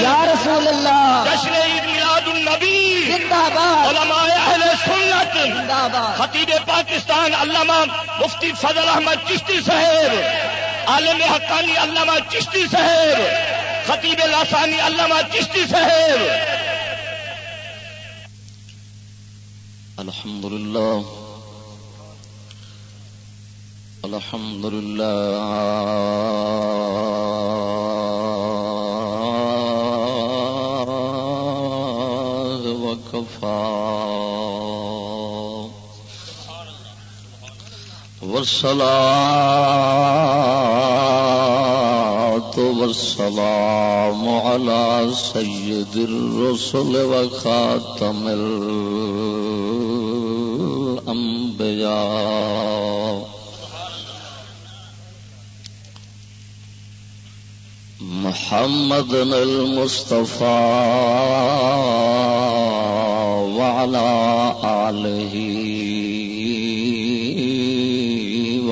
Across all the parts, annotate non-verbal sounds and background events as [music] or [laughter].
یا رسول اللہ. جشن عید میلاد النبی. زندہ باد علماء اہل سنت. زندہ باد خطیب پاکستان علامہ مفتی فضل احمد چشتی صاحب. عالم حقانی علامہ چشتی صاحب. خطیب لاسانی علامہ چشتی صاحب. الحمد لله الحمد لله والصلاة والسلام على سيد الرسل وخاتم الأنبياء. محمد المصطفى وعلى آله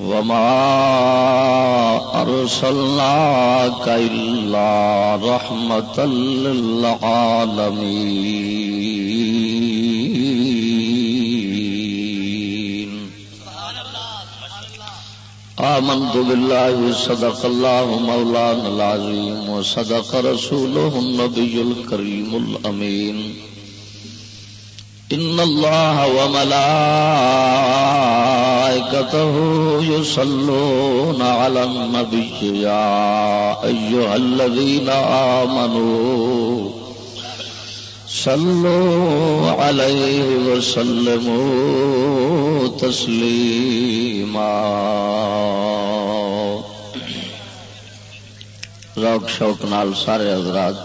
وما أرسلناك إلا رحمة للعالمين. آمنت بالله، صدق الله مولانا العظيم، وصدق رسوله النبي الكريم الأمين. إن الله وملائكته يصلون على النبي يا أيها الذين آمنوا صلوا عليه وسلموا تسليما روک شوق نال سارے حضرات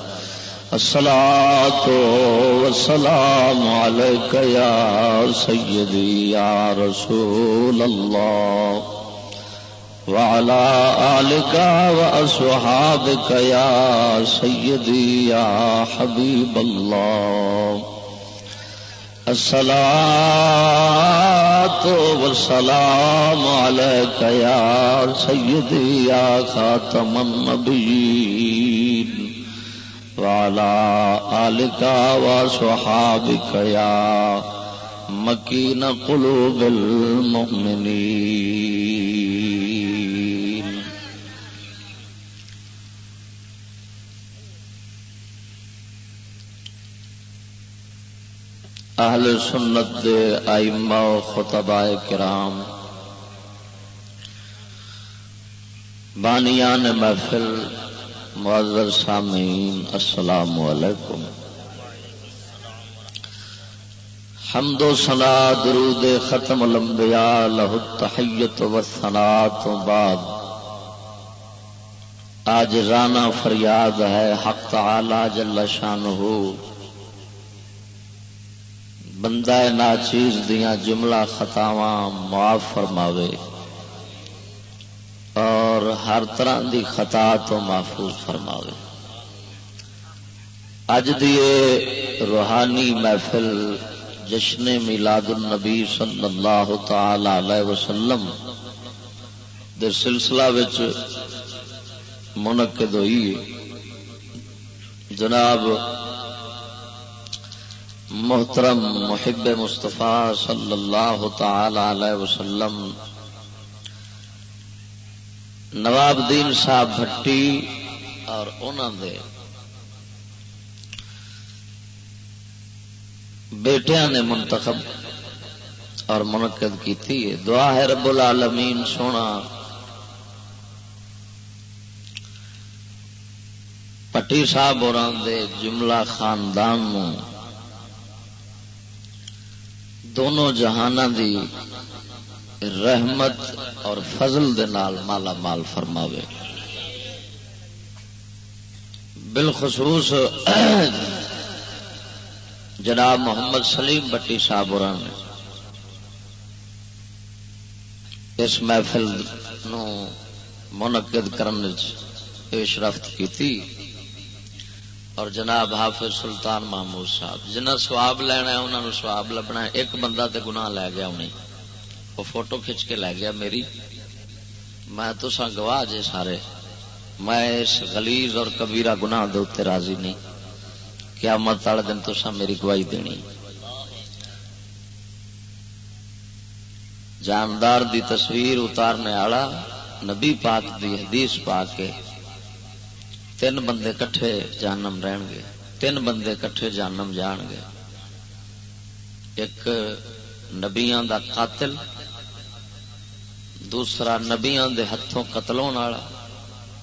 السلام والسلام عليك يا سيدي، يا رسول الله. وعلى آلك وأصحابك يا سيدي، يا حبيب الله. الصلاة والسلام عليك يا سيدي، يا خاتم النبيين. وعلى آلك وصحابك يا مكين قلوب المؤمنين. اہل سنت دے آئمہ و خطباء کرام، بانیان محفل معذر سامعین، السلام علیکم۔ حمد و سنا درود ختم الانبیاء لہ التحیت و ثنا تو بعد۔ آج رانا فریاد ہے، حق تعالی جل شانہ۔ بندہ ناچیز دیاں جملہ خطاواں معاف فرماوے۔ اور ہر طرح دی خطا تو محفوظ فرماوے۔ اج دیے روحانی محفل جشن میلاد النبی صلی اللہ تعالی علیہ وسلم دے سلسلہ وچ منعقد ہوئی جناب محترم محب مصطفیٰ صلی اللہ تعالی علیہ وسلم نواب دین صاحب بھٹی اور انہوں دے بیٹیاں نے منتخب اور منعقد کی تھی دعا ہے رب العالمین، سونا پٹی صاحب اور دے جملہ خاندان دونوں جہانہ دی رحمت اور فضل دے نال مالا مال فرماوے۔ بالخصوص جناب محمد سلیم بٹی صاحب اور نے۔ اس محفل نو منعقد کرنے پیش رفت کی اور جناب حافظ سلطان محمود صاحب جنہیں سواب لینا ہے انہوں نے سواب لبنا ہے، ایک بندہ تے گناہ لے گیا انہیں وہ فوٹو کھچ کے لے گیا میری۔ میں تو سا گواہ جے سارے۔ میں اس غلیظ اور کبیرہ گناہ دے اتنے راضی نہیں۔ کیا مت والے دن تو سا میری گواہی دینی۔ جاندار دی تصویر اتارنے والا، نبی پاک دی حدیث پا کے تین بندے کٹھے جانم رہن گے۔ تین بندے کٹھے جانم جان گے۔ ایک نبیاں دا قاتل دوسرا نبیاں دے ہاتھوں قتل ہونے والا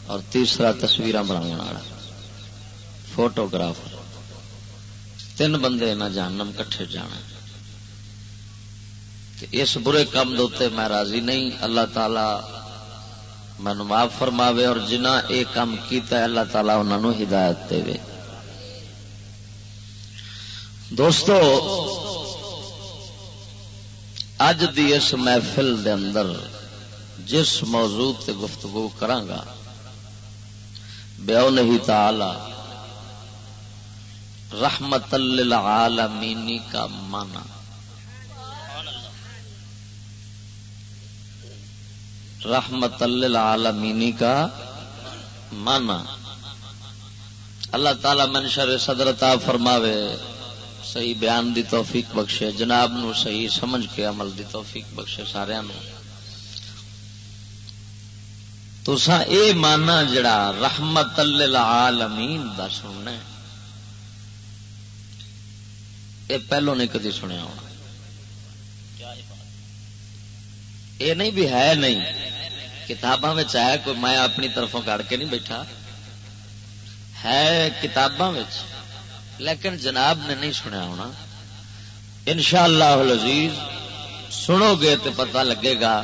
اور تیسرا تصویر بنانے والا فوٹوگرافر۔ تین بندے نہ جانم کٹھے جانا۔ اس برے کام دوتے میں راضی نہیں، اللہ تعالی مینو معاف فرماوے اور جنہ یہ کام کیتا ہے، اللہ تعالیٰ انہوں ہدایت دے۔ دوستو، اج دی اس محفل دے اندر جس موضوع تے گفتگو کرانگا بیو نہیں تعالی، رحمت للعالمینی کا معنی۔ رحمت للعالمینی کا مانا اللہ تعالی منشر صدرتا فرماوے، صحیح بیان دی توفیق بخشے، جناب نو صحیح سمجھ کے عمل دی توفیق بخشے سارے نو۔ تو سا اے مانا جڑا رحمت للعالمین دا سننا ہے۔ اے پہلو نہیں کدی سنیا ہونا۔ یہ نہیں بھی ہے نہیں۔ کتاباں ہے کوئی میں اپنی طرفوں کڑ کے نہیں بیٹھا۔ ہے کتاباں لیکن جناب نے نہیں سنیا ہونا۔ ان شاء اللہ سنو گے تو پتا لگے گا۔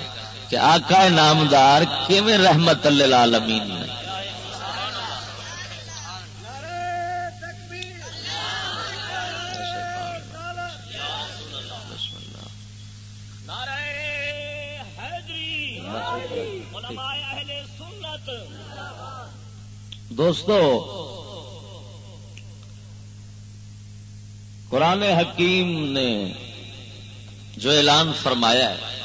کہ آقا نامدار کیون رحمت اللہ امین نے؟ دوستو، قرآن حکیم نے جو اعلان فرمایا ہے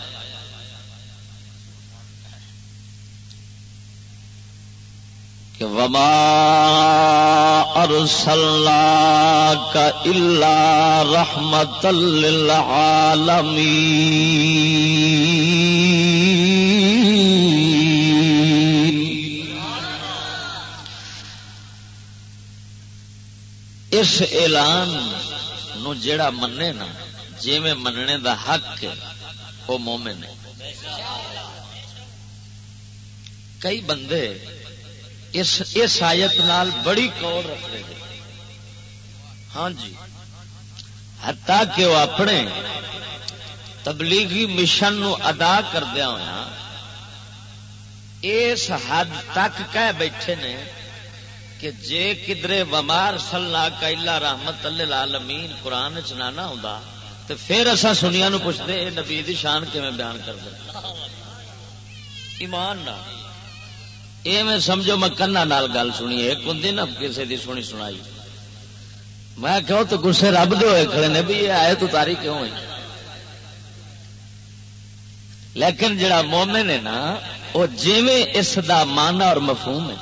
کہ وما ارسلنا کا اللہ رحمت للعالمین اس اعلان نو جڑا منے نا جی میں مننے دا حق ہے، وہ مومن ہے۔ کئی بندے اس اس آیت نال بڑی کور رکھتے ہیں۔ ہاں جی۔ ہتا کہ وہ اپنے تبلیغی مشن نو ادا کردیا ہوا اس حد تک کہہ بیٹھے نے کہ جے کدرے ومار سلنا کا اللہ رحمت اللہ عالمین قرآن چنا ہوں تو پھر اصا سنیا نو پوچھتے نبی دی شان کیون بیان کر دے ایمان نہ یہ میں سمجھو میں کنا نال گل سنی ایک ہوں نا کسی دی سنی سنائی۔ میں کہو تو گسے رب دے ہوئے کھڑے نے بھی یہ آئے تو تاری کیوں ہوئی؟ لیکن جڑا مومن ہے نا، وہ جیویں اس دا مانا اور مفہوم ہے۔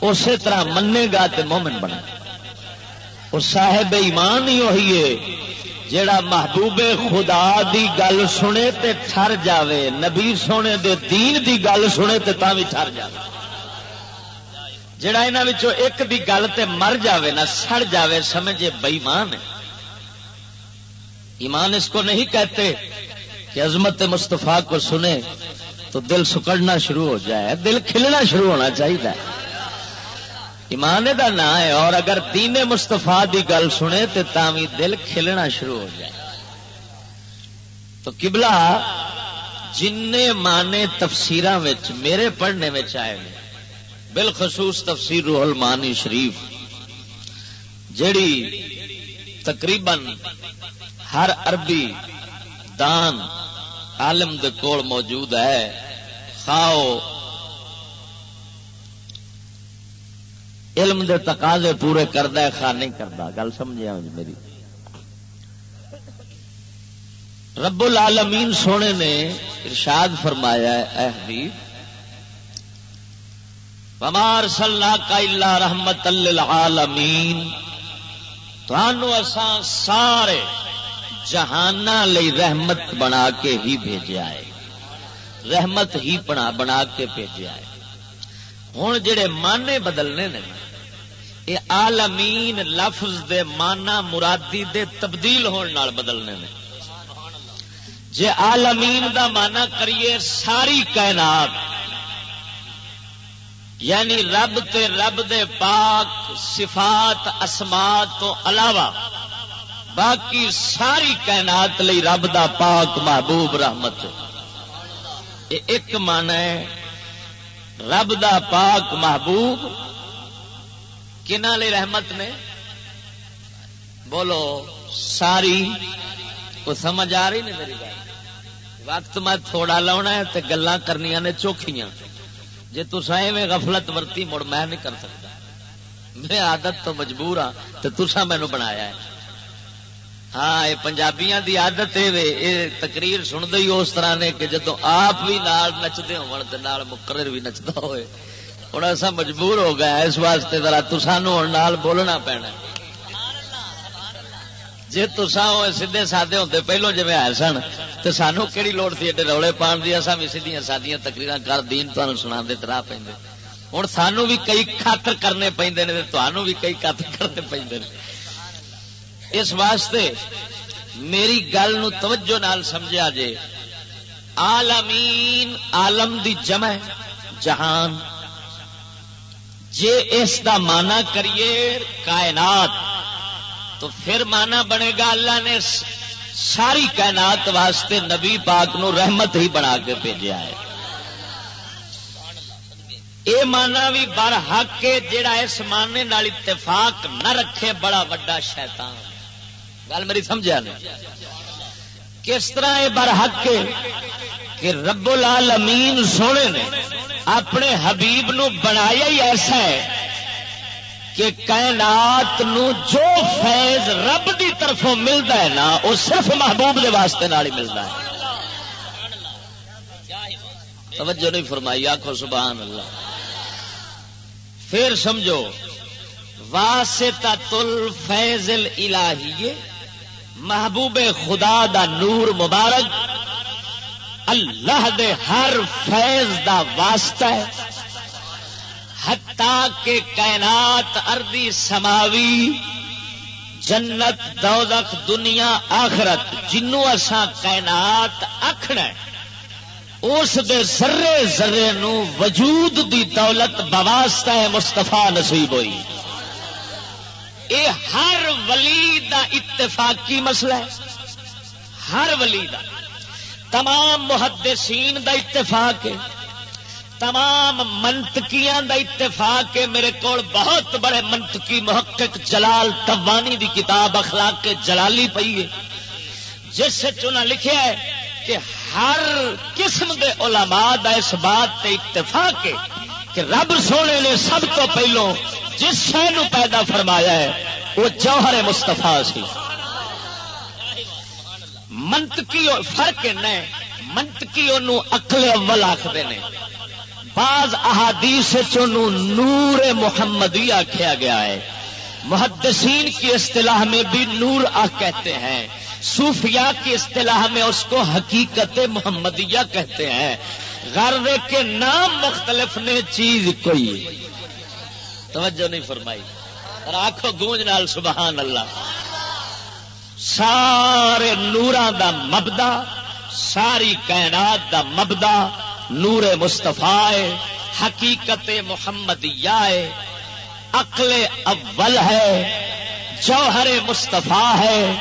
اسی طرح منے گا تو مومن بنے۔ وہ صاحب ایمان ہی وہی ہے، جڑا محبوب خدا دی گل سنے تے ٹر جاوے، نبی سونے دے دین دی گل سنے تے تا بھی ٹر جاوے۔ جڑا یہاں ایک دی گل تے مر جاوے نہ سڑ جاوے سمجھے بئیمان ہے۔ ایمان اس کو نہیں کہتے کہ عظمت مستفا کو سنے تو دل سکڑنا شروع ہو جائے، دل کھلنا شروع ہونا چاہیے۔ ایمان دا نا ہے اور اگر دین مستفا دی گل سنے تو تاوی دل کھلنا شروع ہو جائے۔ تو کبلا جن مانے تفسیر میرے پڑھنے میں آئے بالخصوص تفسیر روح المانی شریف، جیڑی تقریباً ہر عربی دان عالم دے کول موجود ہے خاؤ علم دے تقاضے پورے کرتا ہے خا نہیں کرتا گل سمجھا ہاں جی میری۔ رب العالمین سونے نے ارشاد فرمایا ہے، اے حبیب بمار صلاح کا اللہ رحمت للعالمین تھانو اساں سارے جہان لئی رحمت بنا کے ہی بھیجا ہے۔ رحمت ہی بنا بنا کے بھیجا ہے۔ ہوں جڑے مانے بدلنے نے یہ عالمین لفظ دے مانا مرادی دے تبدیل ہونے نال بدلنے نے۔ جے عالمین دا مانا کریے ساری کائنات یعنی رب تے رب دے پاک صفات اسمات تو علاوہ باقی ساری کائنات لئی رب دا پاک محبوب رحمت ایک من ہے رب دا پاک محبوب۔ کنہ لئی رحمت نے؟ بولو، ساری۔ کو سمجھ آ رہی نہیں میری گل وقت میں تھوڑا لاؤنا ہے تے گلا کرنی نے چوکھیاں۔ جی تسا ایویں غفلت ورتی مڑ میں نہیں کر سکتا۔ میں عادت تو مجبور ہاں تو تسا مینو بنایا ہے۔ ہاں یہ پنجابیاں دی عادت یہ تقریر سن دے اس طرح نے کہ جدو آپ بھی نال نچتے ہو مقرر بھی نچتا ہوئے ہوں ایسا مجبور ہو گیا اس واسطے ذرا تسانو نال بولنا پینا جی تسا سیدے سادے ہوتے پہلو جی آئے سن تو سانو کہڑی لوڑ تھی ایڈے روڑے پان دی؟ اصا بھی سیدیاں سادیاں تقریر کر، دین تمہیں سنا دے راہ پہ ہوں سانو بھی کئی خاطر کرنے پہ تمہوں بھی کئی خاطر کرنے پہ اس واسطے میری گل نو توجہ نال سمجھا جے۔ عالمین، عالم دی جمع جہان۔ جے اس دا مانا کریے کائنات۔ تو پھر مانا بنے گا اللہ نے ساری کائنات واسطے نبی پاک نو رحمت ہی بنا کے بھیجا ہے۔ یہ مانا بھی بر حق جڑا اس مانے نال اتفاق نہ رکھے بڑا وڈا شیطان۔ گل میری سمجھا نہیں کس طرح یہ بر حق کہ رب العالمین سونے نے اپنے حبیب نو بنایا ہی ایسا ہے کہ کائنات نو جو فیض رب دی طرفوں ملتا ہے نا، وہ صرف محبوب دے واسطے نال ہی ملتا ہے۔ توجہ نہیں فرمائی آخو سبحان اللہ پھر سمجھو، واسطہ تل فیضل الہی محبوب خدا دا نور مبارک، اللہ دے ہر فیض دا واسطہ ہے۔ حتا کے کائنات اردی سماوی، جنت، دوزخ، دنیا، آخرت، جنوں اساں کائنات آخنا اس دے ذرے ذرے نو وجود دی دولت بواسطہ ہے مستفا نصیب ہوئی۔ اے ہر ولی دا اتفاقی مسئلہ ہے۔ ہر ولی دا۔ تمام محدثین دا اتفاق ہے۔ تمام منتقیاں دا اتفاق ہے۔ میرے کو بہت بڑے منطقی محقق جلال تبانی دی کتاب اخلاق کے جلالی پئی ہے۔ جس سے چنا لکھیا ہے کہ ہر قسم دے علماء دا اس بات تے اتفاق ہے کہ رب سونے نے سب تو پہلو جس شہ پیدا فرمایا ہے، وہ جوہر مستفا سی۔ منطقی فرق منطقی اکلے اول آخر نے۔ بعض احادیث نور محمدی آخیا گیا ہے۔ محدثین کی اصطلاح میں بھی نور آ کہتے ہیں۔ صوفیاء کی اصطلاح میں اس کو حقیقت محمدیہ کہتے ہیں۔ غرضے کے نام مختلف نے چیز کوئی۔ توجہ نہیں فرمائی۔ اور آخو گونج نال سبحان اللہ۔ سارے نورا دا مبدا، ساری کائنات دا مبدا نور مستفا حقیقت محمد عقل اول ہے، جوہر مستفا ہے۔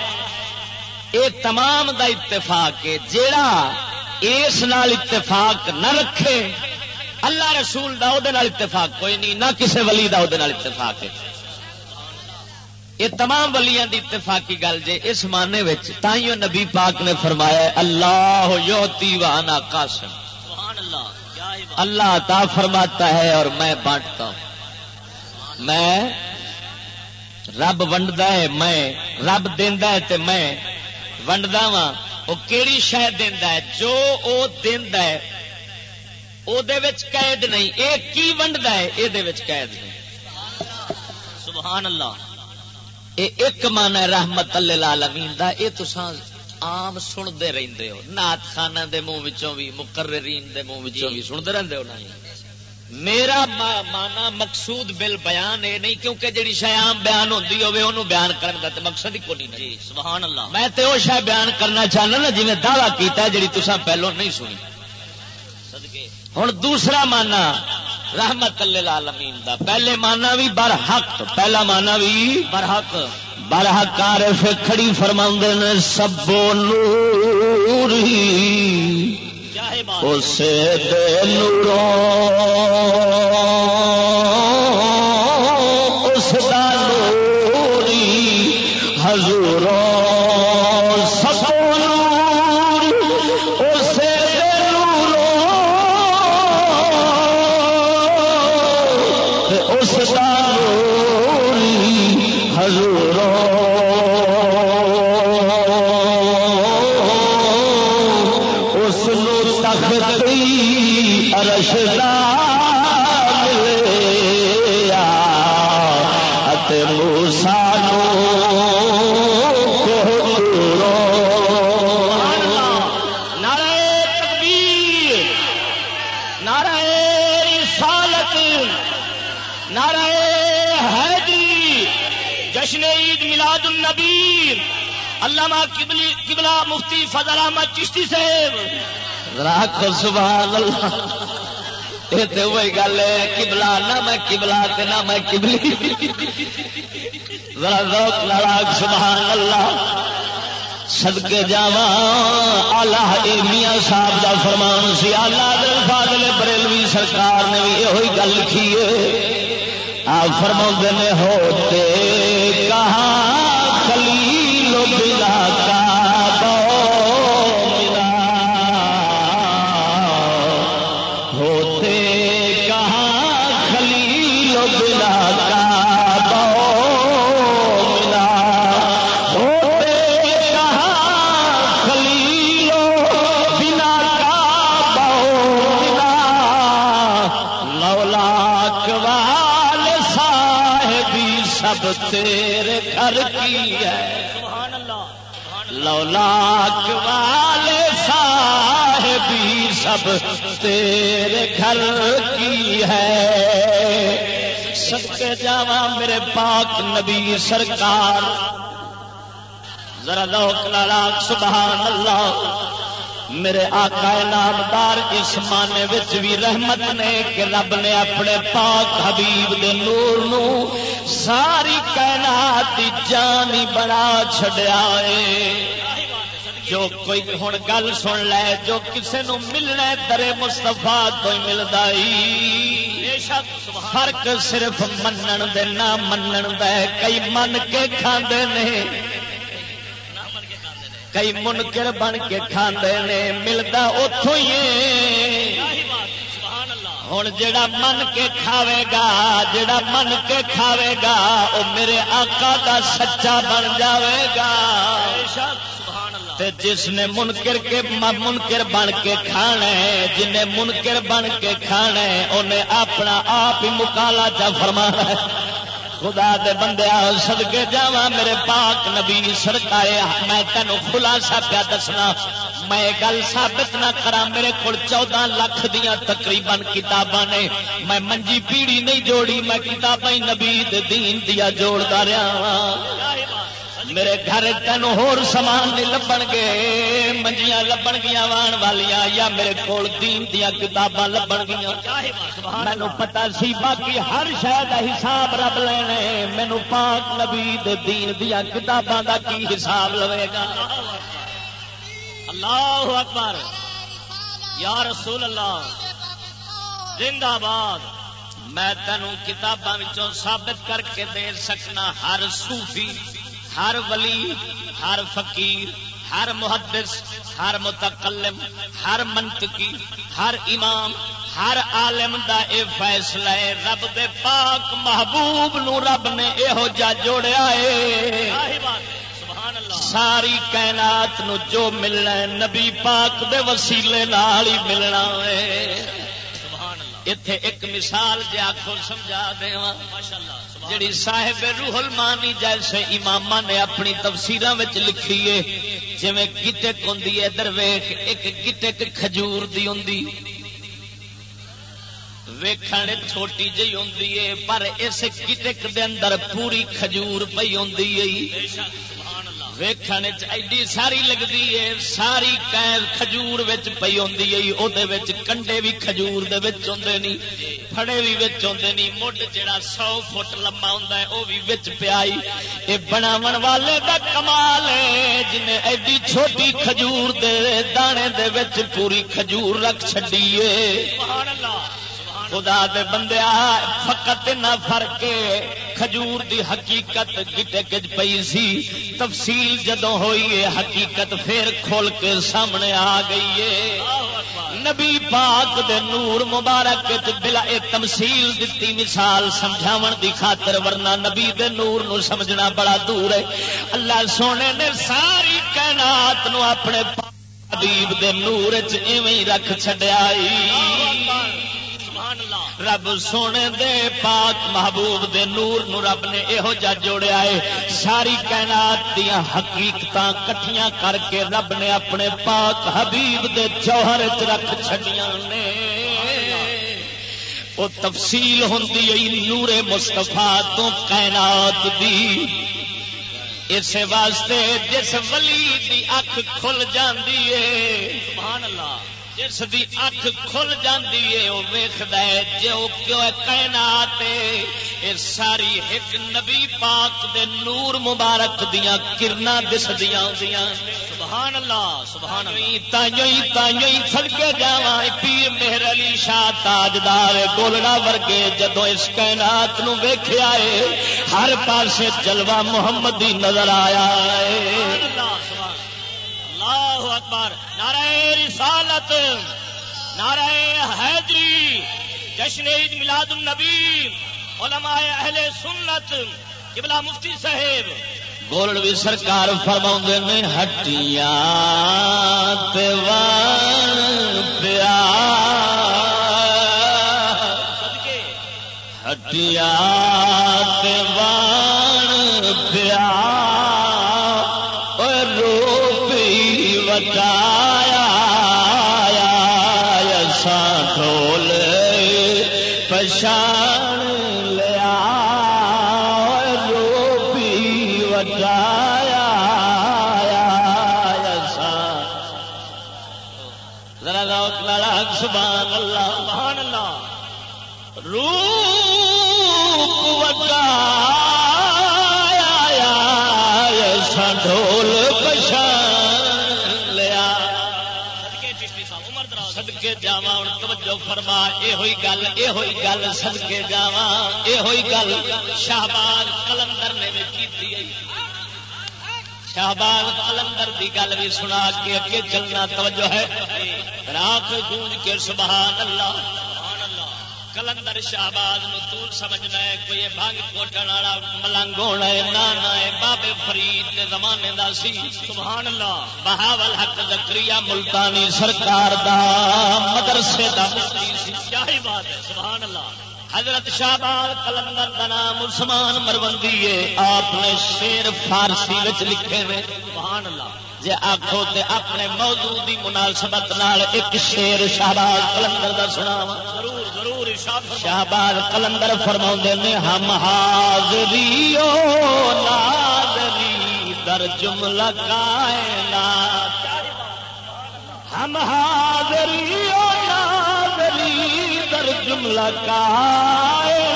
یہ تمام دا اتفاق ہے، جیڑا اس نال اتفاق نہ رکھے، اللہ رسول دا او نال اتفاق کوئی نہیں، نہ کسے ولی دا او نال اتفاق ہے۔ یہ تمام ولیاں دی اتفاقی گل جے اس معنی وچ، تائیوں نبی پاک نے فرمایا اللہ یوتی وانا قاسم سبحان اللہ کیا ہی بات اللہ عطا فرماتا ہے اور میں بانٹتا ہوں۔ میں رب ونڈدا ہے، میں رب دیندا ہے تے میں ونڈدا وا وہ کیڑی شہ دیندا ہے؟ جو او دیندا ہے او دے وچ قید نہیں۔ اے کی ونڈدا ہے؟ اے دے وچ قید نہیں۔ سبحان اللہ۔ اے ایک مان ہے رحمت للعالمین دا۔ اے تساں عام سنتے رہندے ہو نعت خانہ دے منہ وچوں بھی مقررین دے منہ وچوں بھی سنتے رہندے ہو نہیں میرا ما- مانا مقصود بل بیان یہ نہیں کیونکہ جڑی شے عام بیان ہوندی ہوے اونوں بیان کرن دا تے مقصد ہی کوئی نہیں جی سبحان اللہ میں تے او شے بیان کرنا چاہنا نا جویں دعویٰ کیتا ہے جڑی تساں پہلو نہیں سنی صدقے ہن دوسرا مانا رحمت للعالمین دا پہلے مانا بھی برحق پہلا مانا بھی برحق برحق عارف کھڑی فرما نے سبو نوری اسے دے نوروں اس دا نوری حضوروں۔ فضل احمد چشتی صاحب. راک سبحان اللہ۔ یہ تو وہی گل ہے کبلا نہ میں کبلا تے نہ میں کبلی ذرا ذوق لڑاک سبحان اللہ۔ صدقے جاوا آلہ میاں صاحب دا فرمان سی۔ آلہ دل فاضل بریلوی سرکار نے بھی یہ گل لکھی ہے۔ آپ فرما نے ہوتے کہاں خلیل و بلا۔ تیرے گھر کی ہے۔ لولاک والے صاحبی سب تیرے گھر کی ہے۔ سب جاوا میرے پاک نبی سرکار۔ ذرا لوک لالاک سبحان اللہ۔ میرے آقا نامدار اس مانے وچ بھی رحمت نے کہ رب نے اپنے پاک حبیب دے نور نو ساری کائنات دی جان ہی بنا چھڈیا ہے۔ جو کوئی ہوں گل سن لے، جو کسے نو ملنا ہے، درے مستفا تو ہی ملتا بے شک سبحان فرق صرف منن دے، نہ منن دا ہے کئی من کے کھاندے نے۔ کئی منکر بن کے کھاندے نے ملتا اتوں ہی ہوں جڑا من کے کھاوے گا جڑا من کے کھاوے گا وہ میرے آقا دا سچا بن جاوے گا۔ تے جس نے منکر کے منکر بن کے کھانا ہے، جن نے منکر بن کے کھانا ہے، انہیں اپنا آپ ہی مکالا چا فرمانا ہے۔ خدا دے بندے سدکے جاوا میرے پاک نبی سرکار میں تینوں خلاصہ پیا دسنا، میں گل ثابت نہ کرا میرے کو چودہ لاکھ دیا تقریباً کتاباں نے، میں منجی پیڑی نہیں جوڑی، میں کتابیں نبی دین دیا جوڑتا رہا میرے گھر تین ہور سامان نہیں لبن گے، منجیاں لبن گیا وان والیاں، یا میرے کول دین دیا کتاباں لبن گیا مینو پتا سی، باقی ہر شہ کا حساب رب لینے مینو پاک نبی دے دین دیا کتاباں دا کی حساب لوے گا۔ اللہ اکبر۔ یا رسول اللہ زندہ باد میں تینوں کتاباں ثابت کر کے دے سکنا ہر صوفی۔ ہر ولی ہر فقیر ہر محدث ہر متقلم ہر منطقی ہر امام ہر عالم دا اے فیصلہ ہے رب دے پاک محبوب نو رب نے یہو جا جوڑیا ہے۔ ساری کائنات نو جو ملنا ہے نبی پاک دے وسیلے نال ہی ملنا ہے۔ اتے ایک مثال جی آخو سمجھا دے جڑی صاحب روح المانی جیسے امام نے اپنی تفسیر لکھی ہے جی گٹک ہوں ادھر ویخ ایک گٹک کھجور دی ہوں ویکھن چھوٹی جی ہوں پر اس گٹک دے اندر پوری کھجور پی ہوں ویخن ایڈی ساری لگتی ہے ساری کھجور پی آدھے کنڈے بھی کھجور نہیں فڑے بھی آدھے نہیں مڈ جا سو فٹ لمبا ہوں وہ بھی پیائی یہ بناو والے کا کمال ہے جنہیں ایڈی چھوٹی کھجور دے دانے دے پوری کھجور رکھ چڈیے خدا دے بندے فقط نہ فرق کھجور دی حقیقت گٹے گج پئی سی۔ تفصیل جدو ہوئی ہے حقیقت پھر کھول کے سامنے آ گئی ہے نبی پاک دے نور مبارک بلا اے تمثیل دتی مثال سمجھاون دی خاطر، ورنہ نبی دے نور نو سمجھنا بڑا دور ہے اللہ سونے نے ساری کائنات نو اپنے حبیب دے نور چ ایویں رکھ چھڈیا رب سونے دے پاک محبوب دے نور نو رب نے یہو جا جوڑیا ہے۔ ساری کائنات دیا حقیقت کٹھیاں کر کے رب نے اپنے پاک حبیب دے جوہر چ رکھ چڈیاں نے۔ وہ تفصیل ہوں نور مستفا تو کائنات دی۔ اس واسطے جس ولی دی اکھ کھل جاندی ہے۔ سبحان اللہ۔ جس دی اکھ کھل جاندی ہے وہ ویخد جو کیوں کائنات یہ ساری ایک نبی پاک دے نور مبارک دیا کرنا دس دیا سبحان اللہ سبحان اللہ۔ تائیں سڑکے جا پیر مہر علی شاہ تاجدار گولڑا ورگے جدو اس کائنات نو ویخیا ہے ہر پاسے جلوہ محمد نظر آیا ہے۔ اللہ۔ اکبر. نعرہ رسالت نعرہ حیدری جشن عید میلاد النبی علماء اہل سنت قبلہ مفتی صاحب. گولڈ بھی سرکار فرما نے ہٹیا پیا ہٹیا پشان سدکے جا توجہ فرما یہ ہوئی گل یہ ہوئی گل سدکے جا یہ ہوئی گل شہباز کلندر نے بھی کی شہباز کلندر کی گل بھی سنا کے اگے چلنا توجہ ہے۔ رات گونج کے سبحان اللہ۔ کلندر شہباز سمجھنا ہے کوئی بھنگ کوٹن والا ملنگ ہونا ہے نانا ہے بابے فرید کے زمانے دا سی۔ سبحان اللہ بہاول حق زکری ملتانی سرکار دا مدرسے دا۔ کیا ہی بات ہے سبحان اللہ حضرت شہباز کلندر کا نام عثمان مروندی ہے۔ آپ نے شیر فارسی لکھے ہوئے۔ سبحان اللہ جی آخو تے اپنے موضوع دی مناسبت نال ایک شیر شہباز کلندر دا سنا ضرور ضرور شہباز کلندر فرما نے ہم حاضری نادری در جملہ کائنات۔ ہم حاضری در جملہ کائنات۔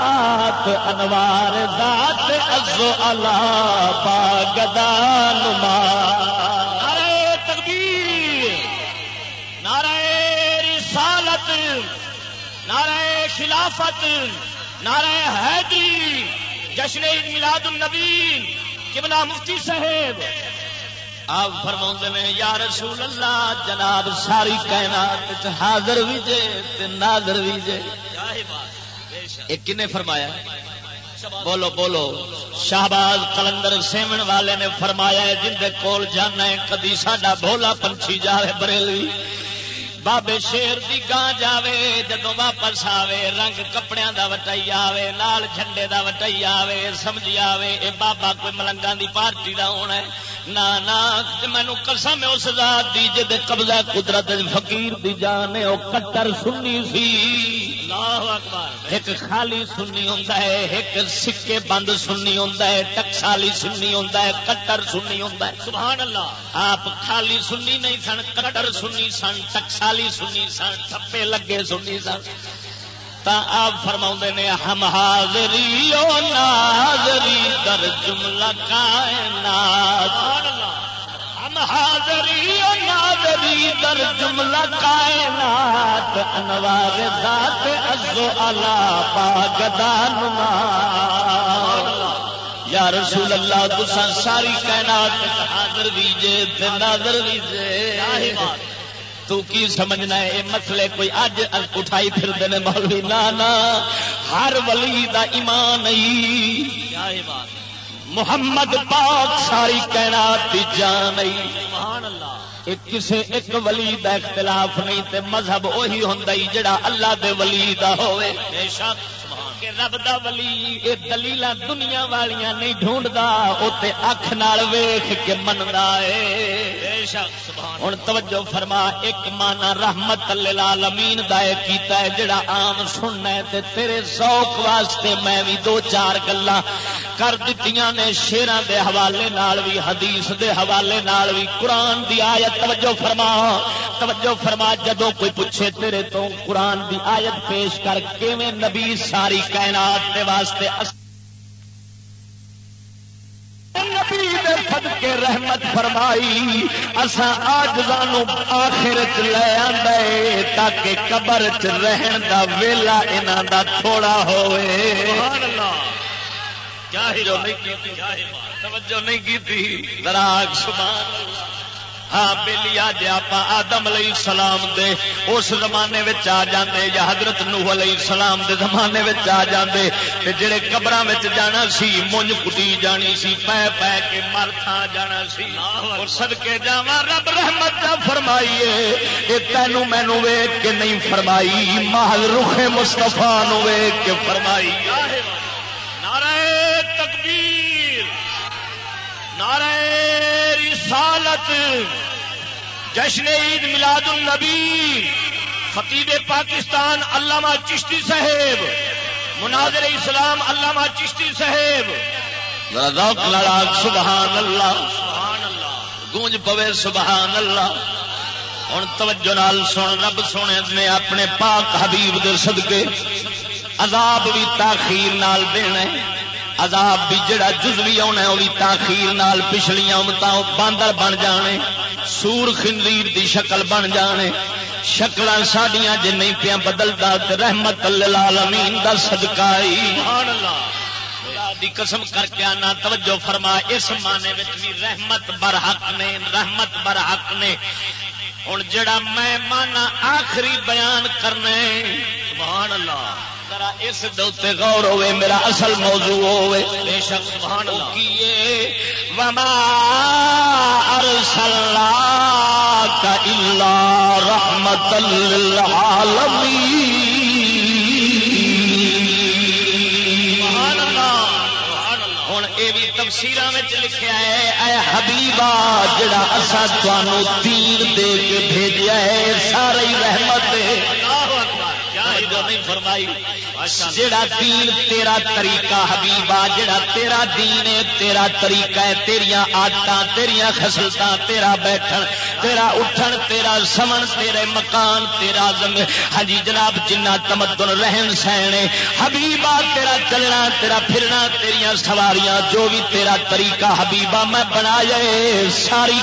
ذات انوار ذات ازو اللہ پا گدان نعرہ تکبیر، نعرہ رسالت، نعرہ خلافت، نعرہ حیدری، جشن میلاد النبی کبلا مفتی صاحب۔ آپ فرما نے، یا رسول اللہ، جناب ساری کائنات حاضر بھی جے تے ناظر بھی جے۔ ایک کنے فرمایا بولو بولو۔ شہباز کلندر سیمن والے نے فرمایا ہے، جن کول جانا ہے، کدی ساڈا بھولا پنچھی جاوے بریلوی۔ بابے شیر دی گاں جاوے جدو واپس آوے، رنگ کپڑیاں دا وٹائی آوے نال جھنڈے دا وٹائی آوے سمجھی آوے، اے بابا کوئی ملنگاں دی پارٹی دا ہونا ہے۔ نا مینو قسم اس ذات دی جے قبضہ قدرت فقیر دی جان او کٹر سنی سی اللہ اکبر ایک خالی سنی ہوندا ہے ایک سکے بند سنی ہوندا ہے ٹکسالی سنی ہوندا ہے کٹر سنی ہوندا ہے سبحان اللہ آپ خالی سنی نہیں سن کٹر سنی سن ٹکسالی سنی سن ٹھپے لگے سنی سن تا آپ فرما نے ہم حاضری او ناظری در جملہ کائنات ہم حاضری او ناظری در جملہ کائنات انوار ذات عزو علا باگدان یا رسول اللہ تسا ساری کائنات حاضر دیجے تے ناظر دیجے تو کی سمجھنا ہے؟ یہ مسئلے کوئی اج اٹھائی پھر دینے مولوی نانا ہر ولی دا ایمان نہیں محمد پاک ساری کائنات دی جان نہیں کسے ایک ولی دا اختلاف نہیں، تے مذہب وہی ہوندا جڑا اللہ دے ولی دا ہوئے۔ بے شک کہ رب دا ولی یہ دلیل دنیا والیاں نہیں ڈھونڈدا اوتے اکھ نال ویکھ کے مندا ہن توجہ فرما ایک مانا رحمت للعالمین دا اے کیتا ہے جڑا عام سننا ہے تے تیرے ذوق واسطے میں بھی دو چار گلاں کر دتیاں نے شیراں دے حوالے نال بھی حدیث دے حوالے نال بھی قرآن دی آیت۔ توجہ فرما توجہ فرما جدو کوئی پوچھے تیرے تو قرآن دی آیت پیش کر کیویں نبی ساری کائنات دے واسطے نبی دے صدقے رحمت فرمائی اسا آجزانو آخر چ لے آندے تاکہ قبر چ رہن دا ویلا انہاں دا تھوڑا ہوئے۔ سبحان اللہ جو نہیں توجہ نہیں کی تھی دراگ سبحان اللہ۔ ہاں بلی آج آپ آدم علیہ السلام دے، اس زمانے آ جاندے یا حضرت نوح علیہ السلام دے زمانے آ جاندے، تے جڑے قبراں وچ جانا سی، مونج کٹی جانی سی، پے پے کے مر تھا جانا سی، اور صدکے جاواں رب رحمت دا فرمائیے، اے تینو مینوں ویکھ کے نہیں فرمائی، محض رخ مصطفی نو ویکھ کے فرمائی نعرہ تکبیر نعرہ رسالت جشن عید میلاد النبی خطیب پاکستان علامہ چشتی صاحب مناظر اسلام علامہ چشتی صاحب۔ لڑا سبحان اللہ۔ گونج پوے سبحان اللہ۔ ہوں توجہ نال سن رب سونے نے اپنے پاک حبیب دے صدقے عذاب بھی تاخیر نال دینا عذاب بھی جڑا جزوی آنا وہ بھی تاخیر نال پچھلیاں امتاں باندر بن جانے، سور خنزیر دی شکل بن جانے شکل سڈیا جی نہیں پیا بدلتا رحمت للعالمین دا صدقائی دی قسم کر کے آنا، توجہ فرما، اس مانے میں بھی رحمت برحق نے، رحمت برحق نے۔ ہوں جڑا میں مانا آخری بیان کرنا سبحان اللہ ذرا اس دوتے غور ہوئے میرا اصل موضوع ہوئے۔ بے شک سبحان اللہ۔ کیے وما ارسلناک الا رحمت للعالمین اللہ۔ تفسیر لکھا ہے اے حبیبا جڑا اصا تیر دے کے بھیجا ہے ساری رحمت نہیں فرمائی جڑا دین تیرا طریقہ حبیبا جڑا تیرا دین ہے، تیرا طریقہ ہے تیریا آدت تیریا خسلتا تیرا بیٹھن، تیرا اٹھن، تیرا سمن، تیرے مکان، تیرا زمین ہاں جی جناب، جنہ تمدن رہن سہن حبیبا تیرا چلنا، تیرا پھرنا تیریا سواریاں، جو بھی تیرا طریقہ حبیبا میں بنایا ساری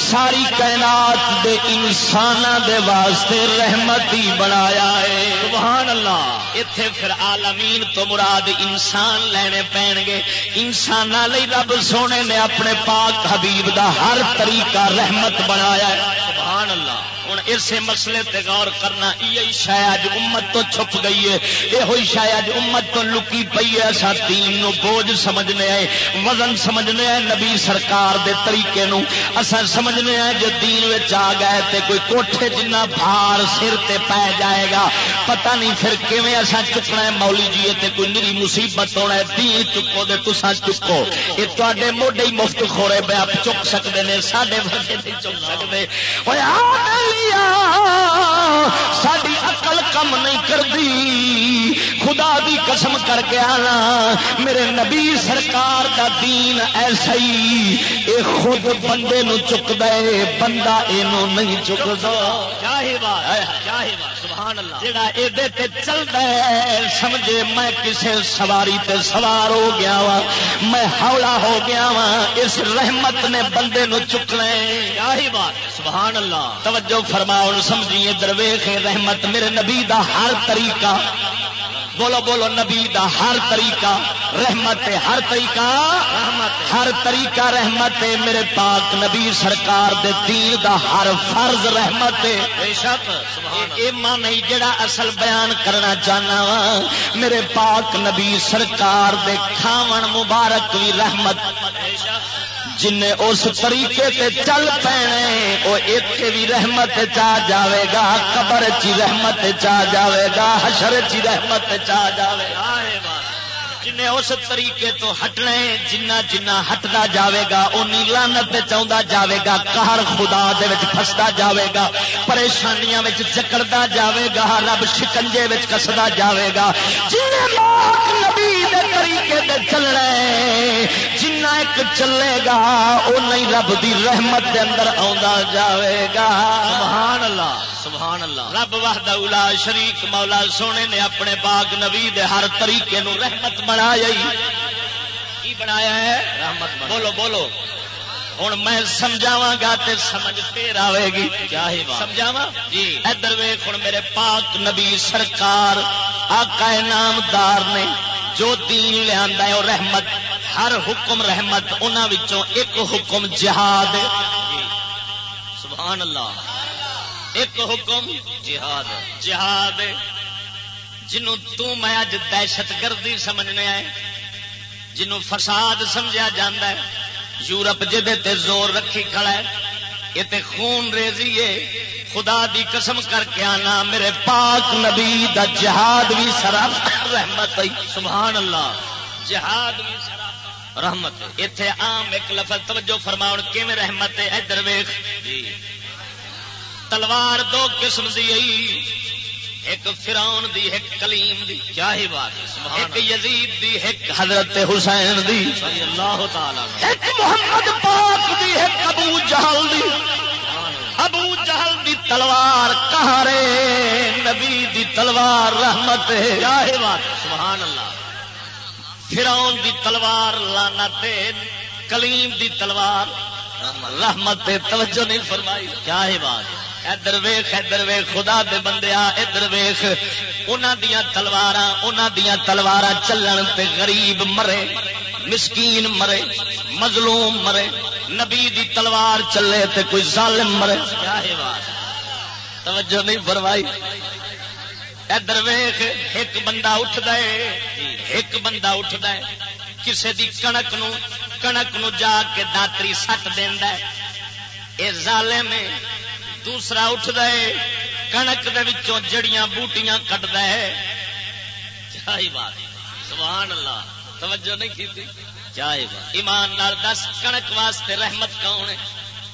ساری کائنات دے انسان دے واسطے رحمت ہی بنایا ہے۔ سبحان اللہ اتے پھر عالمین تو مراد انسان لینے پے گے انسان رب سونے نے اپنے پاک حبیب دا ہر طریقہ رحمت بنایا ہے۔ سبحان اللہ۔ ہوں اسے مسئلے تے غور کرنا یہ شاید امت تو چھپ گئی ہے۔ یہ شاید امت تو لکی پی ہے۔ اصا دین نو بوجھ سمجھنے آئے، وزن سمجھنے آئے نبی سرکار دے طریقے نو۔ اصا سمجھنے آئے جو دین آ گئے تے کوئی کوٹھے جنہ بھار سر تے پی جائے گا۔ پتہ نہیں پھر کیویں اصا چکنا ہے؟ مولی جی تے کوئی نری مصیبت ہونا ہے۔ دین چکو دے تسا چکو۔ یہ تے موڈے ہی مفت خورے پہ آپ چک سکتے ہیں ساڈے ورگے نہیں چک سکتے ساری اقل کم نہیں کرتی۔ خدا دی قسم کر کے آنا میرے نبی سرکار دا دین ایسا ہی۔ اے خود بندے نو چک دے بندہ یہ نہیں جڑا چلتا ہے سمجھے میں کسے سواری تے سوار ہو گیا وا میں ہولا ہو گیا وا اس رحمت نے بندے نو چکنا کیا ہی بات سبحان اللہ۔ توجہ فرماؤ سمجھیے درویخ رحمت میرے نبی دا ہر طریقہ۔ بولو بولو نبی دا ہر طریقہ۔ رحمت ہر طریقہ۔ رحمت ہر طریقہ رحمت میرے پاک نبی سرکار دے دین دا ہر فرض رحمت نہیں جڑا اصل بیان کرنا چاہنا وا میرے پاک نبی سرکار دے کھاون مبارک بھی رحمت۔ بے شک۔ جن اس طریقے تے چل پینے وہ ایک بھی رحمت چا جاوے گا، قبر چی رحمت چا جاوے گا، حشر چی رحمت چا جاوے گا۔ جن اس طریقے تو ہٹنا ہے جنہ جنہ ہٹتا جاوے گا اونی لانت چاہتا جاوے گا قہر خدا دے وچ پھسدا جاوے گا پریشانیاں وچ چکردا جاوے گا رب شکنجے وچ کسدا جاوے گا جن پاک نبی دے طریقے تے چلنا ہے جنہ ایک چلے گا او نہیں رب دی رحمت دے اندر آوندا جاوے گا سبحان اللہ۔ سبحان اللہ. رب وحدہ اولا شریک مولا سونے نے اپنے باغ نبی دے ہر طریقے نو رحمت بنایا کی بنایا ہے؟ رحمت بنا بولو بولو. ہوں میں سمجھاوا گا تے سمجھ پھر آئے گی. سمجھاوا جی. ادھر ویخ ہوں میرے پاک نبی سرکار آقا نامدار نے جو دین لیا وہ رحمت ہر حکم رحمت انہوں ایک حکم جہاد جی. سبحان اللہ. ایک حکم جہاد جہاد جنوں تو میں اج دہشت گردی سمجھنے آئے جنوں فساد سمجھا جاندہ ہے یورپ جدے تے زور رکھی کھڑا ہے یہ تے خون ریزی ہے خدا دی قسم کر کے آنا میرے پاک نبی دا جہاد بھی سراب رحمت سبحان اللہ۔ جہاد بھی سراب رحمت اتے عام ایک لفظ توجہ فرماؤ کیون رحمت ہے؟ ادھر ویخ جی۔ تلوار دو قسم دی آئی۔ ایک فرعون دی ایک کلیم دی۔ کیا ہی بات ایک یزید دی ایک حضرت حسین دی۔ اللہ تعالی ایک محمد پاک دی ایک ابو جہل دی۔ ابو جہل دی تلوار کہارے نبی دی تلوار رحمت۔ کیا ہی بات سبحان اللہ۔ فرعون دی تلوار لعنت کلیم دی تلوار رحمت توجہ نہیں فرمائی۔ کیا ہی بات ہے۔ ادھر ویخ ادھر ویخ خدا دے بندیا ادھر ویخ انہاں دیاں تلواراں انہاں دیاں تلواراں چلن تے غریب مرے مسکین مرے مظلوم مرے نبی دی تلوار چلے تے کوئی ظالم مرے۔ توجہ نہیں فرمائی۔ ادھر ویخ ایک بندہ اٹھدا ہے ایک بندہ اٹھدا ہے۔ کسے دی کنک نو کنک نو جا کے داتری سٹ اے ظالم ہے۔ دوسرا اٹھتا ہے کنک دوں جڑیاں بوٹیاں کٹتا ہے۔ کیا ہی بات سبحان اللہ۔ توجہ نہیں کیتی؟ کیا ہی بات ایمان نال دس کنک واسطے رحمت کون ہے؟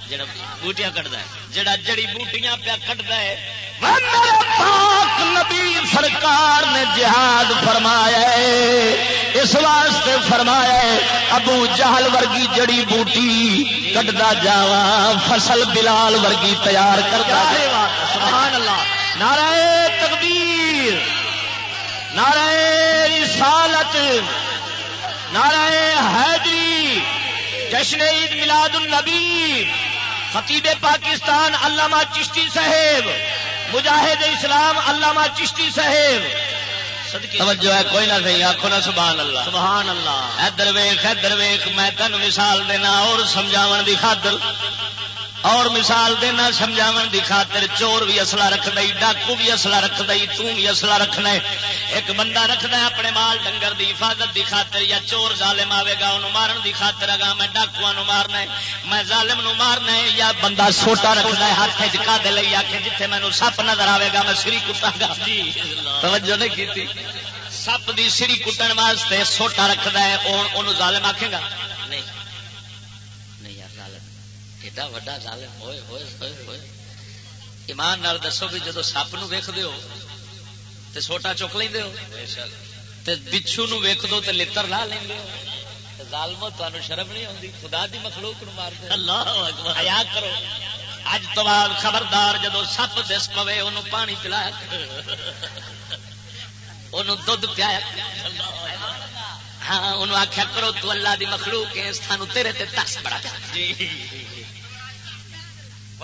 جڑا بوٹیاں کٹدا ہے جڑا جڑی بوٹیاں پیا کٹدا ہے۔ پاک نبی سرکار نے جہاد فرمایا اس واسطے فرمایا ابو جہل ورگی جڑی بوٹی کٹدا جاوا فصل بلال ورگی تیار کرتا سبحان اللہ نعرہ تکبیر نعرہ رسالت نعرہ حیدری جشن عید میلاد النبی۔ خطیب پاکستان علامہ چشتی صاحب مجاہد اسلام علامہ چشتی صاحب۔ توجہ ہے کوئی نہ صحیح آخو نا سبحان اللہ۔ سبحان اللہ۔ ادھر ویخ ادھر ویخ میں تین مثال دینا اور سمجھاو دی خاطر اور مثال دینا سمجھاو دی خاطر چور بھی اصلا رکھ دئی ڈاکو بھی اصلا رکھ دئی بھی اصلا رکھنا ایک بندہ رکھنا ہے اپنے مال ڈنگر دی حفاظت دی خاطر یا چور ظالم آئے گا انہوں مارن دی خاطر اگا میں ڈاکو مارنا ہے میں ظالم نو مارنا ہے یا بندہ سوٹا رکھنا ہے ہاتھ چکا دے لئی آ کے جتنے مینو سپ نظر آئے گا میں سری کتا گا۔ جی۔ توجہ نہیں کی سپ دی سری کٹن واسطے سوٹا رکھتا ہے انہوں ظالم آکھے گا نہیں نہیں یار ظالم ایڈا وڈا ظالم ہوئے ہوئے ہوئے ہوئے ایمان نال دسو بھی جدو سپ نو ویخ دو تے سوٹا چک لیں ہو تے بچھو نو ویخ دو تے لتر لا لیں ہو تے ظالمو تانوں شرم نہیں آتی خدا دی مخلوق نو مار دے اللہ اکبر حیا کرو اج تو بعد خبردار جدو سپ دس پوے انہوں پانی پلایا پیا ہاں انہوں آخیا کرو تو اللہ دی مخلوق ہے سانو تیرے تے ترس بڑا جی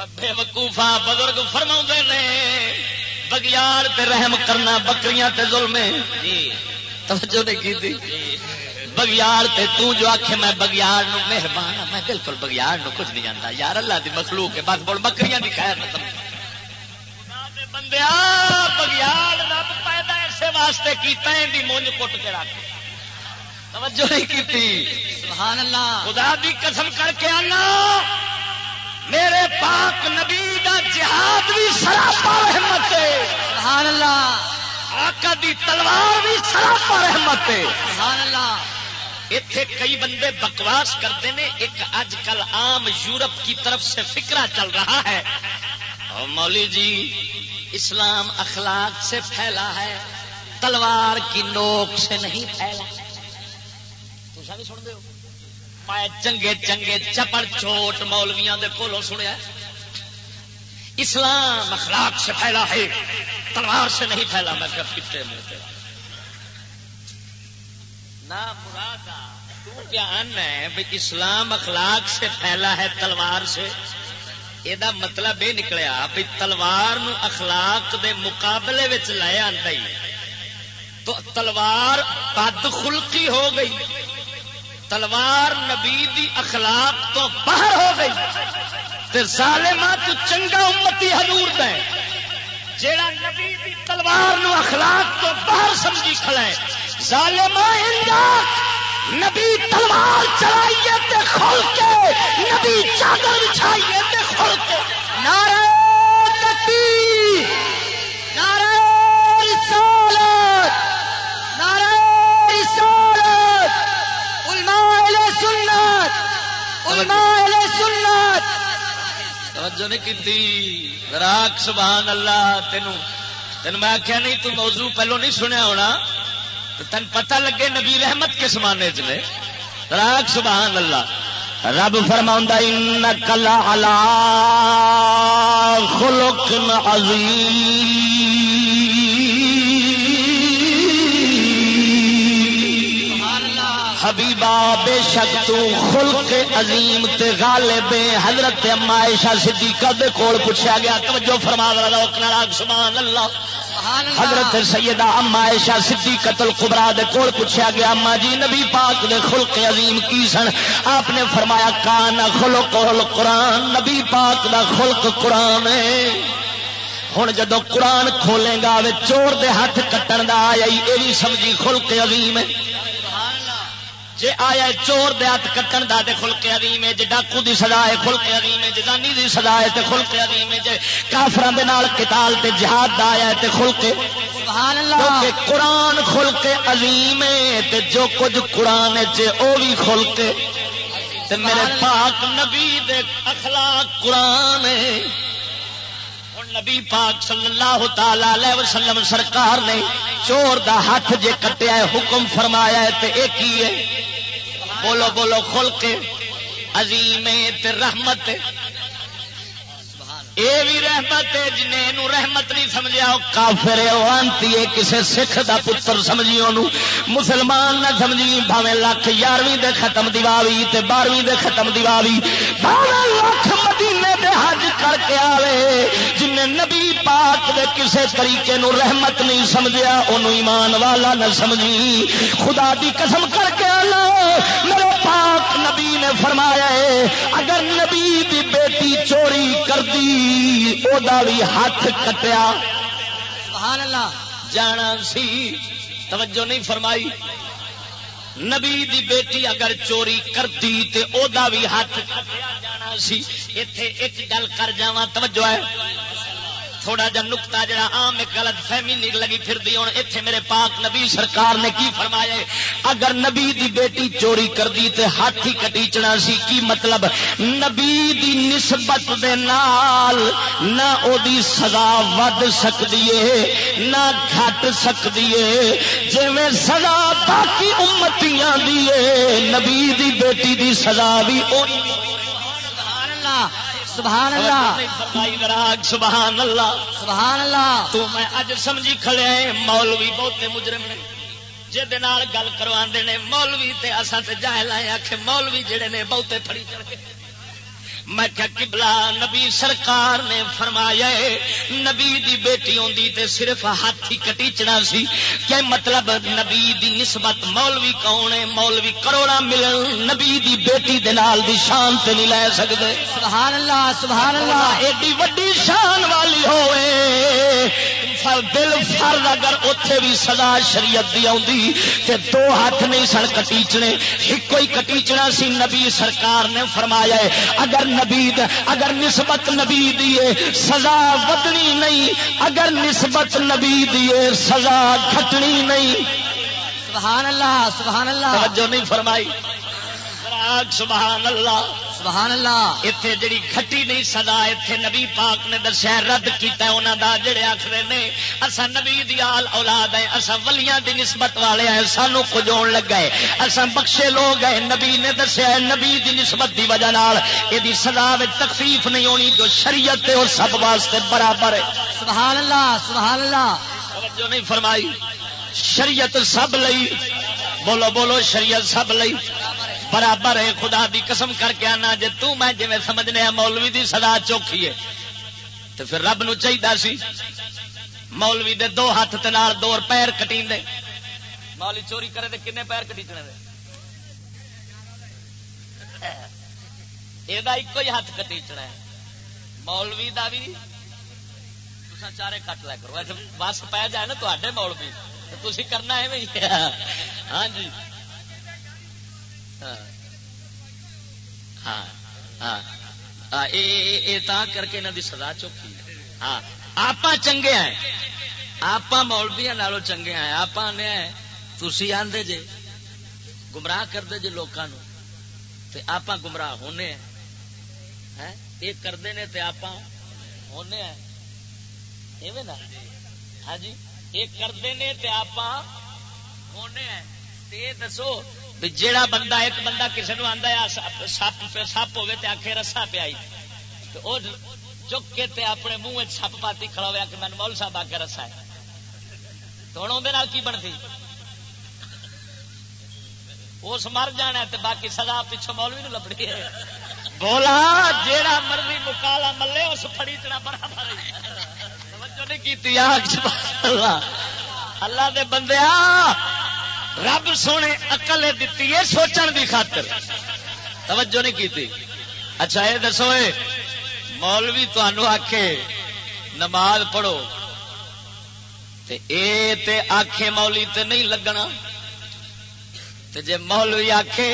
بے وقوفا بزرگ فرما نے بگیار تے رحم کرنا بکریاں تے ظلم جی۔ توجہ نہیں کی تھی؟ جی۔ بگیار تے تو جو آخے میں بگیار نو مہربان ہاں میں بالکل بگیار نو کچھ نہیں جانتا یار اللہ دی مخلوق ہے بس بول بکریاں دی خیر ختم۔ بندیا بگیار رب پیدا ایسے واسطے کیتا ہے دی مونج کٹ کے رکھ۔ توجہ نہیں کی سبحان اللہ۔ خدا دی قسم کر کے آنا۔ میرے پاک نبی دا جہاد بھی سراپا رحمت ہے۔ سبحان اللہ آقا دی تلوار بھی سراپا رحمت ہے۔ سبحان اللہ اتے کئی بندے بکواس کرتے ہیں ایک اج کل عام یورپ کی طرف سے فکرہ چل رہا ہے۔ اور مولی جی اسلام اخلاق سے پھیلا ہے۔ تلوار کی نوک سے نہیں پھیلا۔ بھی سن دے ہو۔ میں چنگے چنگے چپڑ چوٹ مولویاں دے کولوں سنیا اسلام اخلاق سے پھیلا ہے، تلوار سے نہیں پھیلا، میں کیا پھٹے میں تیرا نہ مراد تو بیان ہے بھی اسلام اخلاق سے پھیلا ہے تلوار سے؟ یہ مطلب یہ نکلیا بھی تلوار نو اخلاق دے مقابلے وچ لے آئی تو تلوار بد خلقی ہو گئی۔ تلوار نبی دی اخلاق تو باہر ہو گئی تے ظالما تو چنگا امتی حضور دے۔ جیڑا نبی دی تلوار نو اخلاق تو باہر سمجھی کھڑا ہے۔ ظالما نبی تلوار چلائیے تے کھول کے، نبی چادر بچھائیے تے کھول کے۔ نعرہ تکبیر نعرہ رسالت نعرہ رسالت علماء اہل سنت، علماء اہل سنت۔ توجہ نہیں کی راک سبحان اللہ، تینوں تین میں آخیا نہیں، تو موضوع پہلو نہیں سنیا ہونا۔ تین پتہ لگے نبی رحمت کس مانے چلے راک سبحان اللہ۔ رب فرما ان کلا خلق عظیم. حبیبا بے شک تو خلق عظیم تے غالب حضرت اما عائشہ صدیقہ دے کول پوچھا گیا توجہ فرما رہا راگ سبحان اللہ۔ حضرت سیدہ اما عائشہ صدیقہ القبرا دے کول پوچھا گیا اما جی نبی پاک دے خلق عظیم کی سن؟ آپ نے فرمایا کان خلق القرآن نبی پاک دا خلق قرآن ہے۔ ہوں جدو قرآن کھولے گا چور دے ہاتھ کٹن دا آیا یہ بھی سمجھی خلق عظیم ہے۔ جی آیا چور دے ہاتھ کٹن دا تے خلق عظیم ہے جی ڈاکو دی سزا ہے خلق عظیم ہے جی دانی دی سزا ہے تے خلق عظیم ہے جی کافران دے نال قتال تے جہاد دا آیا ہے تے خلق سبحان اللہ۔ کیونکہ قرآن خلق عظیم ہے تے جو کچھ قرآن چ او بھی خلق تے میرے پاک نبی دے اخلاق قرآن ہے۔ نبی پاک صلی اللہ تعالی وسلم سرکار نے چور دا ہاتھ جے کٹیا ہے حکم فرمایا ہے تے ایک ہی ہے۔ بولو بولو خلق کے عظیم رحمت یہ بھی رحمت ہے، جنہیں رحمت نہیں سمجھا وہ کافر ہے وہ آنتی ہے کسی سکھ دا پتر سمجھی انہوں مسلمان نہ سمجھی بھاوے لکھ یارویں دے ختم دیواوی تے بارہویں دے ختم دیواوی۔ بھاوے لکھ مدینے دے حج کر کے آوے جن نبی پاک دے کسے طریقے نو رحمت نہیں سمجھا انہوں ایمان والا نہ سمجھی خدا دی قسم کر کے آنا۔ میرے پاک نبی نے فرمایا ہے، اگر نبی دی بیٹی چوری کر دی بھی ہاتھ کٹیا۔ سبحان اللہ جانا سی۔ توجہ نہیں فرمائی۔ نبی دی بیٹی اگر چوری کرتی تے او دا بھی ہاتھ کٹیا، جانا سی۔ ایتھے ایک گل کر جاواں، توجہ ہے۔ تھوڑا جا نکتا جڑا عام ایک غلط فہمی نہیں لگی پھر دی ہوں اتنے میرے پاک نبی سرکار نے کی فرمایا اگر نبی دی بیٹی چوری کر دی تے ہاتھی کٹیچنا سی، کی مطلب؟ نبی دی نسبت دے نال نہ او دی سزا ود سکتی ہے، نہ گھٹ سکتی ہے۔ جی میں سزا باقی امتیاں دی ہے، نبی دی بیٹی دی سزا بھی سبحان اللہ. سبحان اللہ سبحان اللہ. سبحان اللہ. تو میں اج سمجھی کھڑے ہیں مولوی بہتے مجرم نے. جہد گل کروا مولوی تے اصا تے جاہل آئے آخ مولوی جڑے نے بہتے پڑی چڑھ کے میں کیا کبلا نبی سرکار نے فرمایا نبی دی بیٹی ہوندی تے صرف ہاتھ ہی کٹیچنا سی۔ کیا مطلب نبی دی نسبت مولوی کون ہے؟ مولوی کروڑا ملن نبی دی بیٹی دے نال دی شان تے نہیں لے سکتے سبحان اللہ سبحان اللہ ایڈی وڈی شان والی ہوئے۔ دل فرد اگر اتے بھی سزا شریعت دی آتی تے دو ہاتھ نہیں سن کٹیچنے ایک ہی کٹیچنا سی نبی سرکار نے فرمایا ہے اگر نبی اگر نسبت نبی دیے سزا بدنی نہیں اگر نسبت نبی دیے سزا گھٹنی نہیں۔ سبحان اللہ سبحان اللہ۔ توجہ نہیں فرمائی۔ سبحان اللہ۔ سبحان اللہ. اتے جڑی کھٹی نہیں سدا اتے نبی پاک نے دسیا رد کیتا ہے انہوں دا جڑے آخر نے اصا نبی دیال اولاد ہے اصا ولیاں دی نسبت والے ہیں سانو کجو لگا ہے۔ اصا بخشے لوگ ہیں نبی نے دسیا نبی دی نسبت دی وجہ نال یہ سزا تکلیف نہیں ہونی جو شریعت ہے اور سب واسطے برابر ہے۔ سبحان اللہ سبحان اللہ. توجہ نہیں فرمائی۔ شریعت سب لئی۔ بولو بولو شریعت سب لئی۔ برابر ہے، خدا دی قسم کر کے آنا جی میں جی سمجھنے مولوی دی سدا چوکھی ہے۔ تو پھر رب نو چاہیے سی، مولوی دے دو ہاتھ دو پیر کٹی دے۔ مولوی چوری کرے دے کنے پیر کٹیچنے دے؟ یہ ایک ہی ہاتھ کٹیچنا ہے۔ مولوی دا بھی چارے کٹ لیا کرو۔ بس پی جائے نا تے مولوی تھی کرنا ہے ہاں جی۔ ہاں ہاں ہاں کر کے انہوں کی سزا چوکی ہاں آپ چنگے ہیں آپ مولبیا نالوں چنگے ہیں آپ آنے تھی آدھے جے گمراہ کرتے جے لوگوں آپ گمراہ ہونے ہیں یہ کرتے ہیں تو آپ ہونے ہیں نا ہاں جی یہ کرتے ہیں تو آپ ہونے ہیں دسو جیڑا بندہ ایک بندہ کسی نے آتا سپ سپ ہوے تو آخے رسا پیائی وہ چک کے تے اپنے منہ سپ پاتی کھڑا ہوا کہ میں مول صاحب آ کے رسا ہے تو ہوں اندر کی بنتی اس مر جانا تے باقی سزا پچھو مولوی نو لبڑی ہے بولا جیڑا مرضی مکالا ملے اس فڑی چنا بڑا توجہ نہیں کی اللہ دے بندے رب سونے اقل دیتی ہے، سوچن دی خاطر۔ توجہ نہیں کی اچھا یہ دسو مولوی تنوع آخ نماز پڑھو۔ تے اے تے آخے مولی تے نہیں لگنا۔ تے جے مولوی آخے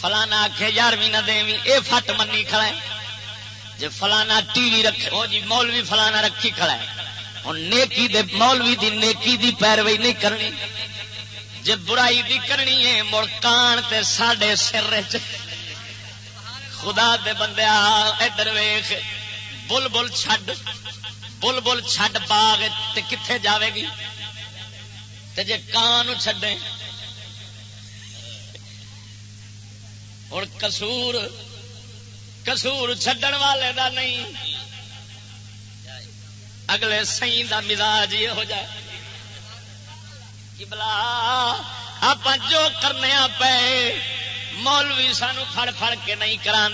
فلانا آخے یارویں نہ دیں اے فٹ منی کھڑا ہے۔ جے فلانا ٹی وی رکھے وہ جی مولوی فلانا رکھی کھڑا ہے۔ ہوں نیکی دے، مولوی دی نیکی دی پیروی نہیں کرنی۔ جی برائی دی کرنی ہے، مڑ کان تے ساڈے سر خدا دے بندے ادھر ویخ بل بل چھڈ بل بل چھڈ باغ تے کتنے جاوے گی؟ تے جے کان چھڈے۔ ہوں کسور کسور چھڈن والے دا نہیں۔ اگلے سی دا مزاج یہ ہو جائے کہ آپ جو کرنے پے مولوی سانو فڑ فڑ کے نہیں کرا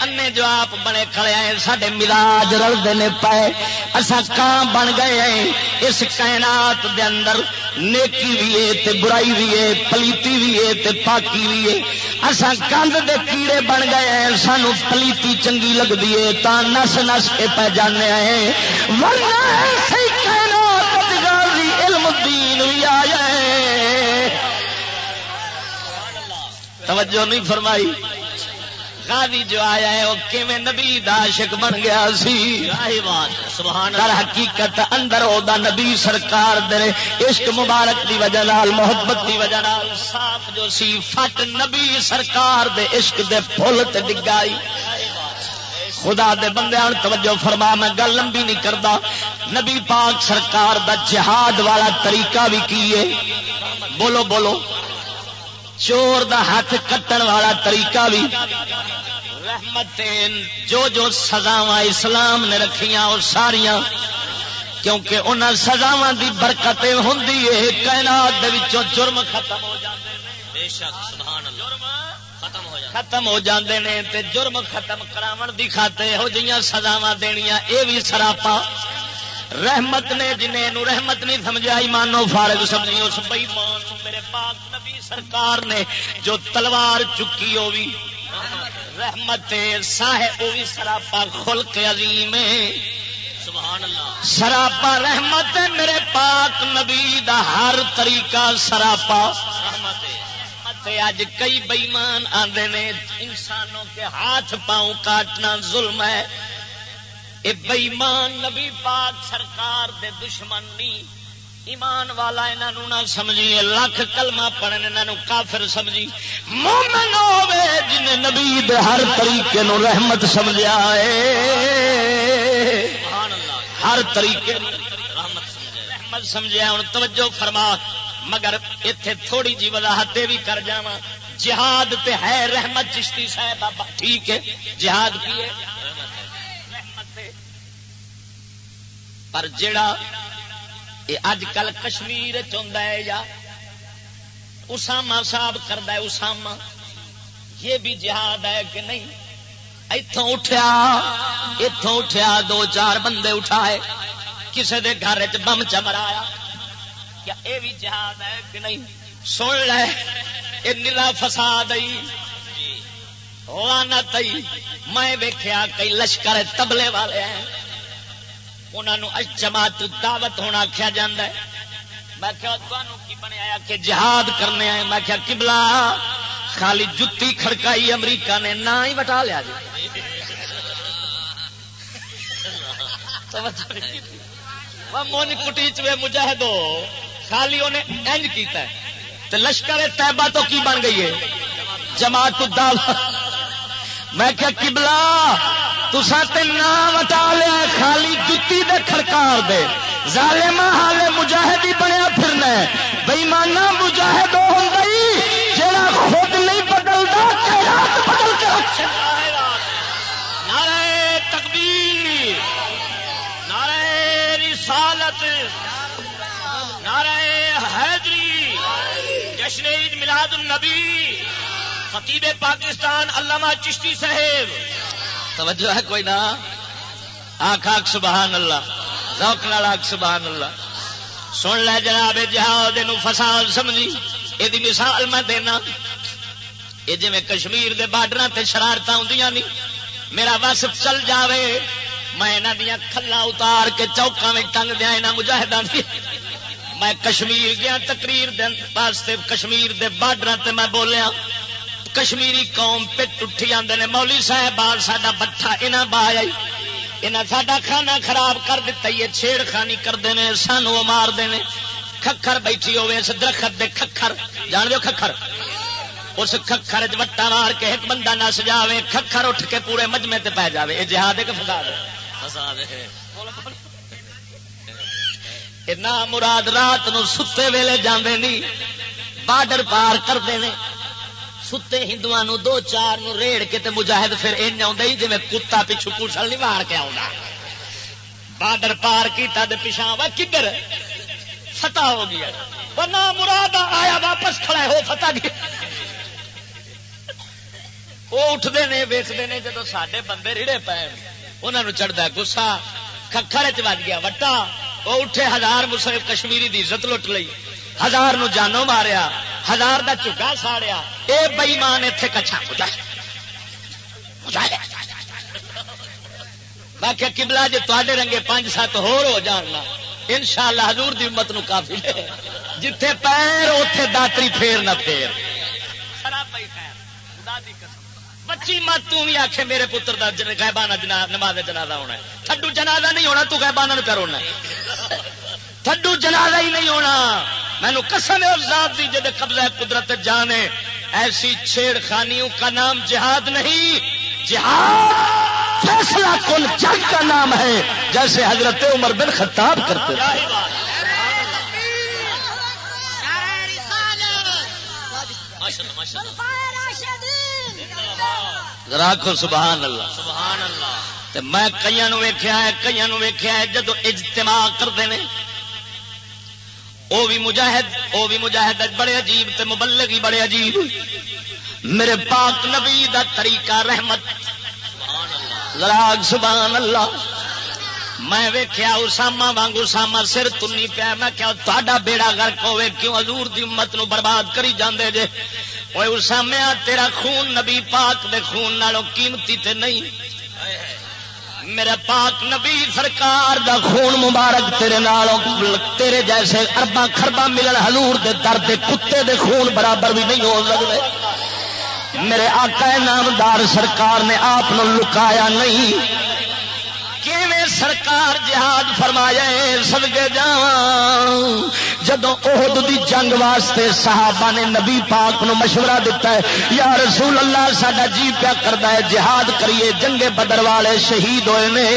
انے جو آپ بنے کھڑے آئے سڈے ملاج رلتے نے پائے اصا کان بن گئے ہیں اس کائنات دے اندر نیکی بھی ہے تے برائی بھی ہے پلیتی بھی ہے تے پاکی بھی ہے اصا کند دے کیڑے بن گئے ہیں سانو پلیتی چنگی لگتی ہے تا نس نس کے پہ جانے آئے ورنہ ایسی کائنات دین بھی آ جائے۔ توجہ نہیں فرمائی۔ غازی جو آیا ہے، وہ کیویں نبی داشک بن گیا سی؟ سبحان در حقیقت اندر او دا نبی سرکار دے عشق مبارک دی وجہ نال، محبت دی وجہ نال صاف جو سی، فٹ نبی سرکار دے عشق دے پھل تے ڈگائی۔ خدا دے بندے آن توجہ فرما، میں گل لمبی نہیں کرتا نبی پاک سرکار دا جہاد والا طریقہ بھی کیے بولو بولو۔ چور دا ہاتھ کٹن والا طریقہ بھی۔ رحمت جو جو سزاوا اسلام نے رکھیاں وہ ساریاں۔ کیونکہ ان سزاوا دی برکت ہوں کائنات جرم ختم ہو جاتے ختم ہو جاندے نے تے جرم ختم کراون دی خاطر یہو جہاں سزاوا دنیا یہ بھی سراپا رحمت نے جنہیں نو رحمت نہیں سمجھا ایمانو فارغ سمجھی اس بئیمان میرے پاک نبی سرکار نے جو تلوار چکی وہ رحمت صاحب وہ بھی سراپا خل کے عظیم سراپا رحمت میرے پاک نبی دا ہر طریقہ سراپا اج کئی بئیمان آتے نے انسانوں کے ہاتھ پاؤں کاٹنا ظلم ہے۔ بئیمان نبی پاک سرکار دے دشمن نہیں ایمان والا انہوں نہ سمجھی لکھ کلمہ پڑھن انہوں کافر سمجھی۔ مومن ہوے جن نبی دے ہر طریقے نو رحمت سمجھا ہے۔ ہر طریقے رحمت سمجھا ہوں توجہ فرما۔ مگر اتے تھوڑی جی وضاحت بھی کر جا جہاد تے ہے رحمت چشتی صاحب ٹھیک ہے۔ جہاد کی ہے؟ پر جڑا اج کل کشمیر ہے یا اسامہ صاحب کرد اسامہ، یہ بھی جہاد ہے کہ نہیں؟ اتوں اٹھیا اتوں اٹھیا، دو چار بندے اٹھائے کسی دے گھر چ بم چمرایا۔ کیا یہ بھی جہاد ہے کہ نہیں؟ سن لے یہ نیلا فساد آئی میں ویخیا کئی لشکر تبلے والے ہیں۔ انہوں جماعت دعوت ہونا آخیا جا میں کی بنیا کہ جہاد کرنے آئے؟ میں کیا کبلا خالی جتی کھڑکائی امریکہ نے نہ ہی بٹا لیا جی۔ من کٹی چوے مجاہدو۔ خالی انہیں انج کیتا ہے۔ تو لشکر طیبہ تو کی بن گئی ہے؟ جماعت دعوت میں کیا کبلا تسا تے نام وٹا لیا خالی جتی دے کھڑکار دے۔ ظالم حال مجاہد ہی بنیا پھرنا بےمانا مجاہد ہوں گئی جڑا خود نہیں بدلتا بدل کے رکھے۔ نعرہ تکبیر، نعرہ رسالت۔ نعرہ حیدری، جشن عید میلاد النبی خطیب پاکستان علامہ چشتی صاحب۔ توجہ ہے کوئی نہ آخ آخ سبحان اللہ۔ روک لال آخ سبحان اللہ۔ سن لے جناب جہاد فساد سمجھی۔ یہ مثال میں دینا۔ یہ جی کشمیر کے بارڈر سے شرارت آدی نہیں میرا بس چل جاوے۔ میں یہاں دیا کھلا اتار کے چوکا میں ٹنگ دیا یہاں مجاہدہ میں کشمیر گیا، تقریر واسطے کشمیر دے بارڈر سے میں بولیا، کشمیری قوم پٹ اٹھی آدھے نے مولی صاحب بال سا بٹھا یہاں با آئی یہاں سا کھانا خراب کر دتا ہی چھیڑ خانی کرتے ہیں سانو مارتے ہیں ککھر بیٹھی ہوے اس درخت دے ککھر جان دو ککھر اس ککھر وٹا مار کے ایک بندہ نس جائے ککھر اٹھ کے پورے مجمے تے پی جائے یہ جہاد ایک فساد فساد ہے۔ نہ مراد رات نو ستے ویلے جاندے نہیں بارڈر پار کرتے ہیں ستے ہندو دو چار نو ریڑ کے تے مجاہد پھر ان جی کتا پچھو کشل نہیں مار کے آؤں بارڈر پار کیتا دے پچھا وا کدھر؟ فتح ہو گیا۔ ورنہ مراد آیا واپس کھڑا ہو فتح گیا۔ وہ اٹھتے ہیں ویچتے ہیں جب سڈے بندے ریڑے پے انہوں چڑھتا گسا ککھڑ چ گیا، وٹا۔ وہ اٹھے ہزار مسلم کشمیری دی عزت لٹ لئی۔ ہزار نو جانو ماریا، ہزار دا چگا ساڑیا۔ اے بئیمان اتے کچھا باقی کبلا جی تے رنگے پانچ سات ہو جاننا ان شاء اللہ ہزور کی امت نو کافی جتھے پیر اتے داتری پھیر نہ پھیر۔ بچی مت بھی آخ میرے پتر کا گہبانہ نماز جنازہ ہونا تھڈو جنازہ نہیں ہونا تو گہبانہ کر ہونا تھڈو جنازہ ہی نہیں ہونا۔ مینو قسم ذات دی جد قبضہ قدرت جانے ایسی چھیڑ خانیوں کا نام جہاد نہیں۔ جہاد فیصلہ کل جنگ کا نام ہے جیسے حضرت عمر بن خطاب کرتے راکھو سبحان اللہ۔ سبحان اللہ میں کئی ویخیا ہے کئی ویخیا ہے جدو اجتماع کرتے ہیں وہ بھی مجاہد وہ بھی مجاہد بڑے عجیب تے مبلغ ہی بڑے عجیب۔ میرے پاک نبی دا طریقہ رحمت۔ سبحان اللہ۔ میں ویخیا اسامہ وانگ اسامہ سر تنی پیا، میں کیا تا بیڑا گرک ہوے کیوں حضور دی امت نو برباد کری جاندے جے؟ وہ اسامیا تیرا خون نبی پاک دے خون نالوں قیمتی تے نہیں۔ میرا پاک نبی سرکار دا خون مبارک تیرے نالوں، تیرے جیسے اربا خربا ملن حضور دے درد کتے دے خون برابر بھی نہیں ہو سکتے۔ میرے آقا نامدار سرکار نے آپ لکایا نہیں۔ سرکار جہاد فرمایا سدگے جا جدو عہد دی جنگ واسطے صحابہ نے نبی پاک نو مشورہ دیتا ہے، یا رسول اللہ، ساڈا جی پیا کرتا ہے، جہاد کریے جنگے بدر والے شہید ہوئے نے،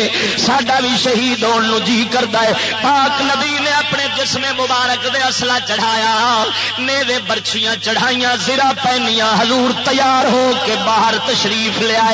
ساڈا بھی شہید ہونے جی کرتا ہے۔ پاک نبی نے اپنے جسم مبارک دے اصلہ چڑھایا نیوے برچیاں چڑھائیاں زرا پہنیاں، حضور تیار ہو کے باہر تشریف لیا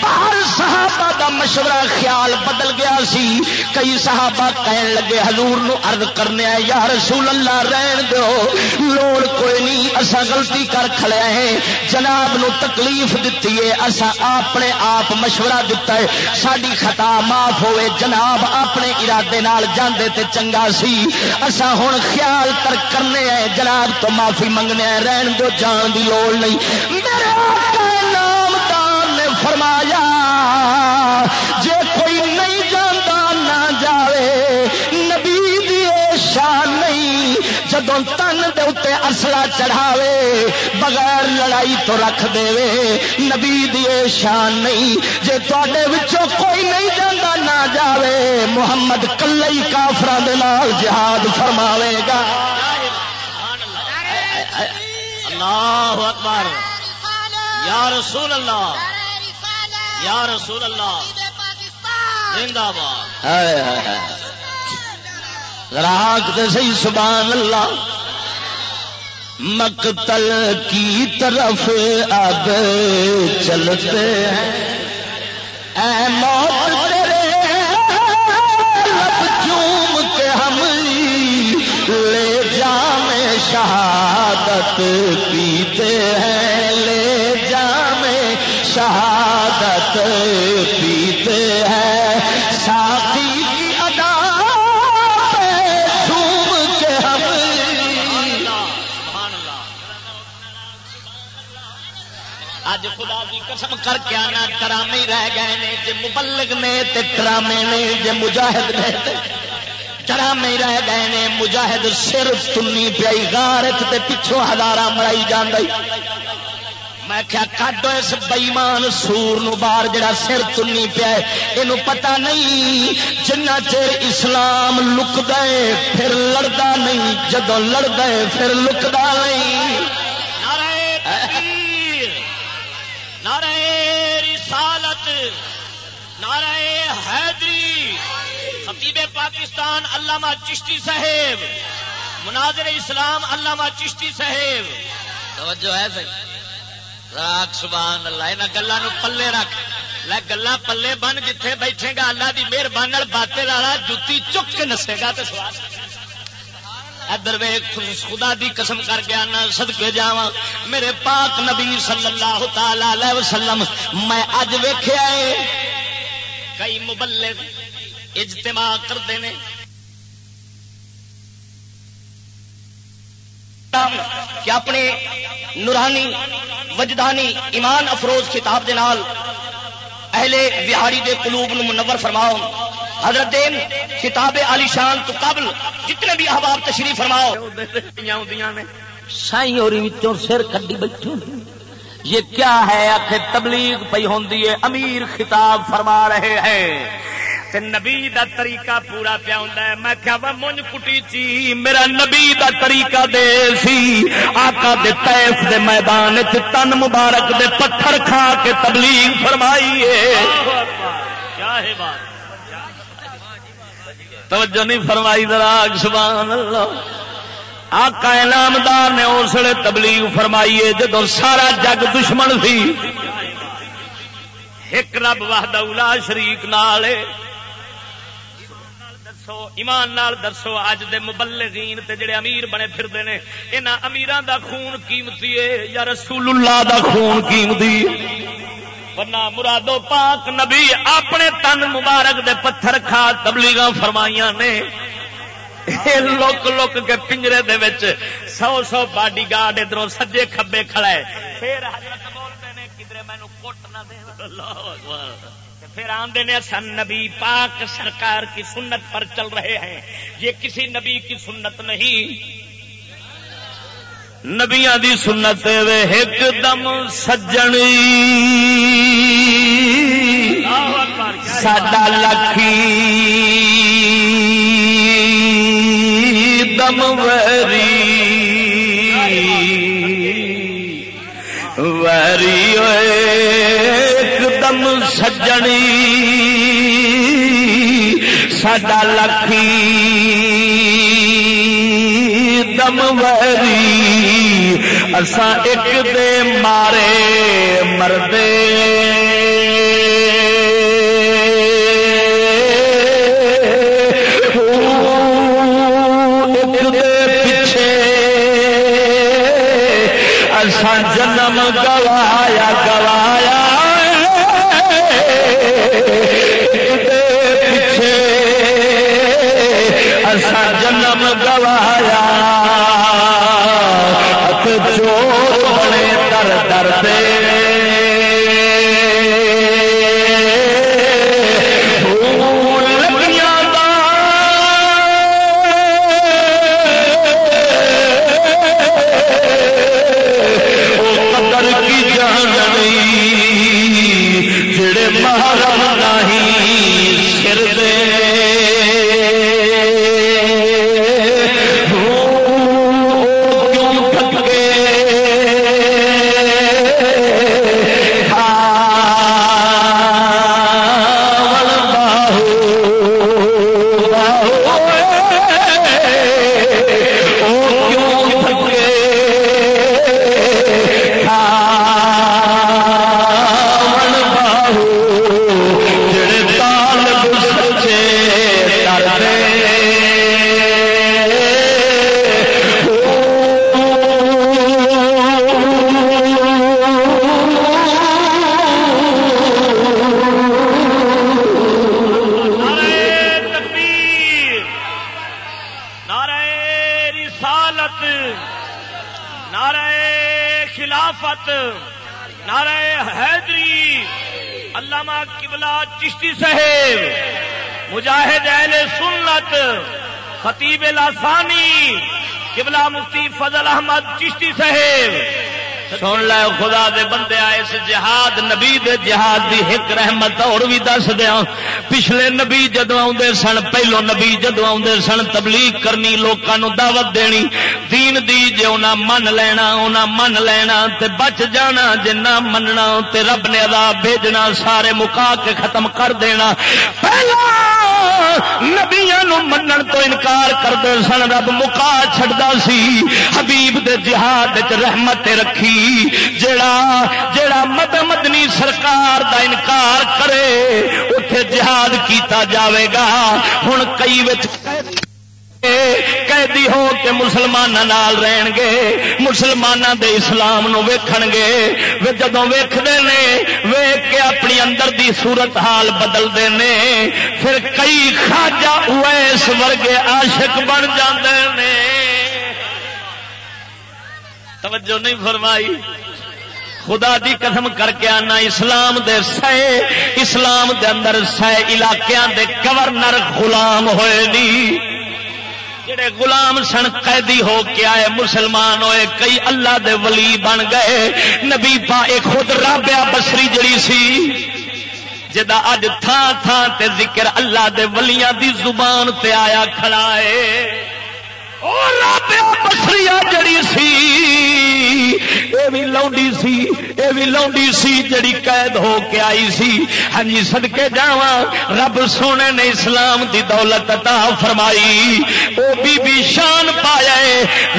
باہر صحابہ دا مشورہ خیال بدل گیا سی کئی صحابہ کہن لگے، حضور نو عرض کرنے یا رسول اللہ رہن دو۔ لوڑ کوئی نہیں اسا غلطی کر کھڑے ہیں۔ جناب نو تکلیف دیتی ہے اسا اپنے آپ مشورہ دیتا ہے۔ ساری خطا معاف ہوئے، جناب اپنے ارادے نال جاندے تے چنگا سی۔ اسا ہوں خیال تر کرنے ہیں جناب تو معافی منگنے ہیں رہن دو، جان دی لوڑ نہیں۔ میرے نام دان نے فرمایا، جے جدو تن دے اتنے اصلا چڑھاوے بغیر لڑائی تو رکھ دے نبی دی شان نہیں جے تے کوئی نہیں جانا نہ جاوے۔ محمد کلئی کافر جہاد فرماوے گا۔ اللہ اکبر۔ یا رسول اللہ۔ یا رسول اللہ۔ زندہ باد۔ راک سی سبحان اللہ۔ مقتل کی طرف اب چلتے ہیں۔ اے موت تیرے لب چوم کے ہم لے جام شہادت پیتے ہیں۔ لے جام شہادت پیتے خدا کی قسم کر کے آنا ڈرامے رہ گئے نے جی مبلک نے تے ڈرامے نے جی مجاہد نے تے ڈرامے رہ گئے نے، مجاہد سر تنی پیائی گارت تے پچھوں ہزار مرائی جان گئی میں کیا کڈو اس بئیمان سور نو بار جڑا سر تنی پیا یہ پتا نہیں، جنہ چر اسلام لک دے پھر لڑتا نہیں جدو لڑ دے پھر لکتا نہیں۔ نعرہ حیدری، خطیب پاکستان علامہ چشتی صاحب، مناظر اسلام علامہ چشتی صاحب۔ توجہ ہے صحیح راک سبحان اللہ یہاں گلوں پلے رکھ۔ لے گلا پلے بن جتھے بیٹھے گا، اللہ کی مہربانی باتے والا جتی چک کے نسے گا تو سوال۔ ادر خدا دی قسم کر کے آنا سدکے جا میرے پاک نبی صلی اللہ تعالی وسلم، میں اج ویخیا کئی مبلغ اجتماع کرتے ہیں۔ کہ اپنے نورانی، وجدانی، ایمان افروز کتاب دے نال اہل بہاری دے قلوب نو منور فرماؤ۔ حضرت دین کتاب علی شان تو قبل جتنے بھی احباب تشریف فرماؤ۔ سائی اور سر کڈی بیٹھی یہ کیا ہے آخر تبلیغ پی ہوں امیر خطاب فرما رہے ہیں۔ نبی دا طریقہ پورا پیا ہوں میں کیا منج کٹی چی، میرا نبی دا طریقہ دے سی۔ آقا دے تیف دے میدان تن مبارک دے پتھر کھا کے تبلیغ فرمائیے کیا ہے۔ بات توجہ نہیں فرمائی دراگ سبحان اللہ۔ آقا نامدار نے اسلے تبلیغ فرمائیے جدو سارا جگ دشمن سی۔ ایک رب واہدہ شریک نالے دسو، ایمان نال دسو اج دے مبلغین تے جڑے امیر بنے پھردے نے، انہاں امیران دا خون قیمتی ہے یا رسول اللہ دا خون قیمتی ورنہ مرادو پاک نبی اپنے تن مبارک دے پتھر کھا تبلیغاں فرمائیاں نے۔ [laughs] لوک لوک کے پنجرے دے وچ سو سو باڈی گارڈ ادھر سجے کھبے کھڑا ہے۔ پھر حضرت بولتے نے کدھر مینو کوٹ نہ دے۔ اللہ اکبر۔ پھر آدھے نے سن نبی پاک سرکار کی سنت پر چل رہے ہیں۔ یہ کسی نبی کی سنت نہیں۔ نبیا دی سنت ایک دم سجن ساڈا لکھی۔ دم وری. وری ایک دم سجنی. ساڈا لکھی دم وری. اسا ایک دے مارے مردے. گوایا گوایا۔ پیچھے۔ ایسا جنم گوایا۔ چور در در دے خطیب لاسانی قبلہ مفتی فضل احمد چشتی صاحب۔ سن لے، خدا دے بندے آئے اس جہاد، نبی دے جہاد دی ایک رحمت، اور بھی دس دیا پچھلے نبی جدو آدھے سن، پہلو نبی جدو آدھے سن، تبلیغ کرنی لوگوں دعوت دینی۔ دین دی جے انہاں من لینا انہاں من لینا تے بچ جانا، جے نہ مننا تے رب نے عذاب بھیجنا، سارے مکا کے ختم کر دینا۔ پہلا نبیا منن تو انکار کرتے سن، رب مکا چڑتا سی۔ حبیب دے جہاد رحمت رکھی جڑا جڑا مد مدنی سرکار دا انکار کرے اتے جہاد کیتا جاوے گا۔ ہوں کئی قیدی ہو کے مسلمانوں رہن گے مسلمانوں دے اسلام نو ویکھن گے جدو ویکھتے ہیں ویک کے اپنی اندر دی صورت حال بدلتے ہیں پھر کئی خاجا اویس ورگے عاشق بن جاندے نے۔ توجہ نہیں فرمائی؟ خدا دی قسم کر کے آنا، اسلام دے سہ اسلام دے اندر سہ علاقوں دے گورنر غلام ہوئے نہیں جڑے غلام سن قیدی ہو کے آئے، مسلمان ہوئے، کئی اللہ دے ولی بن گئے۔ نبی پا ایک خود رابعہ بسری جڑی سی، جدا اج تھان تھان تے ذکر اللہ دے ولیاں دی زبان تے آیا کھڑا ہے۔ بسری جڑی سی یہ بھی لاؤنڈی سی یہ بھی لاؤنڈی سی جڑی قید ہو کے آئی سی۔ ہاں جی سدکے جا رب سونے نے اسلام دی دولت عطا فرمائی۔ وہ بی بی شان پایا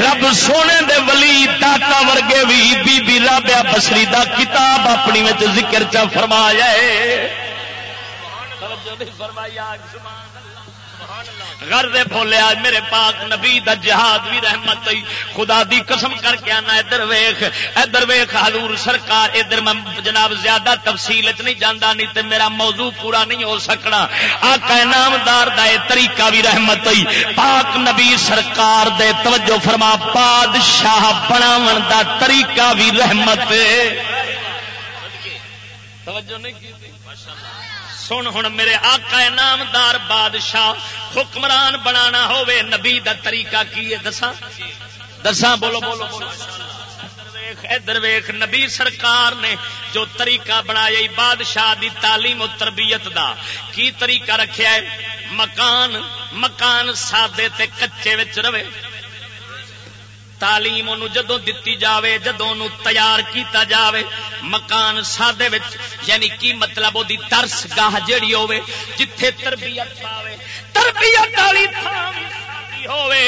رب سونے دے ولی داتا ورگے بھی بی بی رابیا بسری دا کتاب اپنی ذکر چا فرمایا فرمایا گھر دے بولیا میرے پاک نبی دا جہاد بھی رحمت ہوئی خدا دی قسم کر کے آنا ادھر ویخ ادھر ویخ حضور سرکار، ادھر میں جناب زیادہ تفصیل چ نہیں جانا نہیں تے میرا موضوع پورا نہیں ہو سکنا۔ آقا نامدار دا اے طریقہ بھی رحمت ہوئی پاک نبی سرکار دے توجہ فرما، بادشاہ بناون دا طریقہ بھی رحمت۔ توجہ نہیں کی سن ہوں میرے آقا نامدار بادشاہ حکمران بنانا ہوے نبی دا طریقہ کی ہے؟ دسا دسا بولو بولو بولو۔ ادھر ویخ نبی سرکار نے جو طریقہ بنایا بادشاہ دی تعلیم و تربیت دا، کی طریقہ رکھیا ہے؟ مکان مکان سادے تے کچے وچ رہے۔ تعلیم انہوں جدو دتی جاوے جدو انہوں تیار کیتا جاوے، مکان سادے وچ یعنی کی مطلب وہ درس گاہ جیڑی ہوے جتھے تربیت پاوے، تربیت والی ہوے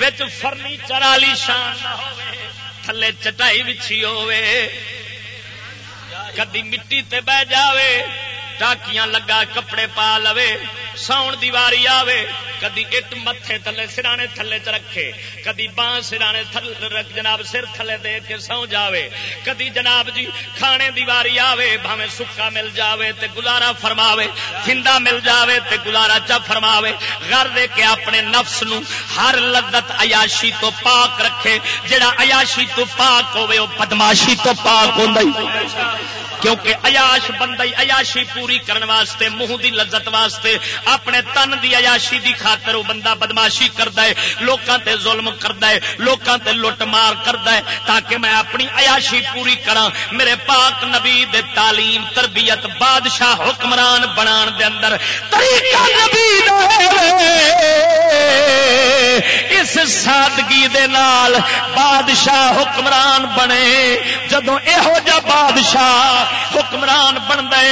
وچ فرنیچر والی شان نہ ہوے تھلے چٹائی بچھی ہوے کدی مٹی تے بہ جاوے ٹاکیاں لگا کپڑے پا لوے، ساؤن دیواری آوے۔ کدی اٹ متے تھلے سرانے تھلے چ رکھے، کدی بان سرانے تھل جناب سر تھلے دے کے سو جاوے۔ کدی جناب جی کھانے دیواری آوے بھاوے سکا مل جاوے تے گزارا فرماوے تھندا مل جاوے تے گزارا چا فرماوے۔ گھر دے کے اپنے نفس نو ہر لذت عیاشی تو پاک رکھے، جڑا عیاشی تو پاک ہوے او بدماشی تو پاک ہوندا کیونکہ عیاش بندہ عیاشی پوری کرنے واسطے، منہ دی لذت واسطے، اپنے تن دی عیاشی دی خاطر وہ بندہ بدماشی کرتا ہے، لوکاں تے ظلم کرتا ہے، لوکاں تے لٹ مار کرتا ہے، تاکہ میں اپنی عیاشی پوری کرا میرے پاک نبی دے تعلیم، تربیت، بادشاہ حکمران بنان دے اندر طریقہ نبی اس سادگی دے نال بادشاہ حکمران بنے۔ جدو یہو جا بادشاہ حکمران بن دے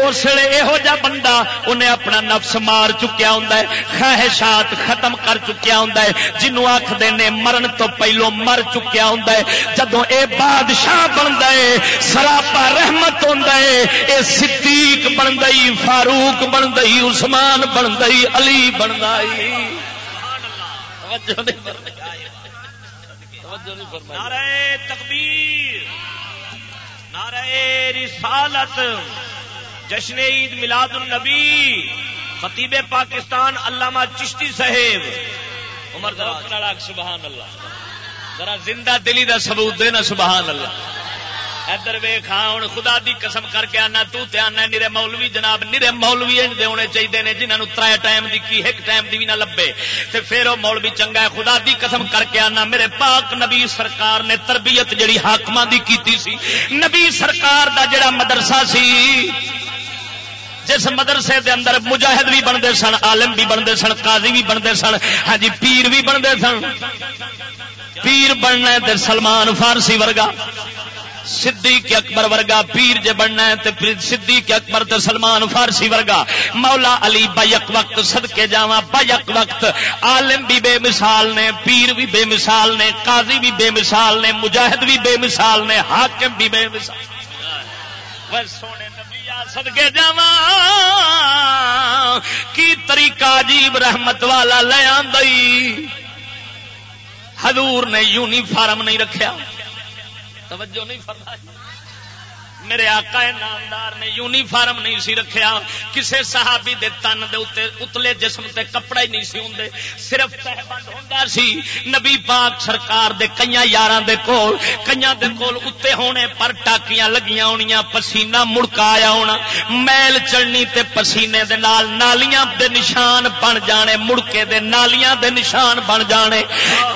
اس لیے یہو جا بندہ انہیں اپنا نفس مار چکیا ہوں خواہشات ختم کر چکیا ہوں جنوں آخر نے مرن تو پہلو مر چکیا ہوں جدو اے بادشاہ بن دے سراپا رحمت ہوں اے صدیق بن گئی فاروق بن گئی عثمان بن گئی علی بن گئی تکبیر۔ نعرہ رسالت جشن عید میلاد النبی خطیب پاکستان علامہ چشتی صاحب۔ عمر سبحان اللہ۔ ذرا زندہ دلی دا ثبوت دینا سبحان اللہ۔ ادھر ویخ ہوں خدا دی قسم کر کے آنا، تو تے آنا، نرے مولوی جناب، نرے مولوی دے ہونے چاہیے نے جنہوں تر ٹائم دی کی، ایک ٹائم دی بھی نہ لبے۔ تے پھر وہ مولوی چنگا ہے، خدا دی قسم کر کے آنا۔ میرے پاک نبی سرکار نے تربیت جڑی حاکم دی کیتی سی، نبی سرکار دا جڑا مدرسہ سی، جس مدرسے دے اندر مجاہد بھی بنتے سن، عالم بھی بنتے سن، قاضی بھی بنتے سن ہاں جی پیر بھی بنتے سن۔ پیر بننا تے سلمان فارسی ورگا۔ صدیق اکبر ورگا پیر جے بننا ہے تے صدیق اکبر تے سلمان فارسی ورگا۔ مولا علی بیک وقت، صدقے جاواں بیک وقت۔ عالم بھی بے مثال نے، پیر بھی بے مثال نے، قاضی بھی بے مثال نے، مجاہد بھی بے مثال نے، حاکم بھی بے مثال سونے سدگے جا کی طریقہ عجیب رحمت والا لے آئی حضور نے یونیفارم نہیں رکھیا۔ توجہ نہیں فرمائی۔ میرے آقا نامدار نے یونیفارم نہیں سی رکھیا، کسے صحابی دے تن دے اتے اتلے جسم تے کپڑا ہی نہیں سی ہوندے، صرف تہبند ہوندا سی۔ نبی پاک سرکار دے کئیاں یاراں دے کول، کئیاں دے کول اتے ہونے پر ٹاکیاں لگیاں ہونیاں، پسینہ مڑکا آیا ہونا۔ میل چڑنی تے پسینے دے نال نالیاں دے نشان بن جانے، مڑکے دے نالیاں دے نشان بن جانے۔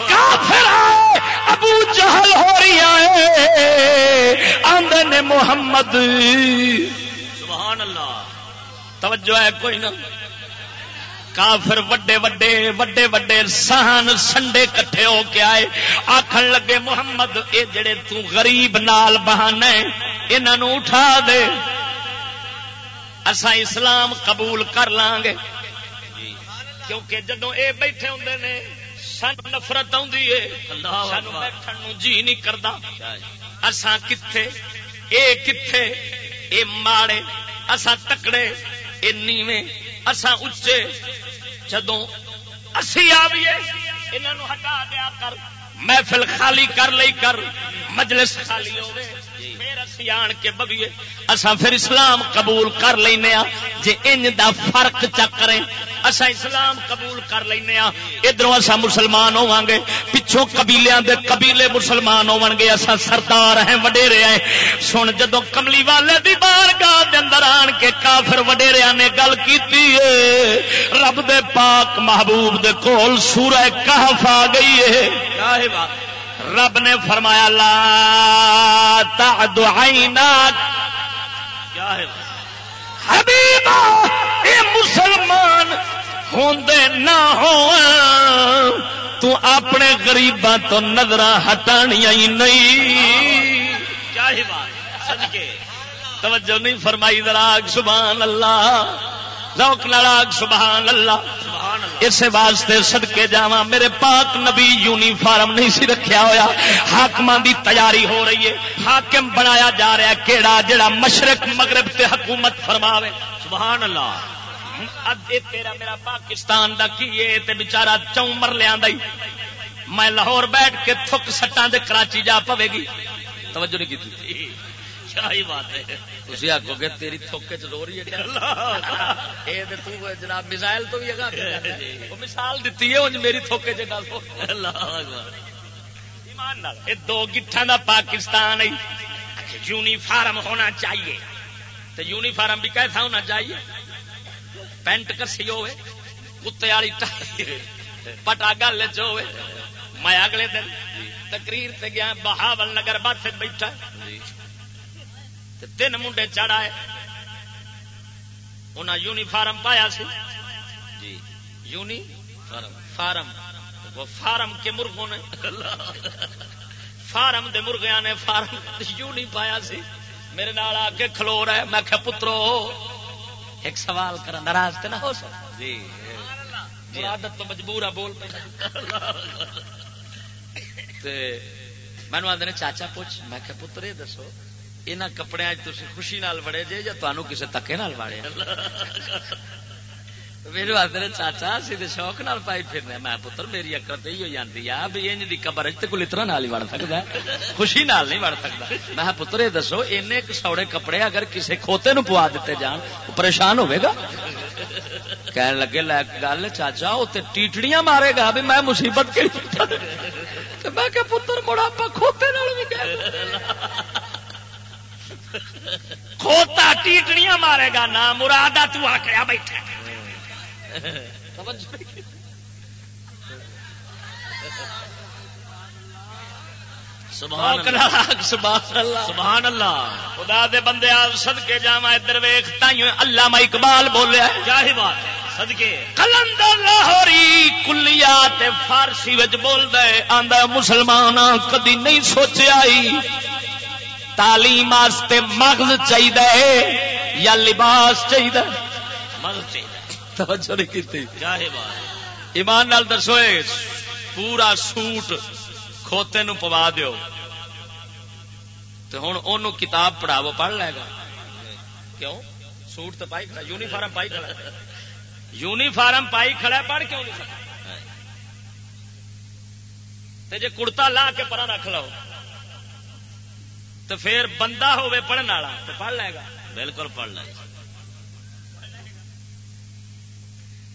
کافر آئے، ابو جہل ہو رہی ہے آندے نے محمد سبحان اللہ۔ توجہ ہے کوئی نہ۔ کافر وڈے وڈے وڈے وڈے سہن سنڈے کٹھے ہو کے آئے۔ آخر لگے محمد اے جڑے تو غریب نال بہانے انہوں اٹھا دے۔ اسا اسلام قبول کر لیں گے۔ کیونکہ جدو اے بیٹھے ہوں نے سن نفرت سان بیٹھن جی نہیں کرتا اسان کتنے اے کتھے؟ اے ماڑے اسا تکڑے، اے نیویں اسا اچے۔ جدو اسی آئیے انہوں ہٹا دیا کر، محفل خالی کر لئی کر، مجلس خالی ہوئے پھر کے بگیے؟ اسا پھر اسلام قبول کر لینا جی ان دا فرق چکریں اسا اسلام قبول کر لینا ادھر اسا مسلمان ہوا گے، پچھوں قبیلے دے قبیلے مسلمان ہو گے۔ اسا سردار ہیں، وڈیرے ہیں۔ سن جدو کملی والے دی بار گاہ اندر آن کے کافر وڈیریا نے گل کی رب دے پاک محبوب دے کول سورہ کہف آ گئی ہے۔ رب نے فرمایا، لا تعد عیناک۔ کیا ہے؟ حبیبا، اے مسلمان، ہوندے نہ ہو تو اپنے غریباں تو نظر ہٹانیاں ہی نہیں۔ کیا ہی بات؟ صدقے۔ توجہ نہیں فرمائی دراگ سبحان اللہ۔ روک ناراگ سبحان اللہ۔ اس واسطے سدکے جا میرے پاک نبی یونیفارم نہیں سی رکھیا ہوا حاقم دی تیاری ہو رہی ہے۔ حاکم بنایا جا رہا ہے کیڑا جڑا مشرق، مغرب تے حکومت فرماوے۔ سبحان اللہ۔ تیرا میرا پاکستان دا کی تے بچارا چومر لیا میں لاہور بیٹھ کے تھک سٹان دے کراچی جا پوے گی۔ توجہ نہیں کی بات ہے؟ تھی آخو گے تیری تھوکے چو رہی ہے جناب میزائل تو بھی مثال دیتی ہے میری تھوکے دو گٹھا دا پاکستان یونیفارم ہونا چاہیے۔ تو یونیفارم بھی کیسا ہونا چاہیے؟ پینٹ کسی ہوے کتے والی پٹا گل چ میں اگلے دن تقریر سے گیا بہاول نگر بس بیٹھا۔ تین منڈے چڑھائے انہیں یونیفارم پایا سی۔ جی۔ Uniform. وہ فارم کے مرغوں نے فارم دے مرغیا نے فارم یونی پایا سی۔ میرے نال آ کے کھلو رہا ہے۔ میں کہ پترو ایک سوال کر ناراض تو نہ ہو سکتا۔ جی۔ جی۔ عادت تو مجبور ہے بول مینو آدھے چاچا پوچھ میں کہ پتر یہ دسو۔ یہاں کپڑے خوشی نال وڑے جے یا تمہیں کسی تکے نال واڑے میرے آدھے چاچا اسی شوق نال پائی پھرنے میں پتر میری اکل تو ہی جاتی ہے بھی انج کی قبر کوئی اتنا نال ہی وڑ سکتا ہے خوشی نال نہیں وڑ سکتا میں پتر یہ دسو این سوڑے کپڑے اگر کسی کھوتے نو پوا دیتے جان پریشان ہوے گا کہنے لگے گل چاچا وہ ٹیٹڑیاں مارے گا بھی میں مصیبت میں پتر مڑا پا کھوتے نال بھی کھوتا ٹیٹڑیاں مارے گا نہ مرادا تو آکڑیا بیٹھا۔ سبحان اللہ۔ سبحان اللہ۔ سبحان اللہ۔ خدا دے بندے آ صدقے جاواں ادھر ویکھ تائیں علامہ اقبال بولیا ہے۔ بات ہے صدقے۔ کلندر لاہوری کلیات فارسی وچ بولدا ہے آندا مسلمان کدی نہیں سوچیا ہی تعلیم واسطے مغز چاہیے یا لباس چاہیے مغز توجہ نہیں ایمان نال دسو پورا سوٹ کھوتے نو پوا دیو۔ تو ہوں ان کتاب پڑھاو پڑھ لے گا۔ کیوں؟ سوٹ تو پائی کھڑا یونیفارم پائی کھڑا۔ یونیفارم پائی کھڑا پڑھ کیوں نہیں جے کڑتا لا کے پرا رکھ لو تو پھر بندہ ہوے پڑھن والا تو پڑھ لے گا۔ بالکل پڑھ لیں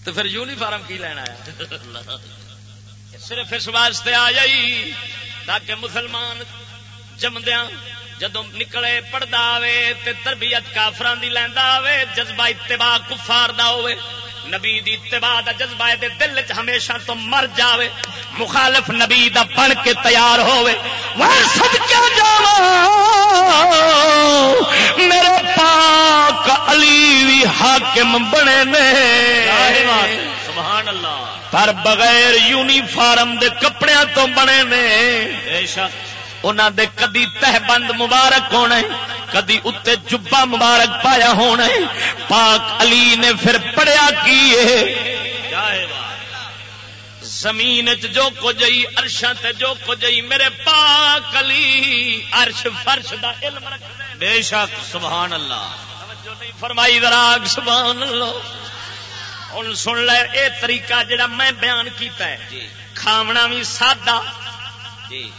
تو پھر یونیفارم کی لینا ہے؟ صرف اس واسطے آ جائی تاکہ مسلمان جمدیا جدو نکلے پڑھتا آئے تے تربیت کافران دی لینا آئے جذبہ اتباع کفار دا ہوئے نبی دی اتباع دا جذبہ دے دل چ ہمیشہ تو مر جاوے مخالف نبی دا بن کے تیار ہوئے وہ صدقے جاواں میرے پاک علی بھی حاکم بنے نے۔ سبحان اللہ۔ پر بغیر یونیفارم دے کپڑے تو بنے نے۔ بے شک۔ انہوں دے کدی تہ بند مبارک ہونا کدی اتنے جبا مبارک پایا ہونا پاک علی نے پھر پڑھیا کی زمین جو کچھ ارشا تے جو کچھ میرے پاک علی عرش فرش دا علم رکھنے بے شک سبحان اللہ۔ فرمائی دراگ سبحان اللہ۔ ہوں سن لے اے طریقہ جڑا میں بیان کیتا ہے۔ جی۔ کھاونا بھی سادہ جی۔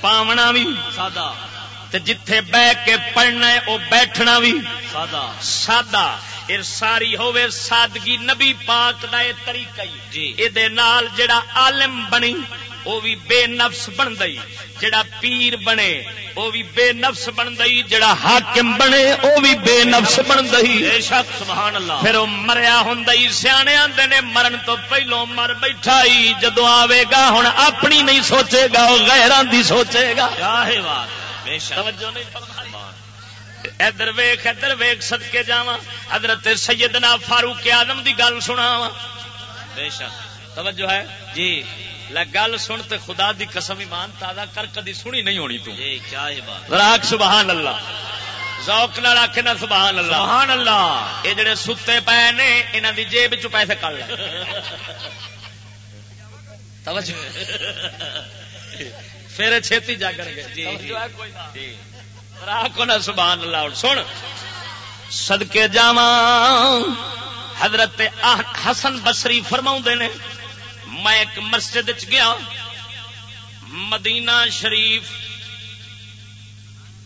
پاونا بھی سادہ۔ تے جتھے بہ کے پڑھنا ہے وہ بیٹھنا بھی۔ سادہ۔ سادہ۔ یہ ساری ہوے سادگی نبی پاک دا یہ طریقہ ہی۔ جی۔ یہ نال جڑا عالم بنی وہ بھی بے نفس بن گئی جڑا پیر بنے وہ بھی بے نفس بن گئی جڑا حاکم بنے وہ بھی بے نفس بن گئی بے شک سبحان اللہ پھر وہ مریا ہوں سیانے آتے نے مرن تو پہلو مر بیٹھا ہی۔ جدو آئے گا ہوں اپنی نہیں سوچے گا وہ غیران دی سوچے گا۔ کیا ہے بات توجہ نہیں فرمائی۔ ادھر ویخ ادھر ویخ سد کے جا حضرت سیدنا فاروق آدم دی گل سنا وا بے شک توجہ ہے؟ جی۔ گل سن تے خدا دی قسم ایمان تازہ کر کدی سنی نہیں ہونی تو۔ جی کیا ہے بات۔ راک سبحان اللہ۔ ذوق نال آکھے نا سبحان اللہ۔ سبحان اللہ۔ یہ جڑے ستے پے نے انہاں دی جیب چ پیسے کر لے۔ [laughs] توجہ [laughs] پھر چھتی جاگن گے۔ جی، جی۔ کوئی نہ سبحان اللہ۔ سن صدقے جاواں۔ حضرت حسن بصری فرماؤں نے میں ایک مسجد چ گیا۔ مدینہ شریف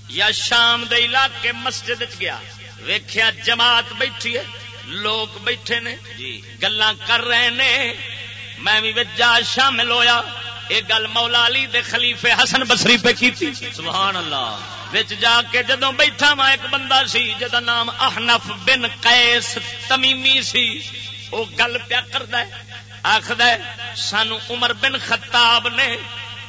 یا شام دے علاقے مسجد چ گیا۔ ویکھیا جماعت بیٹھی ہے لوگ بیٹھے نے۔ جی۔ گلاں کر رہے نے۔ میں بھی وچ جا شامل ہویا۔ یہ گل مولا علی دے خلیفے حسن بصری پہ کیتی سبحان اللہ۔ وچ جا کے جدو بیٹھا وا ایک بندہ سی جدا نام احنف بن قیس تمیمی سی وہ گل پیا کرد آخد سانو عمر بن خطاب نے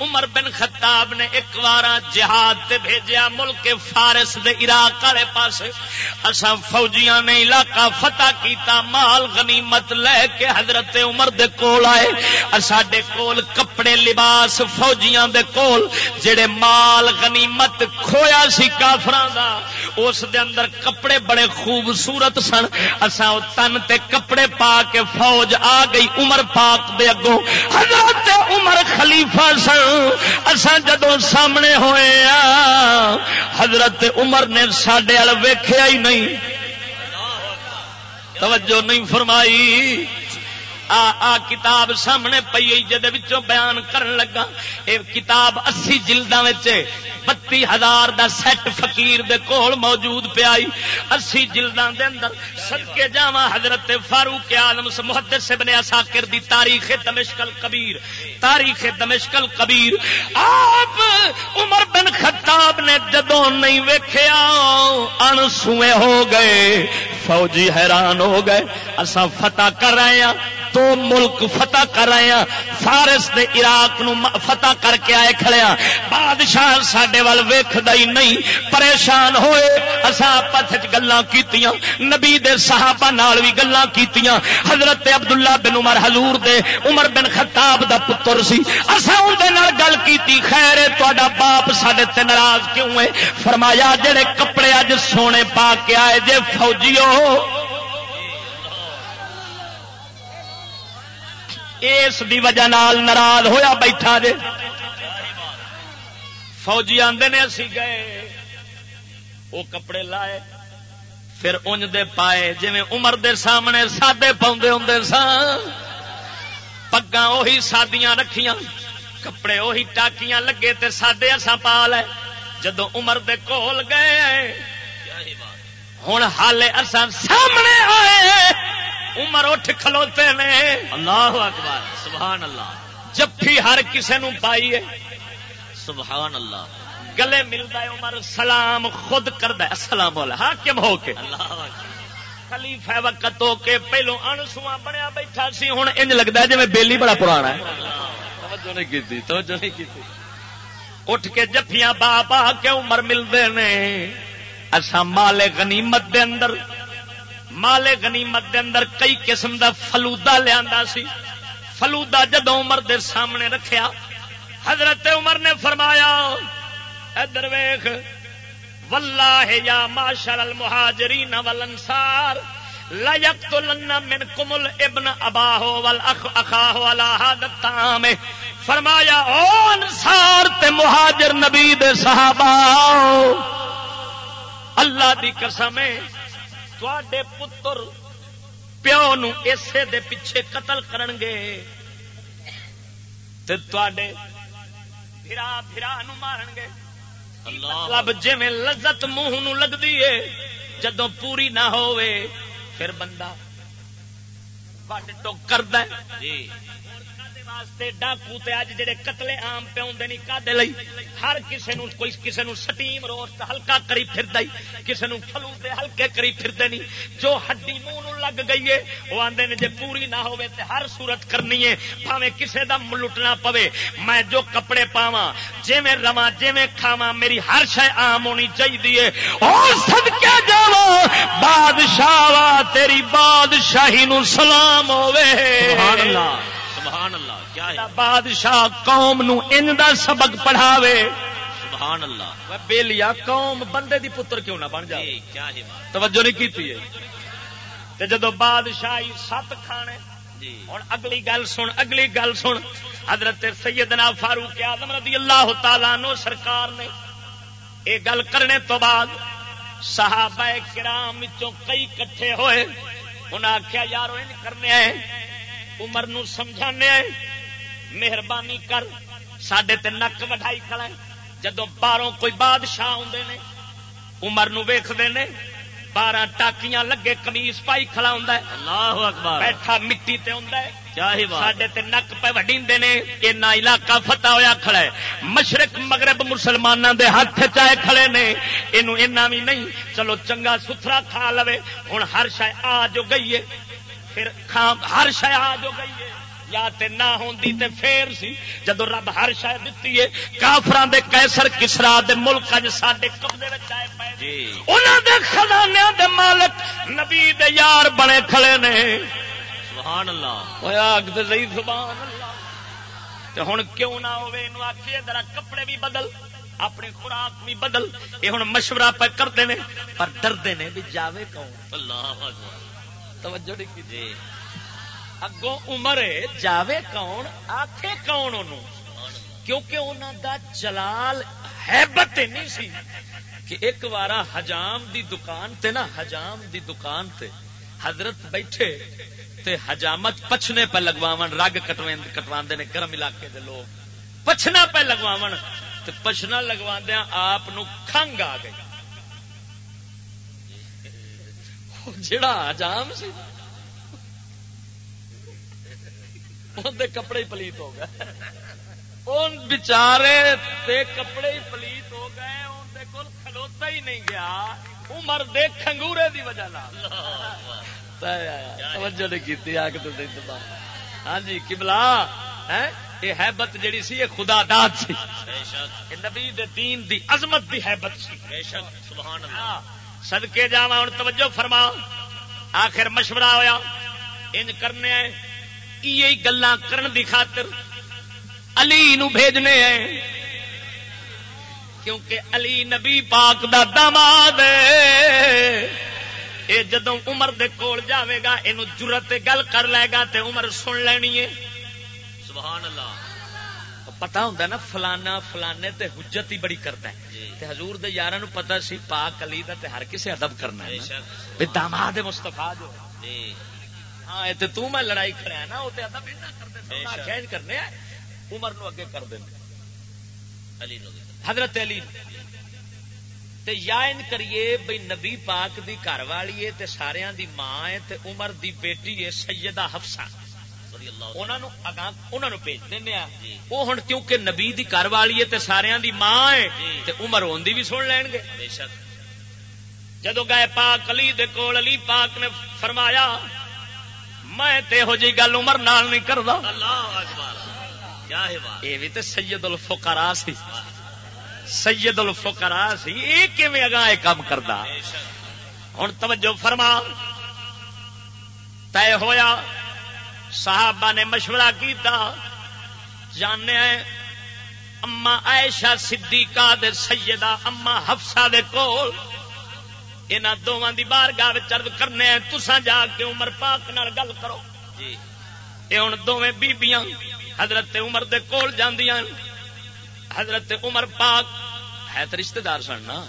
عمر بن خطاب نے ایک بار جہاد تے بھیجیا، ملک فارس دے عراق والے پاس اساں فوجیاں نے علاقہ فتح کیتا، مال غنیمت لے کے حضرت عمر دے کول آئے۔ ساڈے کول کپڑے، لباس فوجیاں دے کول، جڑے مال غنیمت کھویا سی کافراں دا، اس دے اندر کپڑے بڑے خوبصورت سن۔ اساں او تن تے کپڑے پا کے فوج آ گئی عمر پاک دے اگوں۔ حضرت عمر خلیفہ سن۔ اساں جدوں سامنے ہوئے آ، حضرت عمر نے ساڈے وال ہی نہیں۔ توجہ نہیں فرمائی۔ آ آ کتاب سامنے پی جہد بیان کرن لگا۔ اے کتاب اسی جلدوں بتی ہزار دا سیٹ فقیر دے کول موجود پیائی اسی جلدوں دے اندر سدکے جاوا حضرت فاروق آدم محدث ابن اساکر دی تاریخ دمشق الکبیر تاریخ دمشق الکبیر آپ عمر بن خطاب نے جدو نہیں ویکھیا ان سوئے ہو گئے، فوجی حیران ہو گئے۔ اسا فتح کر رہے ہیں تو ملک فتح کر رہے ہیں۔ فارس دے عراق نو فتح کر کے آئے کھڑے ہیں۔ بادشاہ سڈے وال ویخ ہی نہیں۔ پریشان ہوئے۔ اصا آپس گلا کی نبی دے صحابہ نال بھی گلا کی حضرت عبداللہ بن عمر حضور دے عمر بن خطاب دا پتر سی۔ اصا اندر گل کی خیر تا باپ سڈے تے ناراض کیوں ہے؟ فرمایا، جڑے کپڑے اج سونے پا کے آئے، جے فوجیو اس دی وجہ نال ناراض ہویا بیٹھا جے۔ فوجی آدھے نے اسی گئے وہ کپڑے لائے، پھر انج دے پائے جی عمر دے سامنے سادے پاؤں ہوں سن پگا اہی سادیاں رکھیاں، کپڑے اہی ٹاکیاں لگے تے سادے اساں پا لے۔ جدو عمر دے کول گئے ہوں حالے اساں سامنے آئے۔ عمر اٹھ کھلوتے نے اللہ اکبر سبحان اللہ۔ جفی ہر کسے نو پائی ہے۔ سبحان اللہ۔ گلے ملتا ہے عمر سلام خود کرد السلام حاکم ہو کے۔ اللہ خلیفہ وقت ہو کے پہلو انسواں بنیا بیٹھا سی ہوں انج لگتا ہے جی بیلی بڑا پرانا ہے۔ توجہ نہیں کی توجہ نہیں کی اٹھ کے جفیاں با با کے عمر ملتے ہیں اصا مال غنیمت دے اندر مال غنیمت دے اندر کئی قسم دا فلودا لیا سی۔ فلودا جدو عمر دے سامنے رکھیا، حضرت عمر نے فرمایا ادھر ویخ واللہ یا معاشر المہاجرین والانصار، لا یقتلن منکم الابن اباہ والاخ اخاہ ولا هذا الطعام۔ فرمایا، او انصار تے مہاجر نبی دے صحابہ، اللہ دی قسم ہے پتر پیو نو اسے دے پیچھے قتل کرن گے تے بھرا بھرا نو مارن گے مطلب جی لذت منہ لگتی ہے جدو پوری نہ ہوئے پھر بندہ وڈ ٹوک کرد واسطے ڈاکو تے اج جڑے قتلے عام پہ ہوندے نہیں کادے لئی، ہر کسے نو کوئی کسے نو سٹیم روسٹ ہلکا کری پھردا کسے نو پھلو تے ہلکے کری پھردے نہیں جو ہڈی منہ نو لگ گئی ہے او آندے نے جے پوری نہ ہوے تے ہر صورت کرنی ہے بھاویں کسے دا لٹنا پوے۔ میں جو کپڑے پاواں، جویں رواں، جویں کھاواں، میری ہر شے عام ہونی چاہیے او صدکے جاواں، بادشاہ وا تیری بادشاہی نو سلام ہوے سبحان اللہ سبحان اللہ۔ بادشاہ قوم نو دا سبق پڑھاوے۔ سبحان اللہ بیلیا قوم بندے دی پتر کیوں نہ بن جائے؟ توجہ نہیں کیتی ہے۔ جدو بادشاہی سات کھانے جی۔ ہوں اگلی گل سن اگلی گل سن۔ حضرت سیدنا فاروق آدم رضی اللہ تعالی نو سرکار نے یہ گل کرنے تو بعد صحابہ کرام کئی کٹھے ہوئے۔ انہیں آخیا یارو کرنے آئے۔ عمر نو سمجھانے مہربانی کر سڈے تے نک وڈائی کھڑا جدو باہروں کوئی بادشاہ آدھے نے عمر نو ویختے نے بارہ ٹاکیاں لگے کمیس پائی کھڑا ہوں اللہ اکبر۔ بیٹھا مٹی تے ہوں سڈے تے نک پہ وڈی نے اینا علاقہ فتح ہویا کھڑا ہے۔ مشرق مغرب مسلمانوں دے ہاتھ چائے کھڑے نے۔ یہ بھی نہیں۔ چلو چنگا ستھرا کھا لو ہوں ہر شاید آ جو گئی ہے۔ پھر ہر شہ آ جو گئی ہے۔ یا تے نہ ہوندی تے پھر سی۔ جدو رب ہر شہ دتی ہے کافران دے کیسر کسرا دے ملک اج ساڈے قبضے وچ آئے پے۔ جی۔ انہاں دے خزانے دے مالک نبی دے یار بنے کھڑے نے۔ سبحان اللہ۔ ہویا اگ تے صحیح سبحان اللہ تے ہن کیوں نہ ہوے؟ اینو آکھیے ذرا کپڑے بھی بدل اپنی خوراک بھی بدل۔ یہ ہن مشورہ پہ کرتے ہیں پر ڈردے نے بھی جاوے کون؟ اللہ اکبر۔ توجہ نہیں کی۔ جی۔ اگوں عمر جاوے کون؟ آخے کون انہوں؟ کیونکہ انہوں دا جلال حیبت نہیں سی کہ ایک بارا حجام دی دکان تے نا، حجام دی دکان تے حضرت بیٹھے تے حجامت پچھنے پہ لگواو رگ کٹوا نے گرم علاقے دے لوگ۔ پچھنا پہ لگواو تے پچھنا لگوا آپ کھنگ آ گئی۔ جڑا حجام سی۔ کپڑے ہی پلیت ہو گئے۔ ان بچارے کپڑے ہی پلیت ہو گئے اندر کول کھلوتا ہی نہیں گیا۔ عمر دے کھنگورے دی وجہ توجہ نہیں کی آ کے ہاں جی کبلا یہ حیبت جیڑی سی یہ خدا داد سی۔ نبی دے دین دی عظمت دی حیبت سی۔ سبحان اللہ۔ سدکے جا ہوں توجہ فرما آخر مشورہ ہویا انج کرنے یہ گلا کرن دی خاطر علی نو بھیجنے ہیں۔ کیونکہ علی نبی پاک دا داماد یہ جدو عمر دے کول جاوے گا یہ جرت گل کر لے گا تے عمر سن لینی ہے۔ سبحان اللہ۔ پتا ہوں نا فلانا فلانے تے حجت ہی بڑی کرتا ہے۔ جی۔ تے حضور دے یار پتا سی پاک علی دا تے ہر کسے ادب کرنا ہے داماد مستفا جو۔ جی۔ ہاں تے تو میں لڑائی کھڑا نا وہ ادب کرتے کرنے عمر نو اگے کر دیں علی نو حضرت علی تے یا ان کریے بھئی نبی پاک دی گھر والی ہے تے ساریاں دی ماں ہے تے عمر دی بیٹی ہے سیدہ حفصہ۔ بھیج دینا وہ ہوں کیونکہ نبی گھر والی تے دی ماں ہے جی۔ تے عمر ہوندی بھی سن لین گے۔ جدو گئے پاک علی دے کول علی پاک نے فرمایا میں تے ہو جی گل عمر نال نہیں کردا۔ اللہ اکبر۔ یہ بھی تے سید الفقراء سی۔ سید الفقراء سی۔ یہ کیویں اگا یہ کام کردا۔ ہن توجہ فرما۔ طے ہویا۔ صحابہ نے مشورہ کیتا۔ جانے اما عائشہ صدیقہ دے سیدہ اما حفصہ دے کول۔ انہاں دوواں دی بارگاہ وچ عرض کرنے تساں جا کے عمر پاک نال گل کرو جی اے ہن دوویں بیبییاں حضرت عمر دے کول جاندیاں حضرت عمر پاک ہے تو رشتہ دار سن نا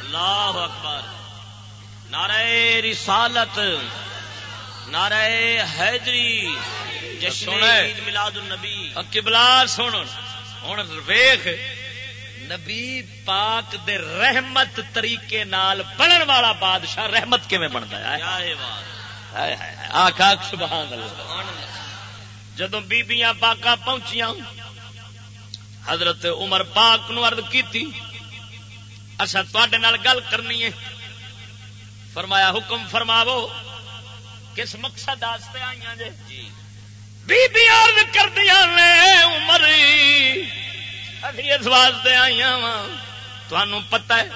اللہ اکبر نعرہ رسالت نعرہ حیدری جشن عید میلاد النبی قبلہ سن ہن ویکھ نبی پاک دے رحمت طریقے نال بنن والا بادشاہ رحمت کیویں بندا ہے؟ آخا سبحان اللہ۔ جدو بیبیاں پاکا پہنچیاں حضرت عمر پاک نو عرض کی اچھا تے گل کرنی ہے. فرمایا حکم فرماو کس مقصد آئی جی۔ بی عرض کر دیا عمر ابھی اس واسطے آئی وا پتا ہے،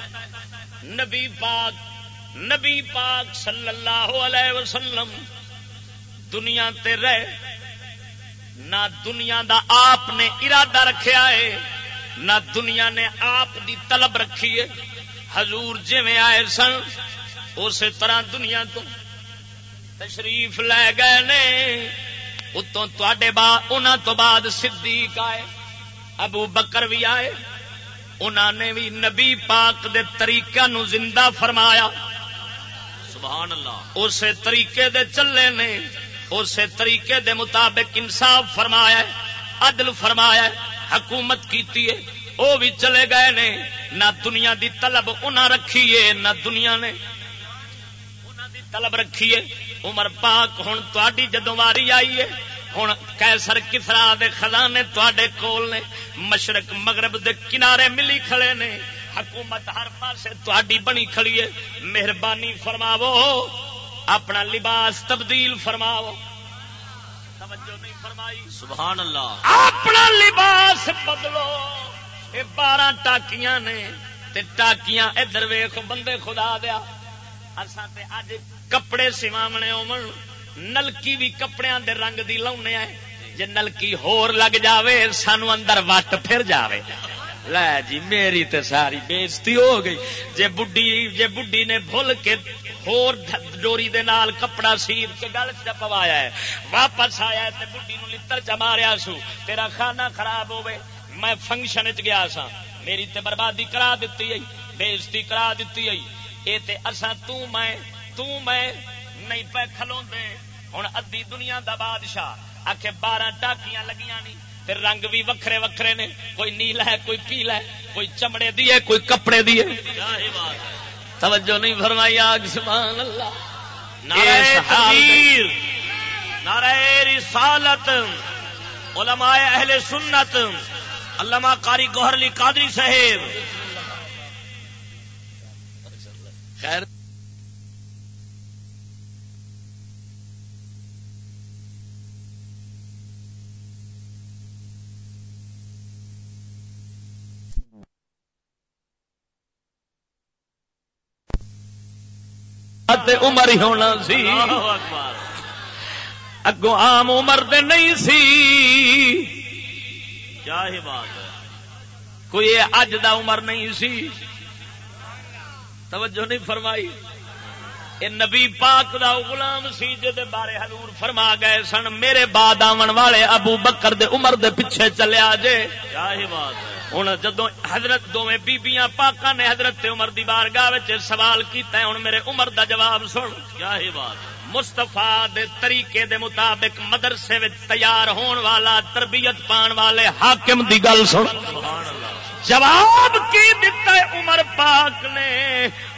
نبی پاک نبی پاک صلی اللہ علیہ وسلم دنیا تے رہ نہ دنیا دا آپ نے ارادہ رکھیا ہے، نہ دنیا نے آپ دی طلب رکھی ہے۔ حضور جی آئے سن، اسی طرح دنیا تو تشریف لے گئے نے۔ اتوں تے تو بعد صدیق آئے۔ ابو بکر بھی آئے انہوں نے بھی نبی پاک دے طریقہ نو زندہ فرمایا۔ سبحان اللہ اسی طریقے دے چلے نے اسی طریقے دے مطابق انصاف فرمایا عدل فرمایا حکومت کیتی ہے وہ بھی چلے گئے نے۔ نہ دنیا دی طلب انہاں رکھی ہے نہ دنیا نے دی طلب رکھی ہے۔ عمر پاک ہوں تاری جدو واری آئی ہے ہوں کیسر کسرا دے خزانے تے کول نے مشرق مغرب دے کنارے ملی کھڑے نے۔ حکومت ہر پاسے تاری بنی کھڑی ہے۔ مہربانی فرماو اپنا لباس تبدیل فرماو توجہ نہیں فرمائی۔ سبحان اللہ۔ اپنا لباس بدلو۔ یہ بارہ ٹاکیاں نے تے ٹاکیاں ادھر ویخ بندے خدا دیا۔ اج کپڑے سواونے امن نلکی بھی کپڑے دے رنگ دی لاؤنے آئے جے نلکی ہور لگ جاوے، سانو اندر وٹ پھر جاوے۔ لے جی میری تے ساری بےزتی ہو گئی۔ جے بڈی جے بڈی نے بھول کے ہور ڈوری دے نال کپڑا سیر کے گل چ پوایا ہے۔ واپس آیا تے بڈی نو لتر چ ماریا سو۔ تیرا کھانا خراب ہوے میں فنکشن چ گیا سا میری تے بربادی کرا دیتی ہے بےزتی کرا دیتی ہے اے تے اساں، تو میں تو میں نہیں پہ کھلو ہوں ادی دنیا دا بادشاہ آخ بارہ ٹاکیاں لگیاں نہیں تے رنگ بھی وکھرے وکھرے نے۔ کوئی نیلا ہے کوئی پیلا ہے کوئی چمڑے دی ہے کوئی کپڑے دی ہے۔ توجہ نہیں فرمائی آگ سبحان اللہ۔ نعرہ رسالت علماء اہل سنت علامہ قاری گوہرلی قادری صاحب۔ خیر عمر ہی ہونا سی۔ اگوں عام عمر دے نہیں سی۔ کیا ہی بات ہے۔ کوئی اج دا عمر نہیں سی۔ توجہ نہیں فرمائی۔ اے نبی پاک دا غلام سی جے بارے حضور فرما گئے سن میرے بعد آون والے ابو بکر دے عمر دے پیچھے چلیا جے کیا ہی بات ہے۔ ہوں جدو حضرت دونیں بیبیاں پاکا نے حضرت عمر دی بارگاہ سوال کیتا ہے ہوں میرے عمر دا جواب سن۔ کیا ہی بات مستفا دے طریقے دے مطابق مدرسے تیار ہون والا تربیت پان والے حاکم دی گل سن۔ جواب کی دیتا ہے عمر پاک نے؟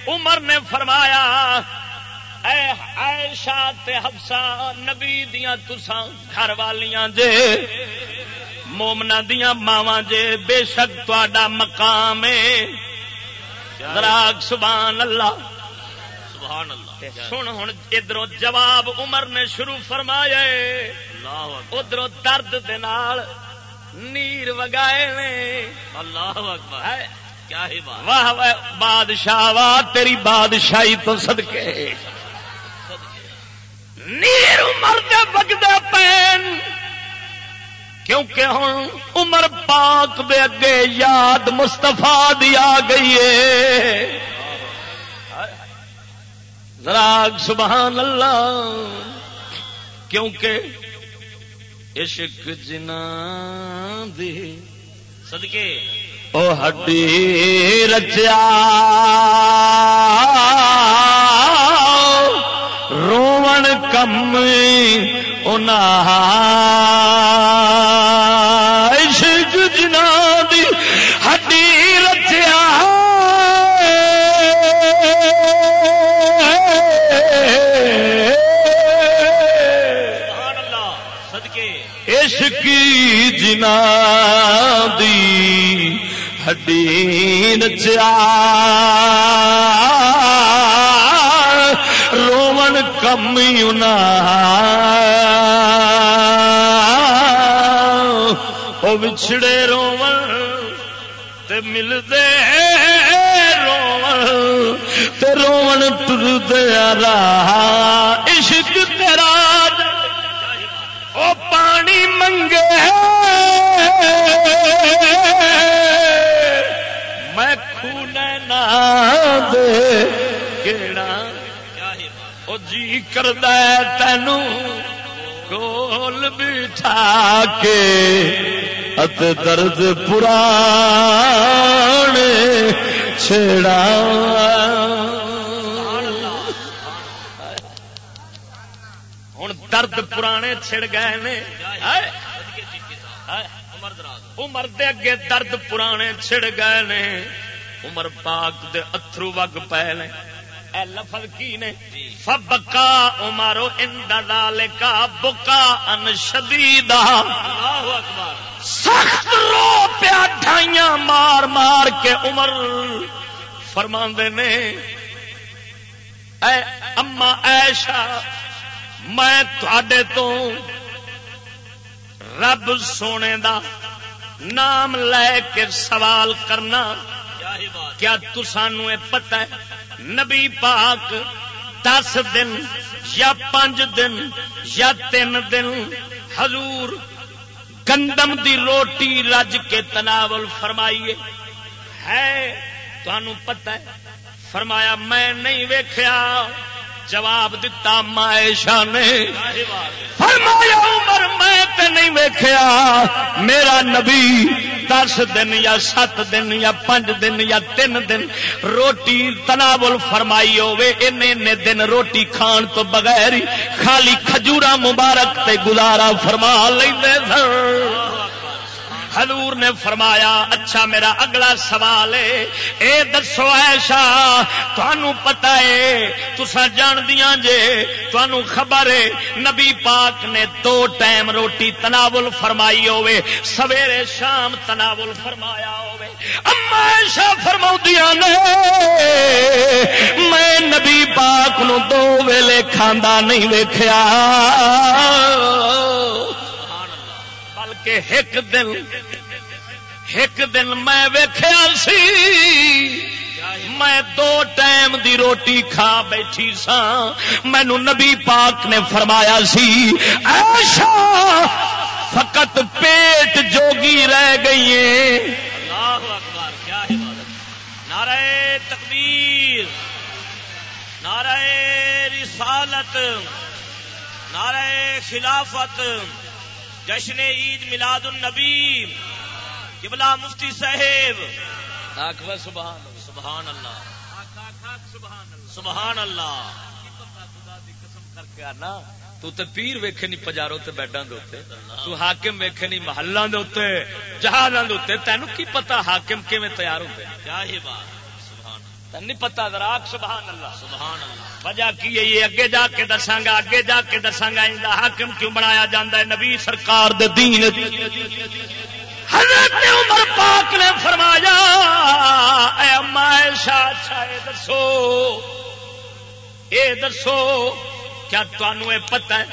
عمر نے فرمایا اے عائشہ تے حفصہ نبی دیاں تساں گھر والیاں جے مومنا دیا ماوا جے بے شک تا مقام راگ سبحان اللہ۔ سبحان اللہ سن ہوں ادھر جواب عمر نے شروع فرمایا ادھر درد دال نیر وگائے نے۔ اللہ اکبر۔ کیا ہی بات۔ واہ واہ بادشاہ واہ تیری بادشاہی تو صدقے۔ نیر عمر دے وگدے پین۔ کیونکہ ہوں عمر پاک دے اگے یاد مستفا دی آ گئی ہے۔ راگ سبحان اللہ۔ کیونکہ عشق جنا دی صدقے۔ او ہڈی رچیا۔ روون کم عشق جنا دی ہڈی رچیا عشق جنا دی ہڈی رچیا رومن کمی وہ بچھڑے رومن تے ملتے رومن تے رومن ٹر راہ عشق تیرا او پانی منگے میں خون نہ دے کیڑا او جی کرد تینو گول بٹھا کے ات درد پرانے چھڑا ہوں درد پرانے چھڑ گئے نے عمر دے اگے درد پرانے چھڑ گئے نے عمر پاک دے اترو وگ پے نے اے لفظ کی نے؟ فبکا عمرو اندال کا بکا ان شدیدا سخت رو پیا ڈھائیاں مار مار کے عمر فرما نے اے اما ایشا میں تھوڑے تو رب سونے دا نام لے کے سوال کرنا۔ کیا تسانو پتہ ہے؟ نبی پاک دس دن یا پانچ دن یا تین دن حضور گندم دی روٹی رج کے تناول فرمائیے۔ ہے تمہوں پتہ ہے۔ فرمایا، میں نہیں ویخیا جواب دتا مائشا نے۔ فرمایا، عمر، میں تے نہیں ویکھیا۔ میرا نبی دس دن یا سات دن یا پانچ دن یا تین دن روٹی تناول فرمائی ہوے دن روٹی کھان تو بغیر خالی کھجورا مبارک تے گزارا فرما لیں سن۔ حضور نے فرمایا اچھا میرا اگلا سوال ہے۔ اے دسو ایشا تھانوں پتا ہے تسا جان دیا جے تھانوں خبر ہے۔ نبی پاک نے دو ٹائم روٹی تناول فرمائی ہوئے سویرے شام تناول فرمایا ہوئے اما ایشا فرما نے، میں نبی پاک نو دو ویلے کھانا نہیں ویکھیا۔ کہ ایک دن ایک دن میں ویخیا سی۔ میں دو ٹائم دی روٹی کھا بیٹھی سا مینو نبی پاک نے فرمایا سی ایشا فقط پیٹ جوگی رہ گئی ہے نعرہ تکبیر، نعرہ رسالت، نعرہ خلافت۔ جشن عید میلاد النبی قبلہ مفتی صاحب۔ سبحان سبحان اللہ۔ سبحان اللہ۔ تو تے پیر ویکھے نہیں پجارو تے بیڈاں دے اوتے تو حاکم ویکھے نہیں محلاں دے اوتے جہازاں دے اوتے تینوں کی پتہ حاکم کیویں تیار ہوندے؟ کیا ہی بات۔ نہیں پتا دراک سبحان اللہ۔ سبحان اللہ۔ وجہ کی ہے یہ؟ اگے جا کے دساگا اگے جا کے دساگا ان حاکم کیوں بنایا جاتا ہے؟ نبی سرکار دے دین حضرت عمر پاک نے فرمایا، اے اما ایشا اچھا اے دسو۔ اے دسو، کیا تمہوں یہ پتہ ہے؟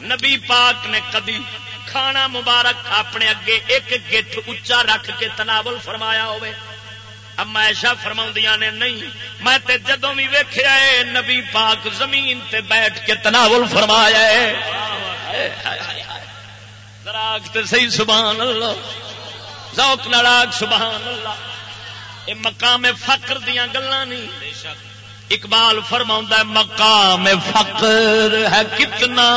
نبی پاک نے کدی کھانا مبارک اپنے اگے ایک گٹھ اچا رکھ کے تناول فرمایا ہوئے؟ اما ایشا فرما نے نہیں، میں تے جدوں بھی ویخیا ہے، نبی پاک زمین تے بیٹھ کے تناول فرمایا ہے۔ دراگ تے صحیح سبحان اللہ۔ ذوق ناراگ سبحان اللہ۔ یہ مقام فقر دیا گلا نہیں اقبال فرما مقام فقر ہے کتنا۔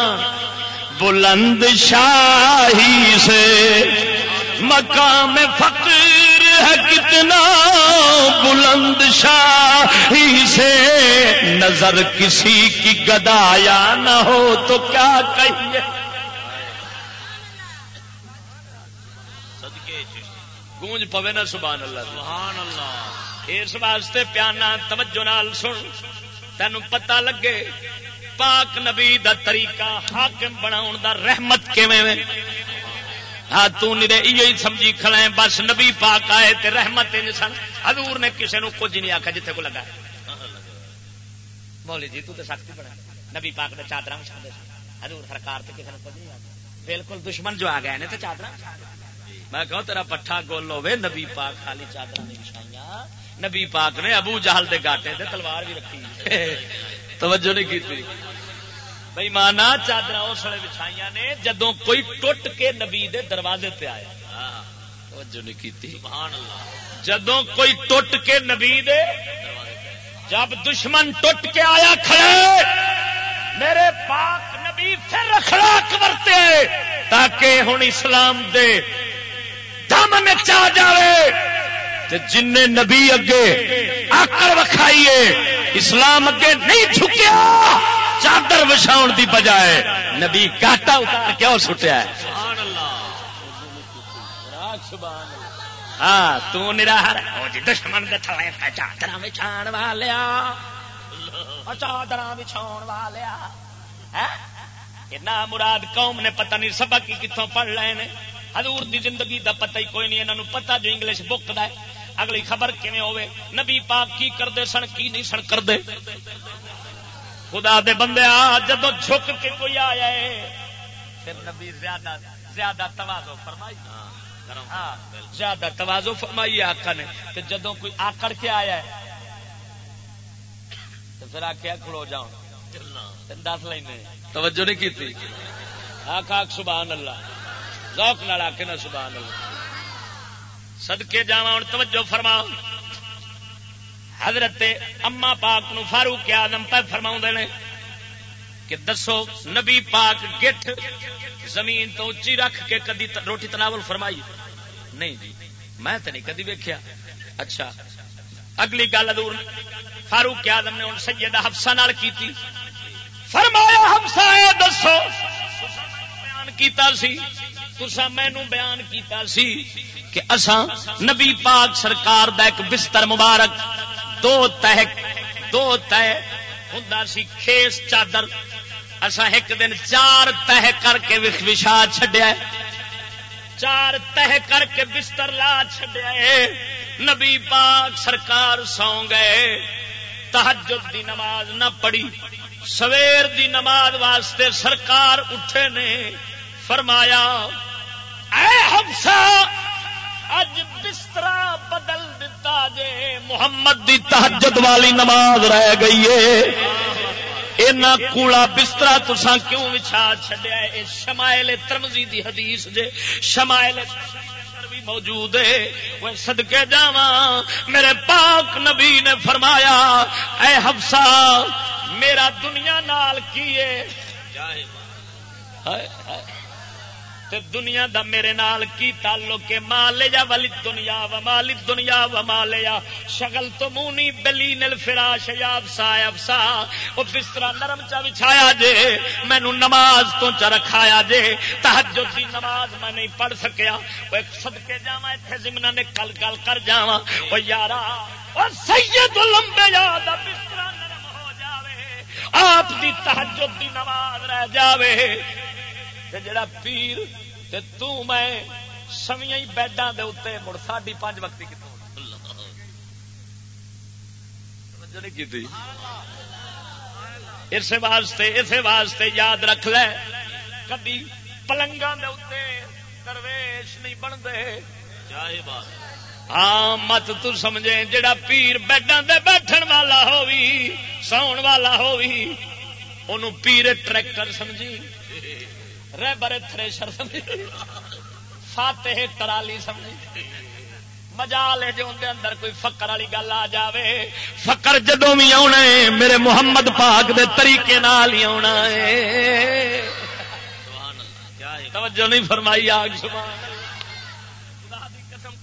بلند شاہی سے۔ مقام فقر ہے کتنا بلند شاہی سے۔ نظر کسی کی گدایا نہ ہو تو کیا کہیے؟ گونج پوے نا سبحان اللہ سبحان اللہ۔ اس واسطے پیانا توجہ نال سن۔ تین پتا لگے۔ پاک نبی دا طریقہ، حاکم بناؤ دا رحمت کیویں ہاں تو نیرے تھی سمجھی کھڑے بس نبی پاک آئے تے رحمت سن۔ حضور نے کسی نے کچھ نہیں آخا جتنے کو لگا۔ بولی جی تو تے سختی بنا۔ نبی پاک نے چادر حضور سرکار تے کسی نے کچھ نہیں آخا بالکل دشمن جو آ گئے نے تو چادر میں کہوں، تیرا پٹھا گول ہوے نبی پاک خالی چادر نہیں بچھائیاں نبی پاک نے ابو جہل دے گاٹے تے تلوار بھی رکھی۔ توجہ نہیں کی بھائی مانا چادر اس وقت بچھائی نے جدو کوئی ٹوٹ کے نبی دے دروازے پہ آیا جدو کوئی ٹوٹ کے نبی دے جب دشمن ٹوٹ کے آیا کھڑے میرے پاک نبی پھر اخلاق برتے تاکہ ہوں اسلام دے دم میں چاہ جائے جن نبی اگے آکر وکھائیے اسلام اگے نہیں جھکیا۔ چادر وچھاؤ دی بجائے نبی کاٹا اتار کیوں سٹیا ہے؟ ہاں تو نراہر ہاں جی دشمن کے تھوڑے چادر بچھان والیا۔ چادر بچھاؤ والیا۔ ہاں؟ نہ مراد قوم نے پتہ نہیں، سبق کی کتوں پڑھ لے نے حضور دی زندگی دا پتہ ہی کوئی نہیں انہوں پتہ جو انگلش بک دا ہے۔ اگلی خبر کیویں ہوے نبی پاک کی کرتے سن، کی نہیں سن کرتے خدا دے بندے آ جدو جھک کے کوئی آیا ہے پھر نبی زیادہ زیادہ توازو فرمائی۔ ہاں، زیادہ توازو فرمائی آقا نے۔ تو جدو کوئی آکڑ کے آیا ہے تو پھر آخیا کھڑو جاؤ۔ دس لینے۔ توجہ نہیں کی آخ آخ سبحان اللہ۔ ذوق نال آ کے نا سبحان اللہ۔ سدکے جا ہوں توجہ فرماؤ۔ حضرت اما پاک نو فاروق آدم پہ فرما نے کہ دسو نبی پاک گٹھ زمین تو اچھی رکھ کے کدی روٹی تناول فرمائی؟ نہیں جی میں تو نہیں کدی ویکیا اچھا اگلی گل ادور فاروق آدم نے ہوں سیدہ ہفسا نال کی فرمایا ہفسا یہ دسو، بیان کیتا سی تسا مینو بیان کیتا سی کہ اساں نبی پاک سرکار دا ایک بستر مبارک دو تہ دو تہ ہوں سی خیس چادر۔ اسا ایک دن چار تہ کر کے وشا چڈیا چار تہ کر کے بستر لا چڈیا نبی پاک سرکار سو گئے۔ تحجد دی نماز نہ پڑھی۔ سویر دی نماز واسطے سرکار اٹھے نے۔ فرمایا، اے حفصہ، اج بستر بدل دتا جے محمد دی تحجد والی نماز رہ گئی ہے۔ اینا کوڑا بستر تسا کیوں بچھا چڈیا اے شمائل ترمزی دی حدیث جے۔ شمائل موجود ہے۔ وہ صدقے جاوا میرے پاک نبی نے فرمایا، اے حفصہ، میرا دنیا نال کیے تے دنیا دا میرے نال کی تعلق ہے؟ ماں لے جا والی دنیا و مالی دنیا و ماں لے جا تو مونی بلی نل فراش یا افسا افسا۔ او بستر نرم چا بچھایا جے، مینو نماز تو چا رکھایا جے۔ تہجد دی نماز میں نہیں پڑھ سکیا۔ او ایک صدقے جاواں، ایتھے زمنہ نے کل کل کر جاواں۔ او یارا، او سید الانبیاء دا بستر نرم ہو جاوے۔ آپ دی تہجد دی نماز رہ جاوے۔ جڑا پیر تے تو میں سویاں بیڈاں دے اوتے مڑ ساڈی پانچ وقت کتوں اس واسطے اس واسطے یاد رکھ لے۔ کبھی پلنگا درویش نہیں بنتے۔ ہاں مت تو سمجھے جڑا پیر بیڈاں دے بیٹھن والا ہووی ساؤن والا ہووی انہوں پیر ٹریکٹر سمجھی۔ رہ برے تھریشر سمجھی فاتح ٹرالی سمجھی۔ مجال ہے جو اندر اندر کوئی فکر والی گل آ جاوے۔ فکر جدو بھی آنا ہے، میرے محمد پاک دے طریقے نال ہی آنا ہے۔ توجہ نہیں فرمائی آگ سبحان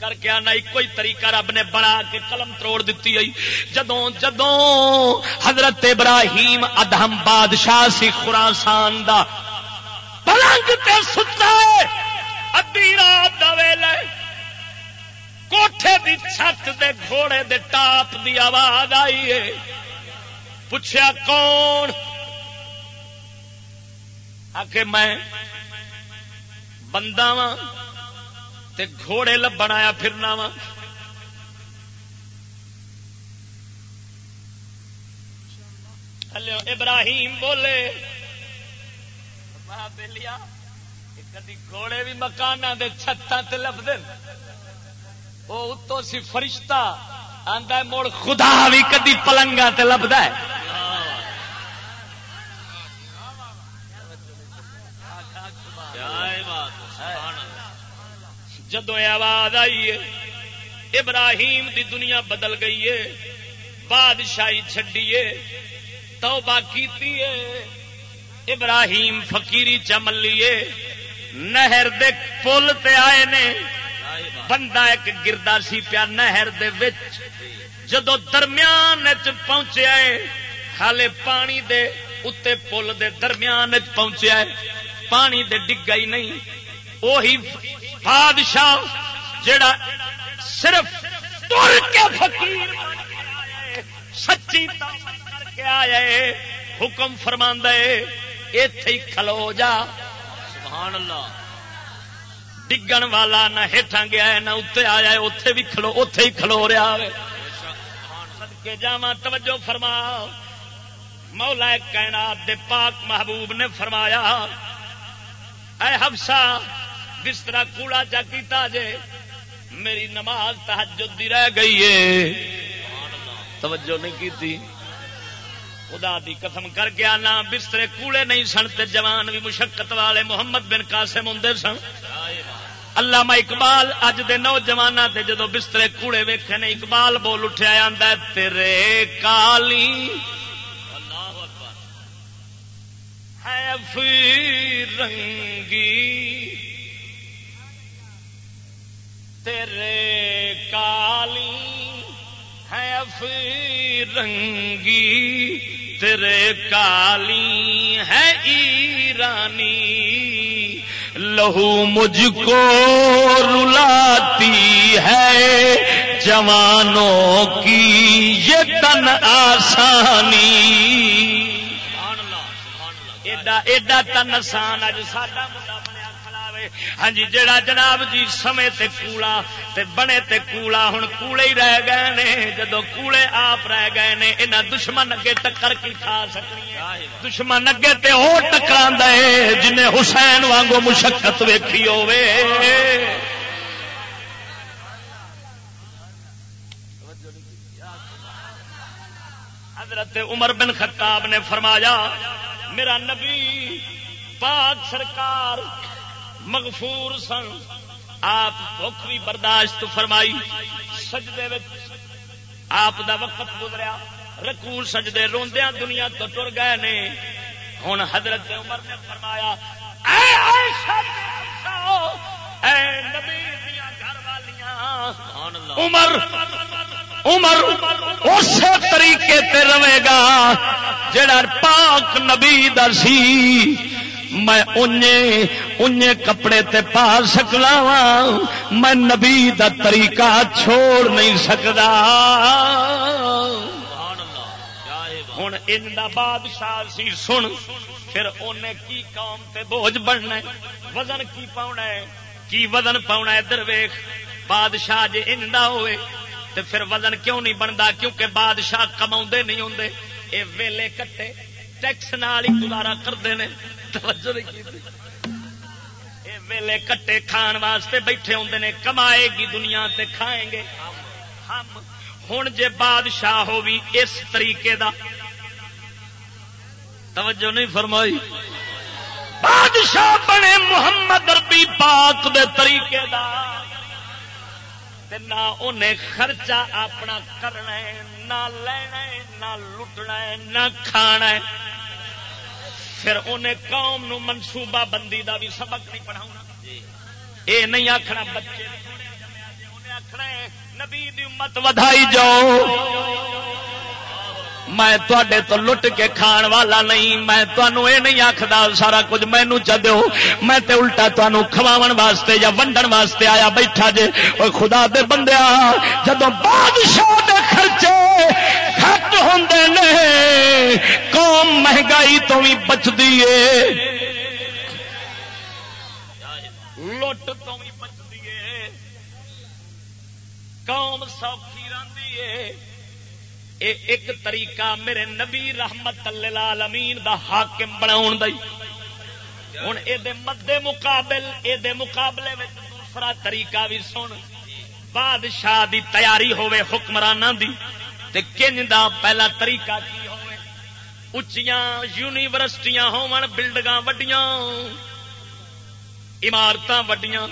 کر کے آنا ایک طریقہ رب نے بنا کے قلم توڑ دیتی ہوئی جدوں جدوں حضرت ابراہیم ادہم بادشاہ سی خراسان دا پلنگ تے ستا ادی رات ویلے کوٹھے دی چھت دے گھوڑے دے ٹاپ دی آواز آئی ہے۔ پوچھا کون؟ آ کے میں بندہ وا تے گھوڑے لبن آیا پھرنا وا ابراہیم بولے۔ کدی گھوڑے بھی مکان دے چھتاں تے لبد وہ اتو سی فرشتہ آندا مڑ خدا بھی کدی پلنگا تے لبدا ہے۔ جدو آواز آئی ہے، ابراہیم دی دنیا بدل گئی ہے، بادشاہی چڈیے توبہ کیتی ہے۔ ابراہیم فقیری چملیے نہر دے پل تے آئے نے۔ بندہ ایک گردا سی پیا نہر دے وچ۔ جدو درمیان پہنچے ہالے پانی دے اتے پل دے درمیان پہنچے پانی دے ڈگا ہی نہیں وہی بادشاہ جڑا صرف تر کے فقیر سچی کے آیا حکم فرما ہے۔ اتے ہی کھلو جا۔ سبحان اللہ۔ ڈگن والا نہ ہیٹھا گیا ہے، نہ اتنے آیا ہے، اتے بھی کھلو، اتے ہی کھلو رہا ہے۔ کے جا توجہ فرما مولا کائنات دے پاک محبوب نے فرمایا، اے حفصہ بستر کوڑا چا کیتا جے، میری نماز تحجد دی رہ گئی ہے۔ توجہ نہیں کی تھی خدا دی قسم کر کے آنا بسترے کوڑے نہیں سن تے جوان بھی مشقت والے محمد بن قاسم ہوں سن۔ اللہ اقبال اج دے نوجوان تے جدو بسترے کوڑے ویکھے نے، اقبال بول اٹھا آندا تیرے کالی ہے رنگی۔ تیرے کالی ہے رنگی۔ تیرے کالی ہے ایرانی، لہو مجھ کو رلاتی ہے۔ جوانوں کی یہ تن آسانی۔ ایڈا ایڈا تن آسان اج ساڈا ہاں جی جڑا جناب جی سمے تے کولا تے بنے تے کولا ہوں کوڑے ہی رہ گئے نے جدو کوڑے آپ رہ گئے نے یہاں دشمن اگے ٹکر کی کھا سکنی دشمن اگے تے وہ ٹکرا دے جن حسین وانگو مشقت ویکھی ہوے حضرت عمر بن خطاب نے فرمایا میرا نبی پاک سرکار مغفور سن۔ آپ بخ بھی برداشت فرمائی۔ سجدے آپ دا وقت گزریا۔ رکوع سجدے روندیا دنیا تو ٹر گئے نے۔ ہوں حضرت عمر نے فرمایا اے اے نبی گھر والیاں عمر عمر اسی طریقے تے رہے گا جڑا پاک نبی دا سی۔ میں انجے کپڑے تے پا سکنا وا۔ میں نبی دا طریقہ چھوڑ نہیں سکتا ہوں ان بادشاہ سی سن، پھر انہیں کی قوم تے بوجھ بننا وزن کی پاؤنا ہے؟ کی وزن پاؤنا ادھر ویخ بادشاہ جی ان ہوئے، تے پھر وزن کیوں نہیں بنتا کیونکہ بادشاہ کما نہیں ہوں یہ ویلے کٹے، ٹیکس نال ہی گزارا کرتے ہیں ویلے کٹے کھان واسطے بیٹھے ہوں نے، کمائے گی دنیا تے کھائیں گے۔ ہم ہوں جے بادشاہ ہو بھی اس طریقے دا۔ توجہ نہیں فرمائی۔ بادشاہ بنے محمد ربی پاک دے طریقے دا۔ نہ انہیں خرچہ اپنا کرنا ہے، نہ لینا ہے، نہ لٹنا ہے، نہ کھانا ہے۔ پھر انہیں قوم نو منصوبہ بندی دا بھی سبق نہیں پڑھاؤں اے نہیں آخنا بچے۔ آخنا نبی دی امت ودائی جاؤ۔ میں تے تو لٹ کے کھان والا نہیں، میں تمہوں یہ نہیں آخر سارا کچھ مینو چو میں تے الٹا تمہوں کھوا واسطے یا ونڈن واسطے آیا بیٹھا جے۔ اور خدا دے بندے جب بادشاہ دے خرچے گھٹ ہوں نے، قوم مہنگائی تو بھی بچتی ہے لٹ تو بھی بچتی ہے قوم سوکھی رہی ہے اے ایک طریقہ میرے نبی رحمت اللہ دا حاکم بنا ہوں یہ مدے مقابل یہ مقابلے میں دوسرا طریقہ بھی سن۔ بادشاہ دی تیاری ہوے حکمران دی تے کنج دا پہلا طریقہ کی ہوے اچیاں یونیورسٹیاں ہون بلڈنگاں وڈیاں عمارت وڈیاں،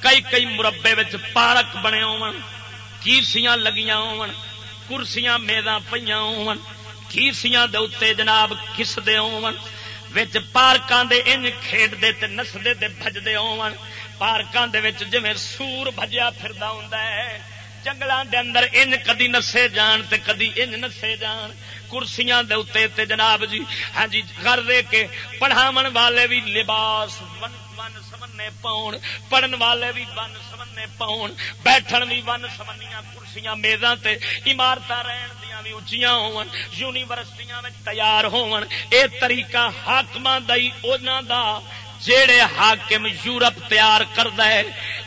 کئی کئی مربے پارک بنے ہون کیسیاں لگیاں ہون کرسیاں میزاں پہ کیسیاں دے جناب کستے ہوچ پارکاں دے انج تے نسدے تے بجتے ہون پارکاں دے وچ جویں سور بجیا پھردا ہوندا ہے جنگلاں دے اندر انج کدی نسے جان تے کدی انج نسے جان کرسیاں دے اتنے تے جناب جی ہاں جی کر دے کے پڑھاون والے بھی لباس ون ون سمنے پاؤن پڑھن والے بھی ون سمنے پاؤن، بیٹھن بھی ون سمنیاں کرسیاں میزاں تے، عمارتاں رہن دیاں بھی اچیاں ہون، یونیورسٹیاں میں تیار ہون۔ اے طریقہ حاکماں دئی انہاں دا، جیڑے حاکم یورپ تیار کردا ہے،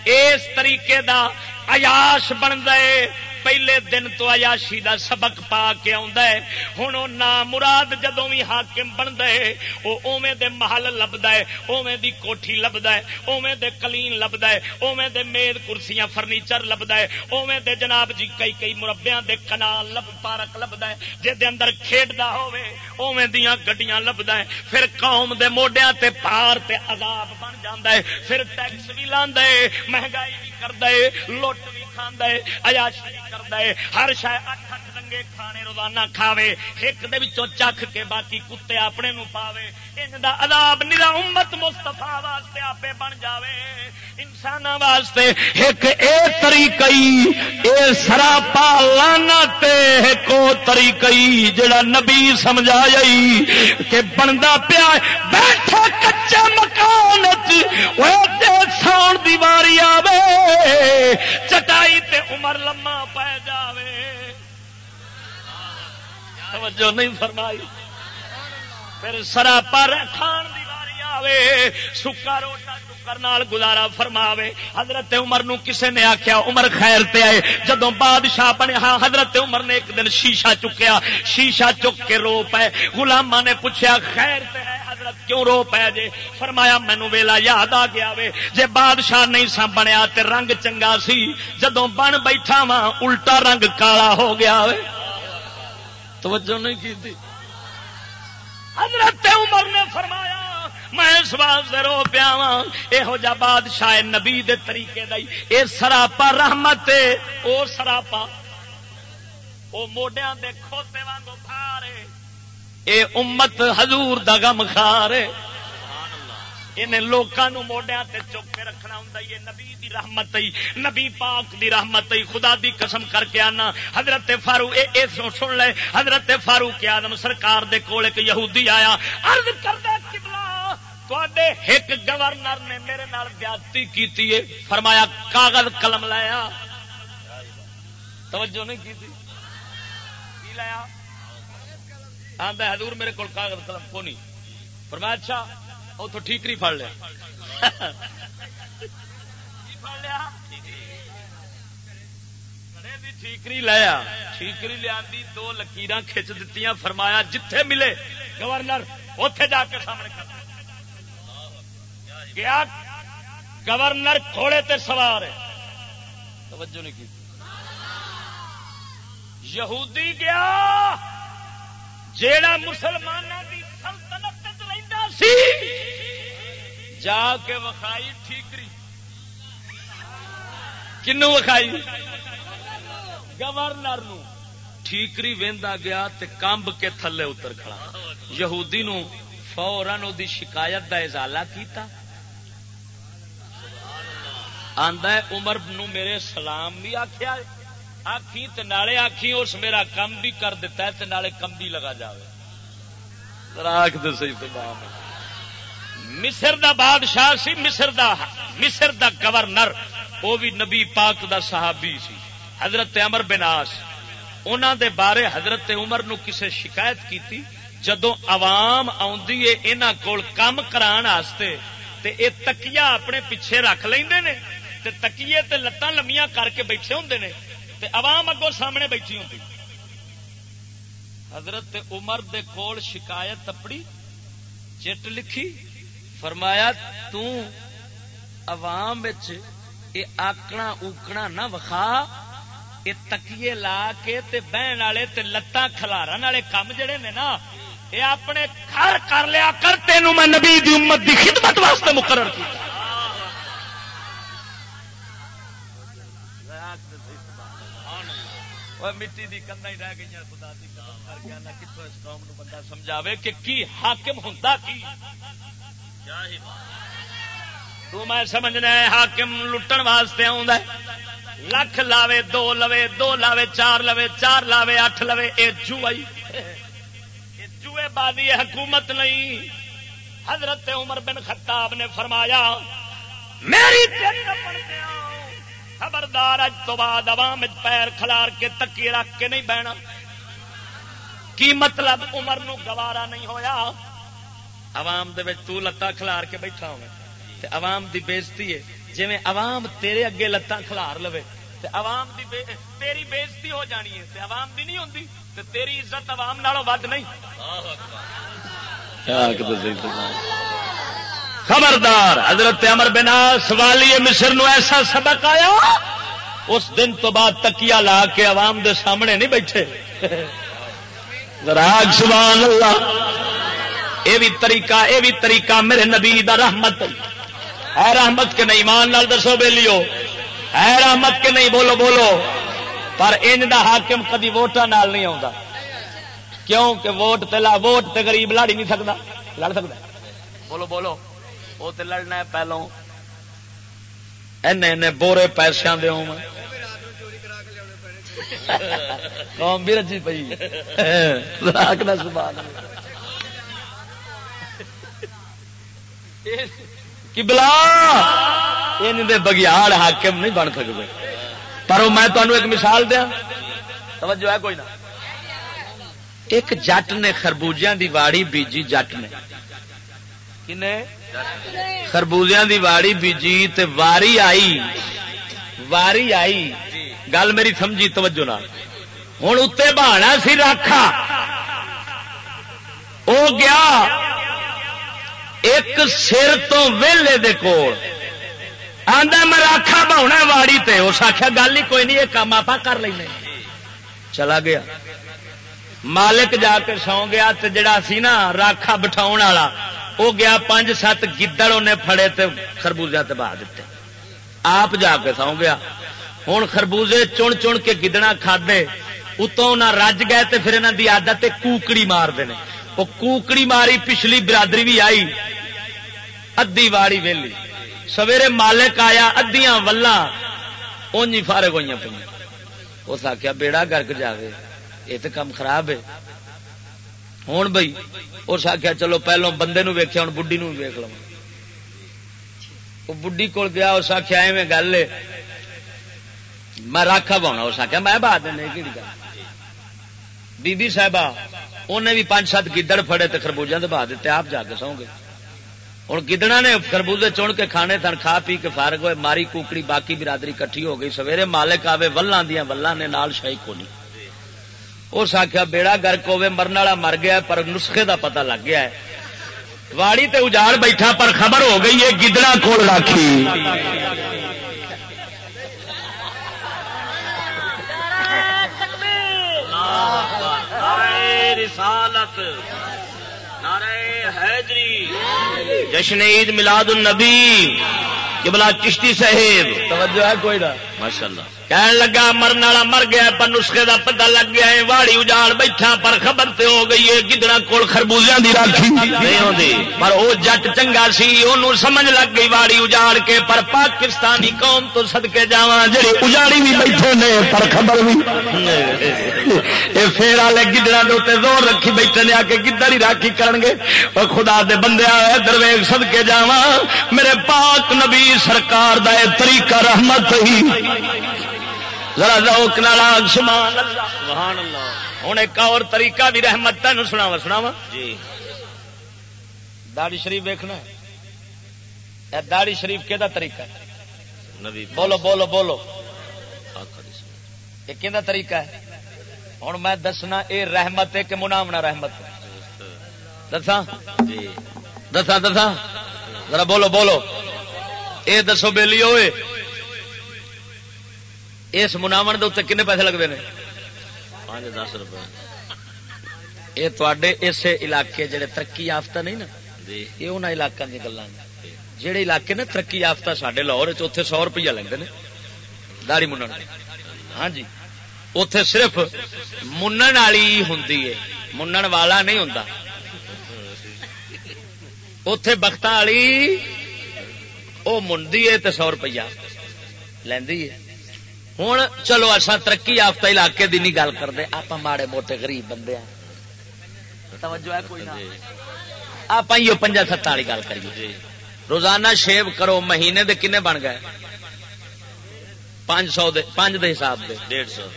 اس طریقے دا عیاش بندا ہے۔ پہلے دن تو عیاشی دا سبق پا کے ہے۔ ہوں نا مراد جدو بھی حاکم بنتا ہے وہ اوے دے محل لبدا ہے اوے دی کوٹھی لبدا ہے اوے دے کلین لبدا ہے اوے دے میز کرسیاں فرنیچر لبدا ہے اوے دے جناب جی کئی کئی مربیاں دے کنال لب پارک لبدا ہے، جے دے اندر کھیڈدا ہوے اوے دیاں گڈیاں لبدا ہے۔ پھر قوم دے موڈیاں تے پار تے عذاب بن جاندا ہے، پھر ٹیکس بھی لاندا ہے، مہنگائی بھی کرد لٹ بھی کھانا ہے عیاشی کرد ہر شاید اٹھ اٹھ چنگے کھانے روزانہ کھاوے ایک دے چکھ کے باقی کتے اپنے نو پاوے ان دا عذاب نرا امت مستفا واسطے آپ بن جاوے انسان واسطے ایک اے طریقہ اے سراپا لانا تے ایک طریقہ جڑا نبی سمجھا جائی کہ بنتا پیا بیٹھا کچا مکان وچ اوے تے ساؤن دیواری آوے چٹائی تے عمر لما پی جاوے توجہ نہیں فرمائی۔ پھر سرا پر کھان دیواری آوے سکا روٹا نال گزارا فرماوے۔ حضرت عمر نو کسے نے آخیا عمر خیر تے آئے۔ جدو بادشاہ بنے ہاں حضرت عمر نے ایک دن شیشہ چکیا۔ شیشہ چک کے رو پے۔ گلاما نے پوچھا خیر تے ہے، حضرت کیوں رو پے جے؟ فرمایا مینو ویلا یاد آ گیا وے۔ جے بادشاہ نہیں سا بنیا تے رنگ چنگا سی جدو بن بیٹھا وا الٹا رنگ کالا ہو گیا وے۔ توجہ نہیں کی تھی۔ حضرت عمر نے فرمایا، میں اس واسطے رو پیا ہاں، یہو جا بادشاہ نبی دے طریقے دا اے سراپا رحمت او سراپا۔ او موڈیا دے کھوتے وانگو کھارے اے امت حضور دا غم کھارے انہیں لوگوں موڈیا تے چک کے رکھنا ہوں یہ نبی دی رحمت ہی، نبی پاک دی رحمت ہی۔ خدا دی قسم کر کے آنا۔ حضرت فاروق، اے اے سن لے۔ حضرت فاروق آدم سرکار دے کول ایک یہودی آیا۔ عرض کر دے ایک گورنر نے میرے نال زیادتی کی فرمایا، کاغذ قلم لایا۔ توجہ نہیں کی لایا؟ آدھا حضور میرے کو کاغذ قلم کو نہیں فرمایا اچھا اتو ٹھیکری پڑ لیا۔ ٹھیکری لایا ٹھیکری لیا۔ دو لکیر کھچ دیتی فرمایا جتھے ملے گورنر اتے جا کے سامنے گیا گورنر کھوڑے تے سوار توجہ نہیں کی۔ یہودی گیا جیڑا لینا سی۔ جا کے وکھائی ٹھیکری۔ کنو وکھائی گورنر نو۔ ٹھیکری وہدا گیا تے کمب کے تھلے اتر کھڑا۔ یہودی نو فورن دی شکایت دا ازالہ کیتا۔ آندا عمر نو میرے سلام بھی آخیا آخی نالے آخی اس میرا کم بھی کر دیتا ہے تے نالے کم بھی لگا جائے راک تو سی مصر دا بادشاہ سی، مصر دا مصر دا گورنر وہ بھی نبی پاک دا صحابی سی، حضرت امر بناس انہوں دے بارے حضرت عمر نو کسے شکایت کی جدو عوام آ کول کام کران آستے، تے اے تکیا اپنے پیچھے رکھ لیں نے، تے تکیے تے لتاں لمیاں کر کے بیٹھے ہوں نے، تے عوام اگوں سامنے بیٹھی ہوں حضرت عمر دے کول شکایت اپنی چٹ لکھی فرمایا عوام آکنا اوکنا نہ وکھا یہ تکیے لا کے تے بہن والے تے لتاں کھلارن والے کام جڑے نے نا یہ اپنے گھر کر لیا کر، تینوں میں نبی دی امت دی خدمت واسطے مقرر کیا مٹی دی کندا ہی رہ گئی خدا دی قدم کر کے آنا کتوں اس قوم نو بندہ سمجھاوے کہ کی حاکم ہوندا کی؟ تو میں سمجھنا ہے حاکم لٹن واسطے آؤں لکھ لاوے، دو لوے، دو لاوے، چار لوے، چار لاوے، اٹھ لوے، اے جو آئی جوئے بازی حکومت نہیں۔ حضرت عمر بن خطاب نے فرمایا، میری خبردار، اج تو بعد عوام پیر کھلار کے تکی رکھ کے نہیں بہنا کی مطلب عمر نو گوارا نہیں ہویا؟ عوام دے تو لتا کھلار کے بیٹھا ہو عوام دی بےزتی ہے۔ جی عوام تیرے اگے لتاں کھلار لو عوام دی بے... تیری بےزتی ہو جانی ہے۔ عوام دی نہیں ہوتی تیری عزت عوام نالوں ود نہیں۔ خبردار حضرت امر بنا سوالی مصر نو ایسا سبق آیا اس دن تو بعد تکیا لا کے عوام دے سامنے نہیں بیٹھے۔ [laughs] راگ سبحان اللہ۔ یہ بھی طریقہ یہ بھی طریقہ میرے نبی دا رحمت۔ ہے رحمت کے نہیں مان لال دسو بے لیو ہے رحمت کے نہیں بولو بولو۔ پر ان دا حاکم کدی ووٹاں نال نہیں آتا کیوں کہ ووٹ تلا ووٹ تے غریب لڑ ہی نہیں سکتا لڑ سکتا بولو بولو۔ وہ تے لڑنا ہے پہلوں۔ این بورے پیسوں دے ہوں۔ [laughs] قوم بھی رجی پی [laughs] سبحان کبلا یہ بگیاڑ حاکم نہیں بن سکتے پر میں تمہیں ایک مثال دیا توجہ ہے کوئی نہ ایک جٹ نے خربوجیاں دی واڑی بیجی جٹ نے خربوزیاں دی واڑی بیجی تے واری آئی واری آئی گل میری سمجھی توجہ نہ ہوں اتنے بہانا سی راکھا وہ گیا ایک سر تو ویلے دے کول۔ آدھا میں راکھا بہنا واڑی تے۔ اس آخیا گل ہی کوئی نہیں یہ کام آپ کر لیں چلا گیا۔ مالک جا کے سو گیا تے جڑا سی نا راکھا بٹھاؤ والا وہ گیا پانچ سات گدڑ انہیں فڑے تے خربوزے تے بہا دیتے آپ جا کے سو گیا۔ ہوں خربوزے چن چن کے گدڑا کھادے، اتوں نہ رج گئے تے پھر انہوں کی آدت کوکڑی مار دے وہ کوکڑی ماری پچھلی برادری بھی آئی ادی واڑی ویلی۔ سویرے مالک آیا ادیاں ولہ اونجی فارغ ہوئی پہ اس آخیا بیڑا گرک جاوے، یہ تو کام خراب ہے۔ ہوں بھائی اس آخیا چلو پہلو بندے نو ویکیا ہوں بڑھی نو ویک لو وہ بڑھی کول گیا، اس آخیا ایویں گل ہے۔ میں راکھا پاؤنا اس آخیا میں بہا دینا کہ بی بی صاحبہ انہیں بھی پانچ سات گدڑ فڑے تو خربوجہ تو بہا دیتے، آپ جا کے سو گے ہوں گدڑا نے خربوزے چن کے کھانے تن کھا پی کے فارغ ہوئے، ماری کوکڑی باقی برادری کٹھی ہو گئی۔ سویرے مالک آوے ولان دیا ولان نے نال شاہی کونی اس آخیا بیڑا گرک ہوے مرن والا مر گیا پر نسخے دا پتہ لگ گیا ہے۔ واڑی تے اجاڑ بیٹھا، پر خبر ہو گئی ہے گدڑا کھول راکھی۔ رسالت۔ نعرہ حیدری۔ جشن عید میلاد النبی قبلہ چشتی صاحب۔ توجہ ہے کوئی نہ۔ ماشاءاللہ۔ کہنے لگا مرن والا مر گیا پر نسخے دا پتہ لگ گیا ہے واڑی اجاڑ بیٹھا پر خبر تے ہو گئی ہے گدڑا کول خربوزیاں دی راکھی۔ نہیں ہوندی۔ پر او جٹ چنگا سی اونوں سمجھ لگ گئی واڑی اجاڑ کے پر پاکستانی قوم تو صدکے جاواں جڑی اجاڑی بھی بیٹھے نے پر خبر بھی اے پھر والے گدڑا دے اوتے زور رکھی بیٹھے نے آ کے گدڑ ہی راکھی کرن گے۔ او خدا دے بندے اے درویش صدکے جاواں۔ میرے پاک نبی سرکار دا اے طریقہ رحمت ہی۔ ذرا روک ناراگ سمان ہوں ایک اور طریقہ بھی رحمت تین سناوا سناوا جی۔ داڑی شریف ویکنا داڑی شریف کہ طریقہ نبی بولو بولو بولو۔ یہ کہ طریقہ ہے؟ ہوں میں دسنا اے رحمت ہے کہ منامنا رحمت دسا جی۔ دسا دسا ذرا بولو بولو۔ اے دسو بےلی ہوئے اس مناو کے کنے پیسے لگتے ہیں؟ پانچ دس روپے۔ یہ تے اس علاقے جڑے ترقی یافتہ نہیں نا؟ جی۔ یہ انہوں علاقہ کی گلان جہے علاقے نے ترقی یافتہ سارے لاہور اتنے سو روپیہ لگتے ہیں داڑی من ہاں جی۔ اتے صرف منن والی ہوں منن والا نہیں ہوں اتے بخت والی وہ منڈی ہے تو سو روپیہ لینی ہے۔ ہوں چلو اصا ترقی یافتہ علاقے کی نہیں گل کرتے آپ ماڑے موٹے غریب بندے آپ پنجا ست والی گل کریے۔ روزانہ شیو کرو مہینے دے کنے بن گئے؟ پانچ سو پانچ دے حساب دے۔ ڈیڑھ سو۔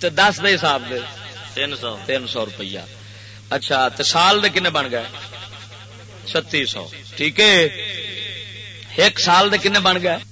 دس دے حساب دے۔ تین سو۔ تین سو روپیہ۔ اچھا تو سال دے کنے بن گئے؟ چھتی سو۔ ٹھیک ہے؟ ایک سال دے کنے بن گئے؟